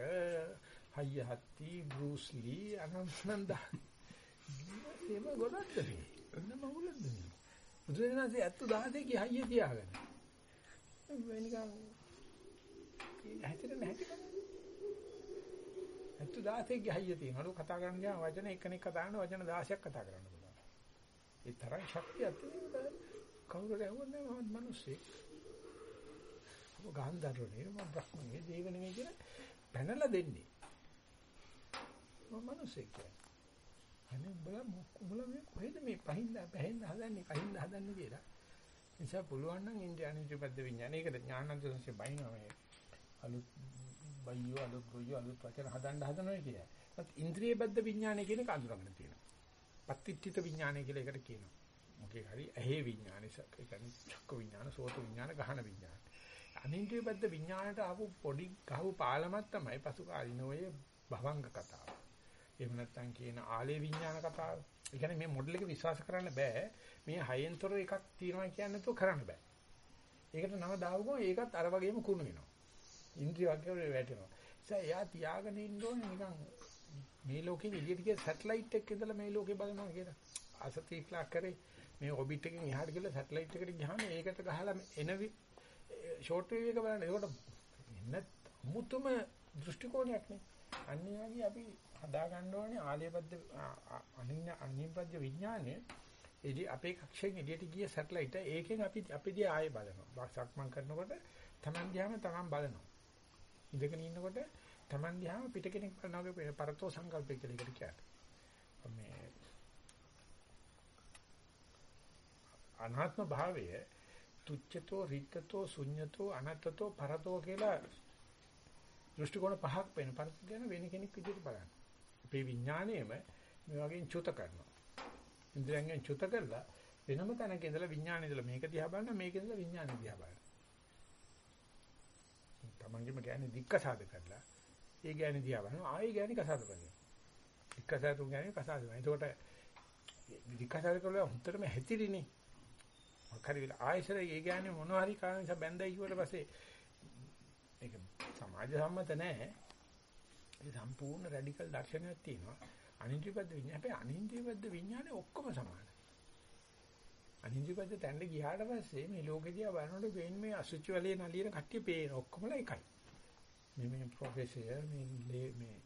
හයිය හත්ති බෲස් ලී අනන්තනන්ද එම ගොඩක්ද මේ. එන්න මහුලද මේ. බුදුරජාණන්සේ 70 දහසේ කී හයිය තියාගන්න. මේ නිකන් හැතිරෙන හැටි ඇත්ත 16 ගහයිය තියෙනවලු කතා කරන්න ගියාම වචන එක්කෙනෙක් කතා කරන වචන 16ක් කතා කරන්න පුළුවන්. ඒ තරම් ශක්තියක් තියෙනවා. කවුරුද ඇහුවන්නේ මම මිනිස්සෙක්. ඔබ ගාන්ධර්වනේ මම බ්‍රහ්මනේ දේව නෙමෙයි කියලා පැනලා දෙන්නේ. මම මිනිස්සෙක් කියන්නේ. අනේ උඹලා උඹලා මේ කොහෙද මේ පහින්ද පහින්ද හදන්නේ පහින්ද හදන්නේ කියලා. නිසා පුළුවන් නම් ඉන්ද්‍රියානිත්‍ය පද්ද විඥාන. ඒකට ඥානන්ත සංසේ බයිනවා මේ අලුත් බයියෝ අලුත් ගොයියෝ අලුත් වචන හදන්න හදනවා කියලා. ඒත් ඉන්ද්‍රිය බද්ද විඥානය කියන එක අඳුරගෙන තියෙනවා. පත්‍ත්‍ිත විඥානය කියලා එකට කියනවා. මොකේ හරි ඇහි විඥානය ඒ කියන්නේ චක්ක විඥාන, සෝත විඥාන, ගහන විඥාන. අනින්ද්‍රිය බද්ද විඥානයට ආපු පොඩි ගහපු පාලමක් තමයි පසු කාලින ඔය භවංග කතාව. එහෙම නැත්නම් කියන ආලේ විඥාන කතාව. ඒ කියන්නේ මේ මොඩල් එක විශ්වාස කරන්න බෑ. මේ හයෙන්තර එකක් තියෙනවා කියන්නේ તો කරන්න බෑ. ඒකට නම දාවුවම ඒකත් අර වගේම කුණු වෙනවා. ඉන්ද්‍රිය වගේ වැටෙනවා. ඒ එයා තියාගෙන ඉන්න ඕනේ නිකන් මේ ලෝකෙ එළියට ගිය සැටලයිට් එකක ඉඳලා මේ ලෝකෙ බලනවා කියලා. අසතීක්ලා කරේ මේ ඔබිට් එකෙන් එහාට ගිහලා සැටලයිට් එකට ගියාම ඒකට ගහලා එන ෂෝට් වේව් එක බලන්න. ඒකට එන්න මුතුම දෘෂ්ටි කෝණයක් නේ. අන්නේ වගේ අපි හදා ගන්න ඕනේ ආලයපද්ද අනින්න අනිපද්ද විඥානය එදි අපේ කක්ෂයෙන් එළියට ගිය සැටලයිට් ඒකෙන් අපි අපිදී ආයෙ බලනවා. සක්මන් කරනකොට Taman දිහාම Taman බලනවා. ඉඳගෙන ඉන්නකොට Taman දිහාම පිට කෙනෙක් බලනවා වගේ පරතෝ සංකල්පය කියලා එකට කියන්නේ. මේ අනාත්ම භාවය තුච්ඡතෝ රික්තතෝ ශුඤ්ඤතෝ අනත්තතෝ පරතෝ කියලා දෘෂ්ටි කෝණ පහක් වෙන පරත ගැන වෙන කෙනෙක් විදිහට බලන්න. අපේ විඥාණයම මේ වගේ චුත කරනවා. ඉන්ද්‍රයන්ගෙන් චුත කරලා වෙනම තැනක ඉඳලා විඥාණය ඉඳලා මේක දිහා බලන මේක ඉඳලා විඥාණය දිහා බලන. තමන්ගේම ගෑණි දික්කසාද කරලා ඒ ගෑණි දිහා බලනවා ආයෙ ගෑණි කසාද බලනවා. දික්කසාද උන් ගෑණි කසාද බලනවා. එතකොට දික්කසාද කරලා හුත්තටම හැතිරිනේ. මොකද විල ආයෙසර ඒ ගෑණි මොනවා හරි කාරණා නිසා බැඳයි කිව්වට පස්සේ ඒක සමාජ සම්මත නැහැ. ඒ සම්පූර්ණ රැඩිකල් දර්ශනයක් තියෙනවා. අනින්ද්‍රියපද්ද විඥානය. හැබැයි අනින්ද්‍රියපද්ද විඥානේ ඔක්කොම සමානයි. අනින්ද්‍රියපද්ද තැන්න ගියාට පස්සේ මේ ලෝකෙදී බලනකොට වෙන්නේ මේ අසුචි වලේ නලියන කට්ටිය පේන ඔක්කොමලා එකයි. මේ මේ ප්‍රොෆෙසර් මේ මේ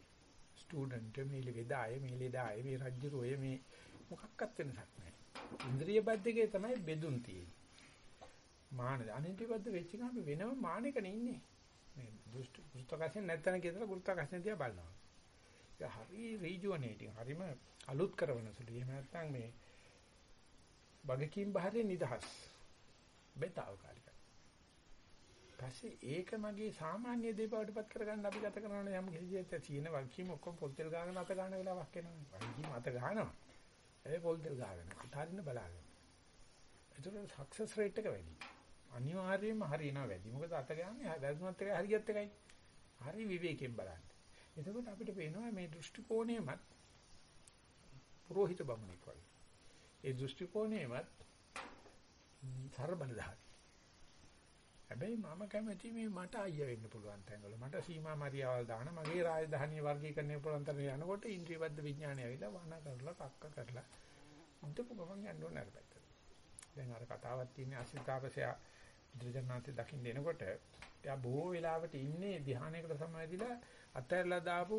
ස්ටුඩන්ට් මේ ලෙදාය මේ ලෙදාය මේ රජ්ජුරෝය මේ මොකක්වත් වෙනසක් නැහැ. ඉන්ද්‍රියපද්දකේ තමයි බෙදුන් තියෙන්නේ. මාන අනින්ද්‍රියපද්ද වෙච්ච ගමන් වෙනම මානෙකනේ ඉන්නේ. මේ දෘෂ්ටි ගුරුත්වාකර්ෂණ නැත්තන කියලා ගුරුත්වාකර්ෂණ දිහා බලනවා. ඒක හරි රීජුවනේටින් හරිම අලුත් කරන සුළු. එහෙම නැත්නම් මේ බගකීම් බහරේ නිදහස්. බෙතාවකාලිකයි. පස්සේ ඒක මගේ සාමාන්‍ය දේපවටපත් කරගන්න අපි ගත කරන යම් කිසියෙත් තියෙන වගකීම් ඔක්කොම පොල් තෙල් ගාගෙන අත ගන්න වෙලාවක් එනවා. වගකීම් අත ගන්නවා. ඒ පොල් තෙල් ගාගෙන අතාරින්න බලාගෙන. ඒතර සක්සස් රේට් එක වැඩි. අනිවාර්යයෙන්ම හරියනවා වැඩි. මොකද අත ගන්නේ වැදුනත් එකයි හරියත් එකයි. හරි විවේකයෙන් බලන්න. එතකොට අපිට පේනවා මේ දෘෂ්ටි කෝණයමත් පුරোহিত බමුණෙක් වගේ. ඒ දෘෂ්ටි කෝණයමත් සර බලදායි. හැබැයි මම කැමති මේ මට අයිය වෙන්න පුළුවන් තැන්වල මට සීමා මරියාවල් දාන මගේ රාජධානිය වර්ගීකරණය පුළුවන් තරම යනකොට ඉන්ද්‍රියබද්ධ විඥානය ඇවිල්ලා වණ කරලා කක්ක කරලා මුදපු ගමන් යන්න ඕන අර පැත්තට. දැන් අර කතාවක් තියෙන අසිතාපසයා බුදුජානනාථේ දකින්න එනකොට එයා බොහෝ වෙලාවට ඉන්නේ ධ්‍යානයකට සමාදිලා අතහැරලා දාපු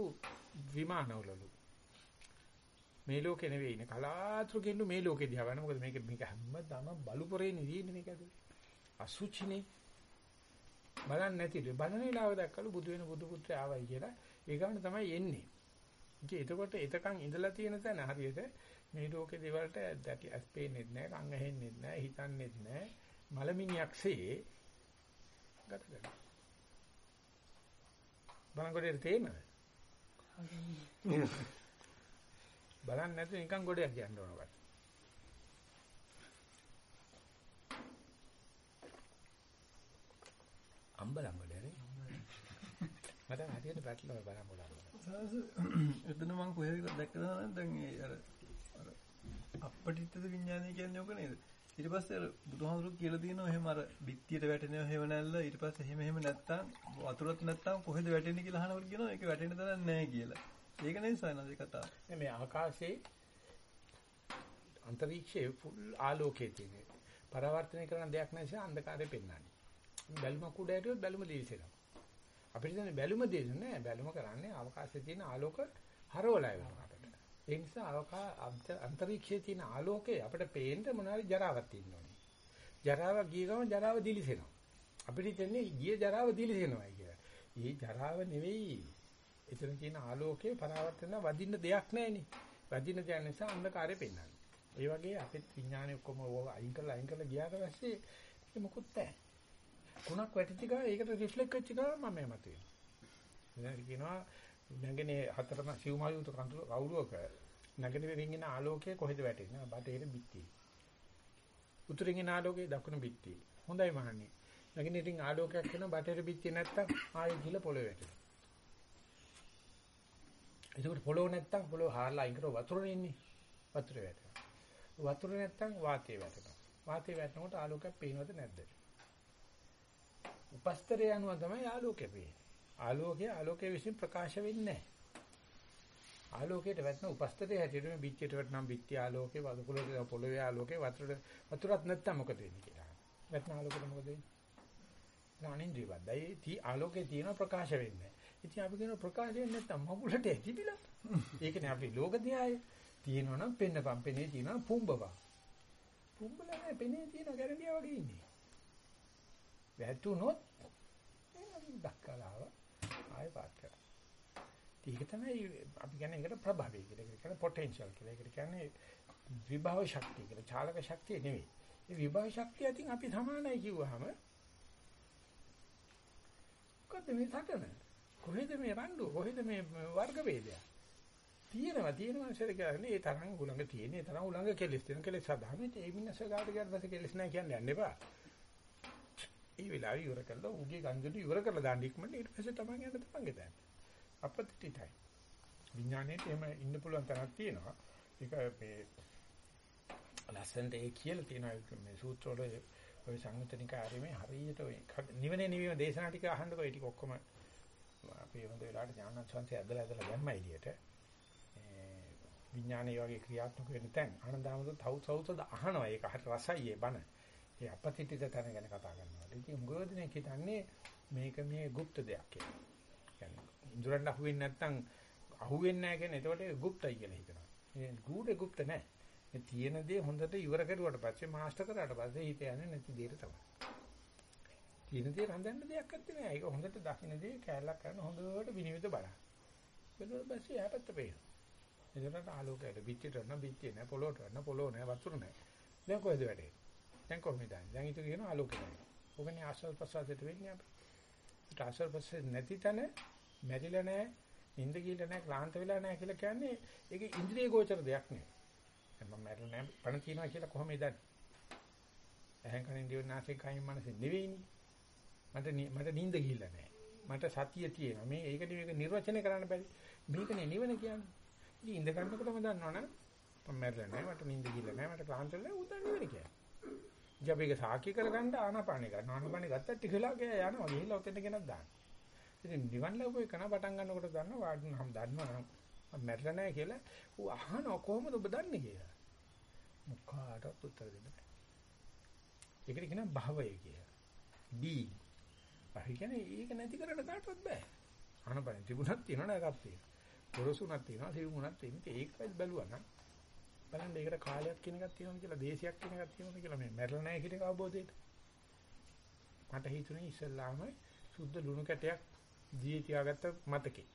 විමානවලලු. මේ ලෝකේ නෙවෙයි ඉන්නේ කලාතුරකින් මේ ලෝකේ දිහා බලන මොකද මේක මේක හැමදාම බලුපොරේ නෙවෙයිනේ මේක ඇතුලේ. අසුචිනේ. බලන්නේ නැතිලු බලන වෙලාව දැක්කලු බුදු වෙන බුදු පුත්‍රය ආවයි කියලා ඒ ගමන තමයි එන්නේ. ඉතින් එතකොට එතකන් ඉඳලා තියෙන තැන හරියට මේ ලෝකේ දේවල්ට දැටි ඇස් පේන්නේ නැහැ, කන් ඇහෙන්නේ නැහැ, හිතන්නේ නැහැ. මලමිනියක්සේ ගත කරනවා. බලංගොඩේ තේනද? බලන්න නැතුව නිකන් ගොඩයක් යන්න ඕන වට. අම්බලංගොඩේ නේ. මට හරියට පැටලව බලංගොඩ. එතන මම කොහෙද දැක්කද දැන් ඒ අර අර අපපටිච්ච විඥානය කියන්නේ ඔක නේද? ඊට පස්සේ අර බුදුහාමුදුරුවෝ කියලා දිනනවා එහෙම අර බිත්තියට වැටෙනව හේව නැල්ල ඊට පස්සේ එහෙම එහෙම නැත්තම් වතුරත් නැත්තම් කොහෙද වැටෙන්නේ කියලා අහනකොට කියනවා ඒක වැටෙන්න තරම් නැහැ කියලා. ඒක නේ සයනද කතාව. මේ ආකාශයේ අන්තරීක්ෂයේ ෆුල් ආලෝකයේ තියෙන පරවර්තනය කරන දෙයක් නැසෙ අන්ධකාරය පෙන්වන්නේ. බැලුම කුඩ ඇරියොත් බැලුම දිවිසෙනවා. අපිට දැන් බැලුම දෙන්නේ නැහැ. බැලුම කරන්නේ අවකාශයේ තියෙන ආලෝක හරවලා වෙනවා අපිට. ඒ නිසා අවකා අන්තරීක්ෂයේ තියෙන ආලෝකය අපිට පේන්න මොනවාරි ජරාවක් තියෙනවා. ජරාව ගිය ගමන් ජරාව දිලිසෙනවා. අපිට හිතන්නේ ගිය ජරාව දිලිසෙනවායි කියලා. ඒ ජරාව නෙවෙයි. එතන තියෙන ආලෝකයේ පරාවර්තන වදින්න දෙයක් නැහෙනේ. වදින්න දෙයක් නිසා අන්ධකාරය පෙන්වන්නේ. ඒ වගේ අපිට විඥානේ ඔක්කොම අයින් කරලා අයින් කරලා ගියාට පස්සේ ඒක මොකුත් නැහැ. කුණක් වැටිච්ච ගා ඒකට රිෆ්ලෙක්ට් වෙච්ච ගා මම එමත් වෙනවා. දැන් කියනවා නැගනේ හතරම සිව්මායුත කඳුළු කවුරුවක නැගනේ එන ආලෝකය කොහෙද වැටෙන්නේ? බටේට බිත්තිය. උතුරින් එන ආලෝකය දකුණු බිත්තිය. හොඳයි මහන්නේ. නැගනේ ආලෝකයක් වෙන බටේට බිත්තිය නැත්තම් ආයෙ ගිල පොළොවේ වැටෙනවා. ඒකට පොළොව නැත්තම් පොළොව හාරලා අයින් කරව වතුරේ ඉන්නේ. වතුරේ වැටෙනවා. වතුර නැත්තම් වාතයේ වැටෙනවා. වාතයේ වැටෙනකොට ආලෝකයක් පේනවද නැද්ද? උපස්තරය අනුව තමයි ආලෝකය පේන්නේ. ආලෝකය ආලෝකයේ විසින් ප්‍රකාශ වෙන්නේ නැහැ. ආලෝකයට වැටෙන උපස්තරය හැටියට මේ පිටියට වැටෙනම් පිටි ආලෝකේ වතුරේ පොළවේ ආලෝකේ වතුරට වතුරත් නැත්තම් මොකද වෙන්නේ කියලා. වැටෙන ආලෝකෙට මොකද වෙන්නේ? ඥානින්ද්‍රිය වද්දයි තී ආලෝකේ තියෙන ප්‍රකාශ වෙන්නේ. ඉතින් අපි කියන ප්‍රකාශ වෙන්නේ නැත්තම් මගුලට ඇතිබිලා. ඒකනේ අපි ලෝක ධ්‍යාය. තියෙනවනම් පෙන්නපම් පෙනේ තියෙනවා පුම්බවා. පුම්බලා නැහැ පෙනේ තියෙන ගැරන්ඩියා වගේ ඉන්නේ. වැටුනොත් දක්කලාව ආයෙ පාත් කරා. ඒක තමයි අපි කියන්නේ ඒකට ප්‍රභවය කියලා. ඒක කියන්නේ පොටෙන්ෂල් කියලා. ඒකට කියන්නේ විභව ශක්තිය කියලා. චාලක ශක්තිය නෙවෙයි. මේ විභව ශක්තිය අතින් අපි සමානයි කිව්වහම කොහොමද මේ සටන? කොහෙද මේ රණ්ඩුව? කොහෙද මේ වර්ග ભેදය? තියෙනවා තියෙනවා ඉතින් කියන්නේ ඒ තරම් උලංග තියෙන ඒ තරම් උලංග කෙලස් තියෙන කෙලස් සාධාරණ ඒ මිනිස්සු ගාට ගියාට පස්සේ කෙලස් නැහැ කියන්නේ යන්න එපා. ඒ වෙලාවේ ඉවර කළා උගේ ගංජුට ඉවර කරලා දාන්න ඉක්මනට ඊට පස්සේ තමයි යන්න තමන්ගේ තැන. අපත්‍තිතයි. විඥාණයට එහෙම ඉන්න පුළුවන් තරක් තියෙනවා. ඒක මේ ලස්සනට ඒ කියලා තියෙනවා මේ සූත්‍ර වල ඔය සංගතනික ආරමේ හරියට ඔය නිවනේ නිවීම දේශනා ටික අහන්නකො ඒ ටික ඔක්කොම අපි හොඳ වෙලාවට ඥානං සංසය ඇදලා ඇදලා දැම්මා එළියට. විඥානයේ වගේ ක්‍රියාත්මක වෙන තැන් ආනන්දාමද තව් සෞසද අහනවා ඒක හරි රසයි ඒ බන. ඒ අපතිතිත තැන ගැන කතා කරනවා. ඉතින් මොකදනේ හිතන්නේ මේක මේ গুপ্ত දෙයක් කියලා. ඉඳුරන් අහුවෙන්නේ නැත්නම් අහුවෙන්නේ නැහැ කියන්නේ එතකොට ඒක গুপ্তයි කියලා හිතනවා. ඒ ගුඩේ গুপ্ত නැහැ. මේ තියෙන දේ හොඳට ඉවර කරුවාට පස්සේ මාස්ටර් කරාට පස්සේ හිත යන්නේ නැති දෙයට තමයි. තියෙන දේ හඳන්න දෙයක් නැත්තේ නෑ. ඒක හොඳට දකින්න දේ කැලලක් කරන හොඳට විනිවිද බලන්න. බලන පස්සේ යහපත් පේනවා. එතනට ආලෝකයට පිටිට යන පිටිය නෑ පොළොට යන පොළො නෑ වතුර නෑ. දැන් කොහෙද වැඩේ? දැන් කොහොමද දන්නේ? දැන් ඊට කියන ආලෝකය. ඔකනේ ආශ්‍රව ප්‍රසාදයට වෙන්නේ අපි. ආශ්‍රව ප්‍රසාද නැති තැන මැරිලා නෑ, නිින්ද ගිහලා නෑ, ක්ලාන්ත වෙලා නෑ කියලා කියන්නේ ඒක ඉන්ද්‍රිය ගෝචර දෙයක් නෙවෙයි. මම මැරෙලා නෑ, පණ තියනවා කියලා කොහොමද දන්නේ? ඇහෙන් කනින් දිවෙන් නාසයෙන් කයින් මනසෙන් නෙවෙයිනේ. මට මට නිින්ද ගිහිල්ලා නෑ. මට සතිය තියෙනවා. මේ ඒක නෙවෙයි නිර්වචනය කරන්න බැරි. මේකනේ නිවන කියන්නේ. ඉතින් ඉඳ ගන්නකොටම දන්නවනම් මම මැරෙලා නැහැ මට නිින්ද ගිහලා නැහැ මට ක්ලාන්ත වෙලා උදන් ඉවර කියලා. ඉතින් අපි ඒක සාක්ෂි කරගන්න ආනාපානෙ ගන්න. ආනාපානෙ ගත්තට ටික වෙලා ගියා යනවා ගිහිල්ලා ඔතෙන්ට ගෙනත් දාන්න. ඉතින් නිවන් ලැබුවේ කන පටන් ගන්නකොට දන්නවා වාඩි නම් දන්නවා මම මැරෙලා නැහැ කියලා ඌ අහනවා කොහොමද ඔබ දන්නේ කියලා. මොකාටවත් උත්තර දෙන්න බෑ. ඒකට කියන භවය කියලා. දී. භවය කියන්නේ ඒක නැති කරන්න කාටවත් බෑ. ආනපන තිබුණත් තියෙනවා නැකත් තියෙනවා. පොරොසුණක් තියෙනවා සිවුමුණක් තියෙනවා ඒකත් බැලුවා නම් බලන්න ඒකට කාලයක් කියන එකක් තියෙනවා කියලා දේශයක් කියන එකක් තියෙනවා කියලා මේ මැරෙලා නැහැ කියන එක අවබෝධයට මට හිතුනේ ඉස්සල්ලාම සුද්ධ ලුණු කැටයක් දී තියාගත්ත මතකේ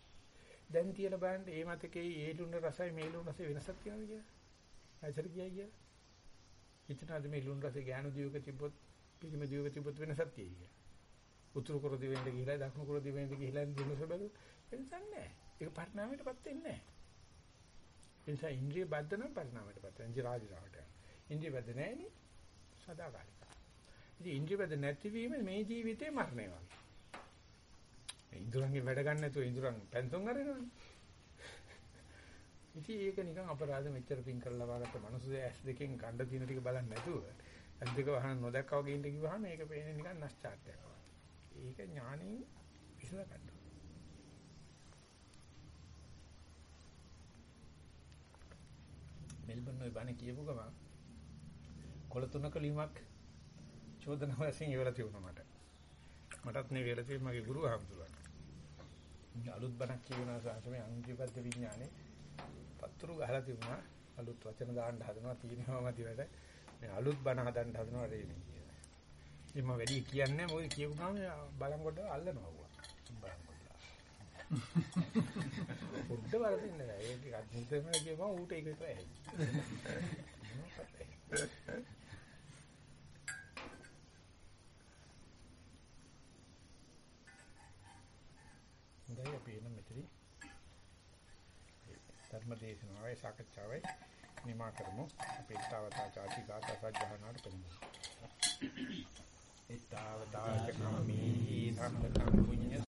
දැන් තියලා බලන්න මේ මතකේ ඒ ලුණු රසයි මේ ලුණු රසයි වෙනසක් තියෙනවද කියලා ඇසර කියයි කියලා හිතනවාද මේ ලුණු රසය ඥාන දියුක තිබ්බොත් පිළිම දියුක තිබ්බොත් වෙනසක් තියෙයි කියලා උතුරු කර දිවෙන්ද ගිහිලා දකුණු කර දිවෙන්ද ගිහිලා දුන්නස බැලුවොත් වෙනසක් නැහැ ඒක පරිණාමයටපත් වෙන්නේ නැහැ. ඒ නිසා ඉන්ද්‍රිය බද්ධ නම් පරිණාමයටපත් වෙනවා. ඉන්ද්‍රිය රාජිරාවට. ඉන්ද්‍රිය බද්ධ නැහෙනි සදාකාලික. ඉතින් ඉන්ද්‍රිය බද්ධ නැතිවීම මේ ජීවිතේ මරණය වගේ. ඉන්ද්‍රයන්ගේ වැඩ ගන්න නැතුව ඉන්ද්‍රයන් පෙන්සොන් අරගෙනවනේ. ඉතින් ඒක නිකන් අපරාධ මෙච්චර පින් කරලා වාගත්ත මනුස්සය ඇස් දෙකෙන් ගන්න දින ටික බලන්නේ නැතුව ඇස් දෙක වහන නොදැක්කා වගේ ඉඳ කිව්වහම ඒක පේන්නේ නිකන් නැස්චාර්ත්‍යයක් වගේ. ඒක ඥාණයෙන් විසඳ ගන්න. මෙල්බන් ওই බණ කියපු ගමන් කොළ තුනක ලියුමක් චෝදනාව වශයෙන් ඉවර තියුණා මට. මටත් නේ වෙලා තියෙන්නේ මගේ ගුරු ආම්තුලට. මේ අලුත් බණක් කියනවා සාසමේ අනුජීවද්ද විඥානේ පතුරු ගහලා තිබුණා අලුත් වචන දාන්න හදනවා තියෙනවා මදිවට මේ අලුත් බණ හදන්න හදනවා රේණි කියලා. ඉතින් මම වැඩි කියන්නේ මොකද කියපු ගමන් බලංගොඩ අල්ලනවා වුණා. බලංගොඩ. පොඩ්ඩ වරදින්න නෑ. ඒක ටිකක් මුදෙම කියපම ඌට ඒක විතරයි. හොඳයි අපි එන මෙතනින් ධර්ම දේශනාවේ සාකච්ඡාවේ නිමා කරමු. අපේ තාවතා ചാටි ගාථා සජ්ජහනාට කරමු. ඊතාවතා චකම්මි ධම්මතං පුඤ්ඤ